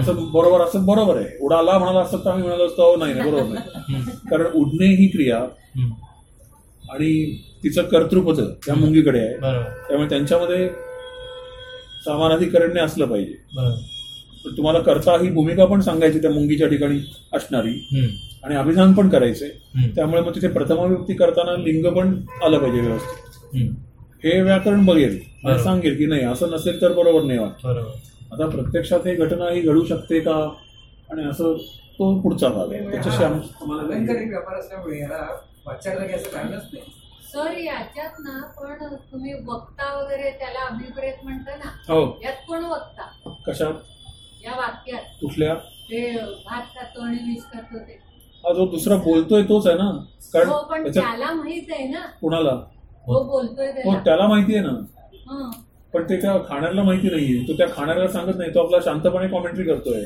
असं बरोबर असं बरोबर आहे. उडाला म्हणाला असतं तर आम्ही म्हणालो असतो "अहो, नाही नाही बरोबर नाही. कारण उडणे ही क्रिया. आणि तिचं कर्तृपद त्या मुंगीकडे आहे. त्यामुळे त्यांच्यामध्ये समानाधिकरण्य असलं पाहिजे. पण तुम्हाला करता ही भूमिका पण सांगायची त्या मुंगीच्या ठिकाणी असणारी. आणि अभिधान पण करायचे. त्यामुळे मग तिथे प्रथमाविभक्ती करताना लिंग पण आलं पाहिजे व्यवस्थित. हे व्याकरण बघेल. सांगेल की नाही असं नसेल तर बरोबर नाही बरोबर. आता प्रत्यक्षात ही घटना ही घडू शकते का? आणि असं तो पुढचा भाग आहे. त्याच्याशी व्यापार असल्यामुळे याला वाच्याला घ्यायचं कारणच नाही. सर याच्यात ना पण तुम्ही वक्ता वगैरे त्याला अभिप्रेत म्हणता ना हो. यात कोण वक्ता? कशात या वाक्यात. कुठल्या? ते भात खातो आणि वीज खातो ते. हा जो दुसरा बोलतोय तोच आहे ना? कारण हो पण त्याला माहीत आहे ना. कुणाला? हो बोलतोय हो त्याला त्याला माहिती आहे ना? हं. पण ते त्या खाण्याला माहिती नाहीये. तो त्या खाण्याला सांगत नाही. तो आपला शांतपणे कॉमेंट्री करतोय.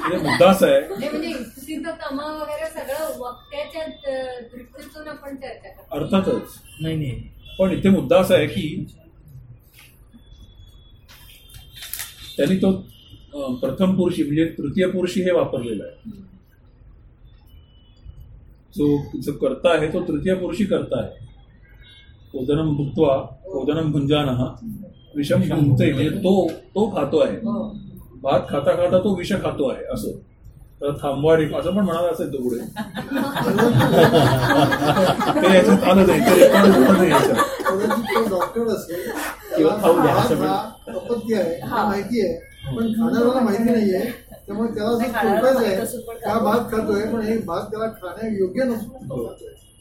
म्हणजे मुद्दाच आहे. हे म्हणजे इप्सित तमा वगैरे सगळं वक्त्याच्या अं, दृष्टीतून आपण चर्चा करतो. अर्थातच. नाही नाही. पण इथे मुद्दा असा आहे की त्यांनी तो प्रथम पुरुषी म्हणजे तृतीय पुरुषी हे वापरलेलं आहे. जो जो करता आहे तो तृतीय पुरुषी करता आहे. ओदनम भुक्त्वा ओदनम भुंजान विषम भुंगते म्हणजे तो तो खातो आहे. भात खाता खाता तो विष खातो आहे असं. तर थांबवा रे असं पण म्हणाला असेल तो पुढे ते याच्यात आलं नाही ते याच्यात. डॉक्टर असेल किंवा खाऊ द्या, असं त्याला पण. हा अपत्य आहे हे. माहिती आहे. पण खाणाऱ्याला माहिती नाहीये त्यामुळे त्याला असं आहे का भात खातोय पण हे भात त्याला खाण्या योग्य नसतो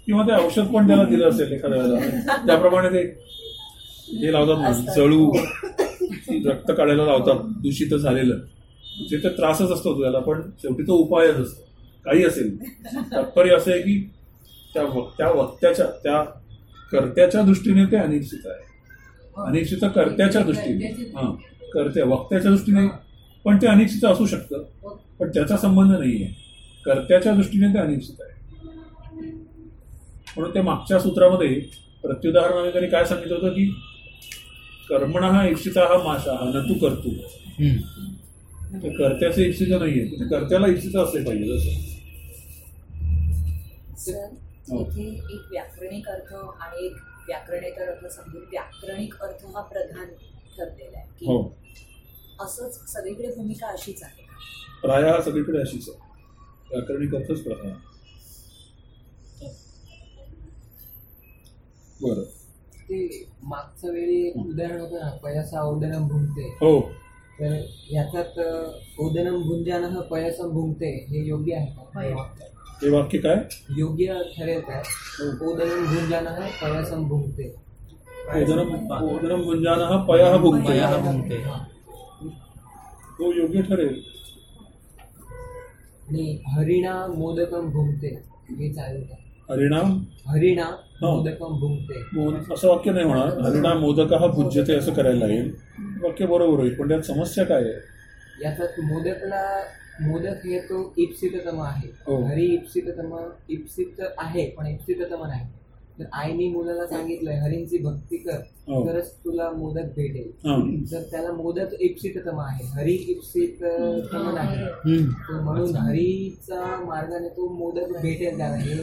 किंवा ते औषध पण त्याला दिलं असेल एखाद्या वेळेला. त्याप्रमाणे ते हे लावतात जळू. रक्त काढायला लावतात. दूषित झालेलं. ते तर त्रासच असतो त्याला पण शेवटी तो उपायच असतो काही असेल. तात्पर्य असं आहे की त्या त्या वक्त्याच्या त्या कर्त्याच्या दृष्टीने ते अनिश्चित आहे. अनिश्चित कर्त्याच्या दृष्टीने. हा. कर्त्या वक्त्याच्या दृष्टीने पण ते अनिश्चित असू शकतं. पण त्याचा संबंध नाहीये. कर्त्याच्या दृष्टीने ते अनिश्चित आहे. म्हणून त्या मागच्या सूत्रामध्ये प्रत्युदाहरणाने काय सांगितलं होतं की कर्मण हा इप्सिता हा माशा हा न तू करतो. ते कर्त्याचं इप्सित नाहीये. ते कर्त्याला इप्सित असले पाहिजे जसं. हो. इथे एक व्याकरणिक अर्थ आणि एक व्याकरणेतर अर्थ समजून व्याकरणिक अर्थ हा प्रधान ठरलेला आहे की हो. असंच सगळीकडे भूमिका अशीच आहे प्राय हा सगळीकडे अशीच आहे. व्याकरणिक अर्थच प्रधान बरं. ते मागच्या वेळी उदाहरण होतं ना पयसा ओदनम भुंगते. हो. तर याच्यात अ, ओदनम भुंजान पयसम भुंगते हे योग्य आहे का? हे वाक्य काय? योग्य ठरेल काय ओदनम भुंजान पयसम भुंगते. ओदनम ओदनम गुंजान हा पया भुगते. पयाः भुङ्क्ते. तो योग्य ठरेल. आणि हरिणा मोदकम भुंगते. हे चालेल का? हरिणाम हरिणा असं वाक्य नाही होणार हरिणा मोदक हा भुज्यते असं करायला लागेल। वाक्य बरोबर होईल पण त्यात समस्या काय आहे? याच्यात मोदकला मोदक हे तो इप्सिततम आहे. हो. हरी इप्सिततम इप्सित आहे पण इप्सिततम नाही. तर आईने मुलाला सांगितलंय हरींची भक्ती कर हो. तरच तुला मोदक भेटेल. हा. तर त्याला मोदक इप्सिततम आहे. हरी इप्सित तम नाही. तर म्हणून हरीचा मार्गाने तो मोदक भेटेल त्याला. हे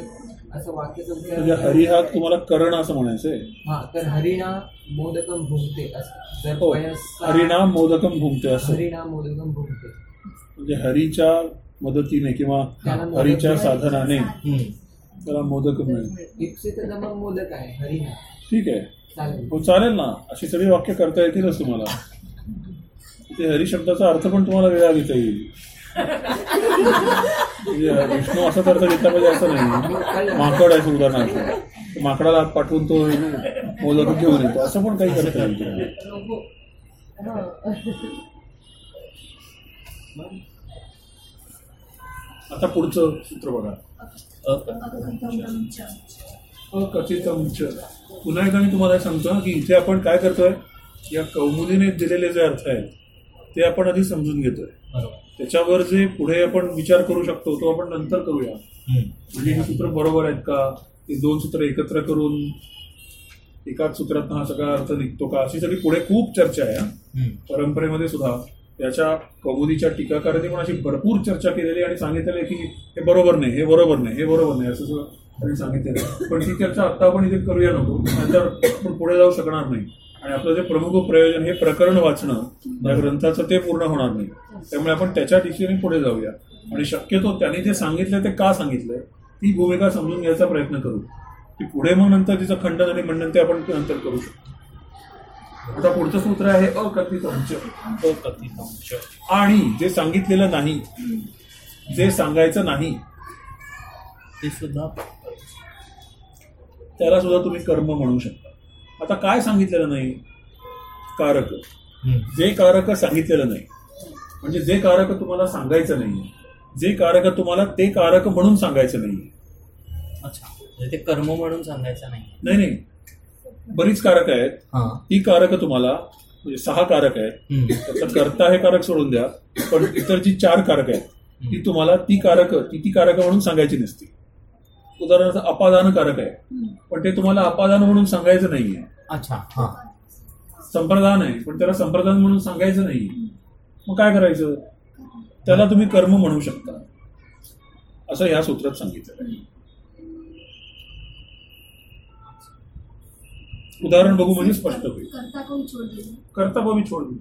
असं वाक्याचं म्हणजे उच्चार हरी हा तुम्हाला करण असं म्हणायचंय. हा तर हरिणा मोदकम भुंगते असं. जर हो. हरिनाम मोदकम भुंगते असं. हरिणा मोदकम भुंगते. म्हणजे हरीच्या मदतीने किंवा हरीच्या. साधनाने. त्याला मोदक मिळेल मोदक. आहे ठीक आहे. हो चालेल ना. अशी सगळी वाक्य करता येतीलच तुम्हाला ते हरी शब्दाचा अर्थ पण तुम्हाला वेगळा घेता येईल. म्हणजे विष्णू असाच अर्थ घेतला पाहिजे असं नाही. माकड आहे उदाहरणार्थ. माकडाला हात पाठवून तो मोदक घेऊन येतो. असं पण काही करता येईल. आता पुढचं सूत्र बघा. अकथितम च. पुन्हा एकदा मी तुम्हाला सांगतो की इथे आपण काय करतोय? या कौमुदीने दिलेले जे अर्थ आहेत ते आपण आधी समजून घेतोय. त्याच्यावर जे पुढे आपण विचार करू शकतो तो आपण नंतर करूया. म्हणजे ही सूत्र बरोबर आहेत का? ते दोन सूत्र एकत्र करून एकाच सूत्रात हा सगळा अर्थ निघतो का? अशी सगळी पुढे खूप चर्चा आहे. परंपरेमध्ये सुद्धा. त्याच्या कौमुदीच्या टीकाकारांनी पण अशी भरपूर चर्चा केलेली आणि सांगितलेलं की हे बरोबर नाही हे बरोबर नाही हे बरोबर नाही असं सगळं त्यांनी सांगितलेलं आहे. पण ती चर्चा आत्ता आपण इथे करूया नको नंतर आपण पुढे जाऊ शकणार नाही. आणि आपलं जे प्रमुख प्रयोजन हे प्रकरण वाचणं या ग्रंथाचं ते पूर्ण होणार नाही. त्यामुळे आपण त्याच्या दिशेने पुढे जाऊया. आणि शक्यतो त्यांनी जे सांगितलं ते का सांगितलंय ती भूमिका समजून घ्यायचा प्रयत्न करू. की पुढे मग नंतर तिचं खंडन आणि मंडन ते आपण नंतर करू शकतो. आता पुढचं सूत्र आहे अकथित अंश अकथितम च. आणि जे सांगितलेलं नाही जे सांगायचं नाही ते सुद्धा त्याला सुद्धा तुम्ही कर्म म्हणू शकता. आता काय सांगितलेलं नाही? कारक. जे कारक सांगितलेलं नाही म्हणजे जे कारक तुम्हाला सांगायचं नाही जे कारक तुम्हाला ते कारक म्हणून सांगायचं नाही. अच्छा म्हणजे ते कर्म म्हणून सांगायचं नाही. नाही नाही. बरीच कारक आहेत. हा. ती कारक तुम्हाला म्हणजे सहा कारक आहेत. त्याचं कर्ता हे कारक सोडून द्या पण इतर जी चार कारक आहेत. ती तुम्हाला ती कारक ती ती कारक म्हणून सांगायची नसती. उदाहरणार्थ अपादान कारक आहे. पण ते तुम्हाला अपादान म्हणून सांगायचं नाहीये. अच्छा हा. संप्रदान आहे पण त्याला संप्रदान म्हणून सांगायचं नाही मग काय करायचं? त्याला तुम्ही कर्म म्हणू शकता. असं या सूत्रात सांगितलं. आहे उदाहरण बघू म्हणजे स्पष्ट होईल. करता बघू छोड? दू.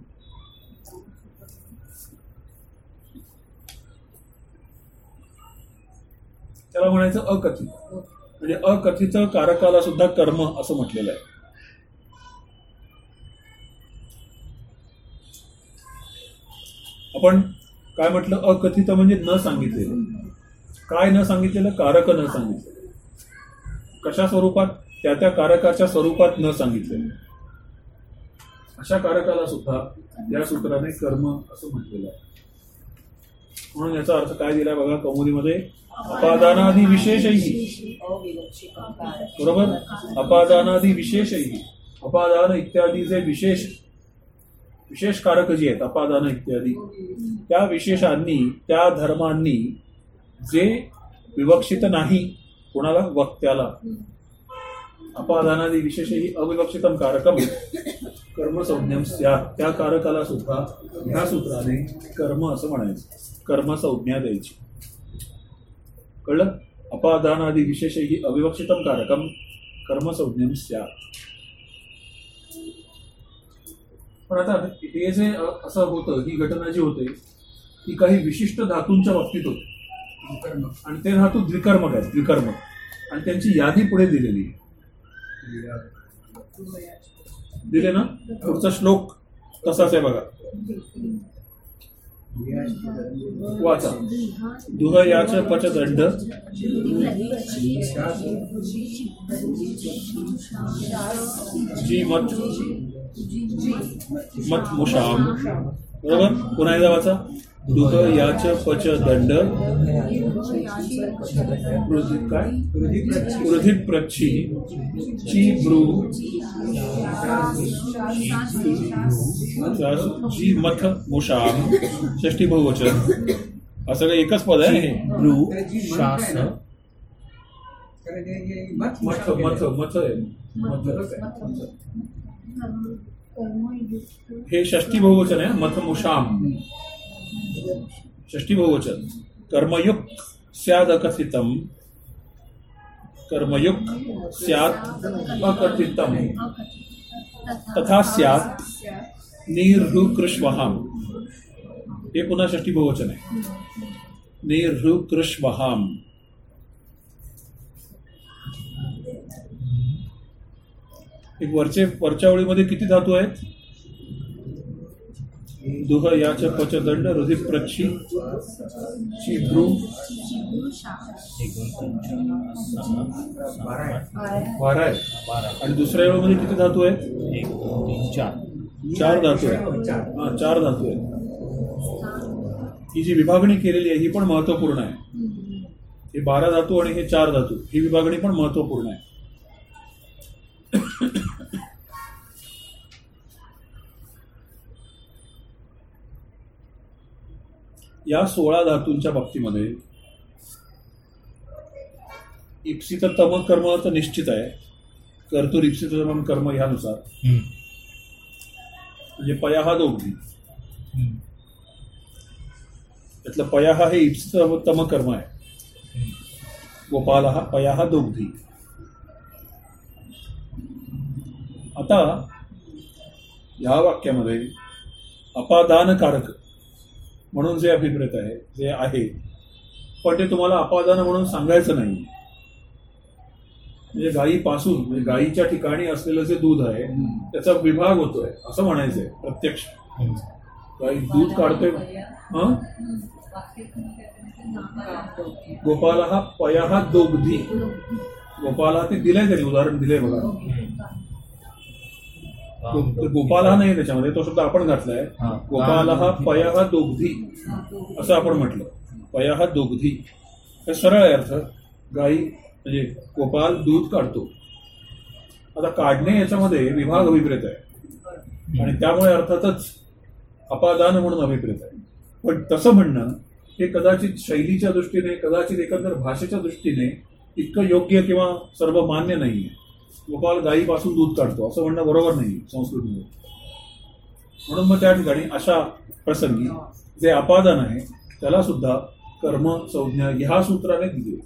त्याला म्हणायचं अकथित. म्हणजे अकथित कारकाला सुद्धा कर्म असं म्हटलेलं आहे. आपण काय म्हटलं? अकथित म्हणजे न सांगितलेलं. काय न सांगितलेलं? कारक न सांगितलेलं. कशा स्वरूपात? त्या त्या कारकाच्या स्वरूपात न सांगितलेले अशा कारकाला सुद्धा या सूत्राने कर्म असं म्हटलेलं आहे. म्हणून याचा अर्थ काय दिलाय बघा कौमुदीमध्ये अपादानादी विशेषही बरोबर? अपादानादी विशेषही अपादान इत्यादी जे विशेष विशेष कारक जी आहेत अपादान इत्यादी त्या विशेषांनी त्या धर्मांनी जे विवक्षित नाही कोणाला वक्त्याला अपादानादी विशेषही अविवक्षितम कारकम कर्मसंज्ञम संज्ञम त्या कारकाला सुद्धा ह्या सूत्राने कर्म असं म्हणायचं. कर्म संज्ञा द्यायची. कळलं? अपादानादी विशेषही अविवक्षितम कारकम. कर्मसंज्ञम स्यात पण आता हे जे असं होतं ही घटना जी होते ती काही विशिष्ट धातूंच्या बाबतीत होती. आणि ते धातू द्विकर्मक आहेत द्विकर्मक. आणि त्यांची यादी पुढे दिलेली आहे. दिले ना? पुढचा श्लोक तसाच आहे बघा. वाचा. दुह याच पच दंड जी मत मत मुशाम बरोबर पुन्हा एकदा वाचा. दुह याच पच दंड. काय? वृद्धित प्रच्छी. ची ब्रू. जी मथ मुशाम षष्टी बहुवचन. असं काही एकच पद आहे? हे ब्रू. शास. मथ मथ मथ आहे. हे षष्ठी बहुवचन आहे मथ मुशाम षष्ठी बहुवचन कर्मयुक्त स्याद अकथितम कर्मयुक्त स्याद अकथितम तथा स्यात निर्हृकृष्वहाम हे पुन्हा षष्ठी बहुवचन आहे निर्हृकृष्वहाम एक वरचे वरच्या ओळीमध्ये किती धातू आहेत? दुह याच पचदंड हृदय प्रक्षी भ्रू बारा आहे. बारा आणि दुसऱ्या ओळीमध्ये किती धातू आहेत? एक दोन तीन चार चार धातू आहेत. हां चार धातू आहेत. ही जी विभागणी केलेली आहे ही पण महत्त्वपूर्ण आहे. हे बारा धातू आणि हे चार धातू ही विभागणी पण महत्त्वपूर्ण आहे. या सोळा धातूंच्या बाबतीमध्ये इप्सित तम कर्म तर निश्चित आहे. कर्तुर इप्सित तम कर्म ह्यानुसार. म्हणजे पया हा दोघी. त्यातलं पया हा हे इप्सित तम कर्म आहे. गोपाल हा पया हा दोघी आता ह्या वाक्यामध्ये अपादानकारक म्हणून जे अभिप्रेत आहे जे आहे पण ते तुम्हाला अपादान म्हणून सांगायचं नाही. म्हणजे गायीपासून म्हणजे गायीच्या ठिकाणी असलेलं जे दूध आहे त्याचा विभाग होतोय असं म्हणायचंय प्रत्यक्ष. गायी गाई दूध काढतोय. हं? गोपाल हा पया हा दोगधी. गोपाला ते दिलंय त्यांनी उदाहरण दिलंय बघा. गोपाल हा नाही त्याच्यामध्ये तो शब्द आपण घातलाय. गोपाला हा पया हा दोगधी असं आपण म्हटलं. पया हा दोगधी हे सरळ आहे अर्थ गाई म्हणजे गोपाल दूध काढतो. आता काढणे याच्यामध्ये विभाग अभिप्रेत आहे. आणि त्यामुळे अर्थातच अपादान म्हणून अभिप्रेत आहे. पण तसं म्हणणं हे कदाचित शैलीच्या दृष्टीने कदाचित एकंदर भाषेच्या दृष्टीने इतकं योग्य किंवा सर्व मान्य नाहीये. गोपाल गायीपासून दूध काढतो. असं म्हणणं बरोबर नाही संस्कृतीमध्ये. म्हणून मग त्या ठिकाणी अशा प्रसंगी जे अपादान आहे त्याला सुद्धा कर्म संज्ञा ह्या सूत्राने दिली.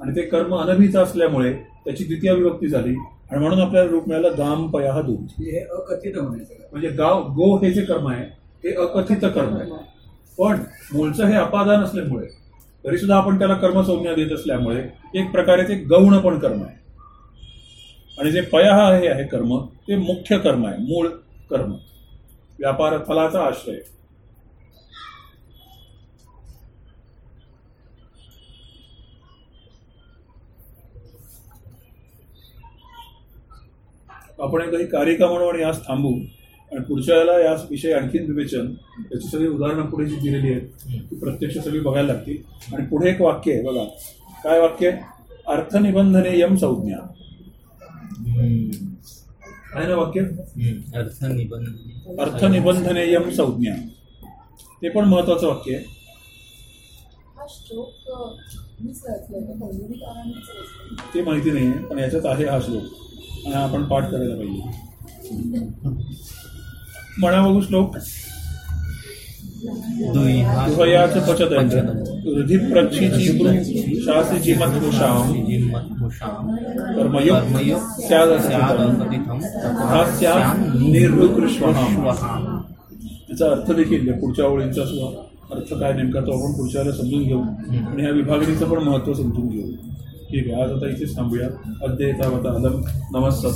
आणि ते कर्म अनभित असल्यामुळे त्याची द्वितीय विभक्ती झाली. आणि म्हणून आपल्याला रूप मिळालं गाम पया दूध. हे अकथित म्हणजे गाव गो हे जे कर्म आहे ते अकथित कर्म आहे. पण मूळचं हे अपादान असल्यामुळे तरी सुद्धा आपण त्याला कर्मसंज्ञा देत असल्यामुळे एक प्रकारे ते गौण पण कर्म आहे. आणि जे पया हे आहे कर्म ते मुख्य कर्म आहे मूळ कर्म. व्यापार फलाचा आश्रय. आपण हे काही कारिका म्हणू आणि आज थांबू. आणि पुढच्या वेळेला या विषयी आणखीन विवेचन त्याची सगळी उदाहरणं पुढे जी दिलेली आहेत ती प्रत्यक्ष सगळी बघायला लागतील. आणि पुढे एक वाक्य आहे बघा. काय वाक्य आहे? अर्थनिबंधने यम संज्ञा. आहे ना वाक्य? हम्म. अर्थ निबंध अर्थनिबंधने यम संज्ञा. ते पण महत्वाचं वाक्य आहे. हा. ते माहिती नाही पण याच्यात आहे हा श्लोक. आणि आपण पाठ करायला पाहिजे. म्हणा बघू श्लोक. दुईहा दुहयाच हृदि प्रक्षिची शास्त्रीची मतपुषाम जिन्मत्पुषाम कर्मयुक्त कर्मयुक्त अर्थ देखील पुढच्या ओळींचा सुद्धा अर्थ काय नेमका तो आपण पुढच्या वेळेला समजून घेऊ. आणि ह्या विभागणीचं पण महत्त्व समजून घेऊ. ठीक आहे आज आता इथेच थांबूया. अद्वैतावता अलम नमस्कार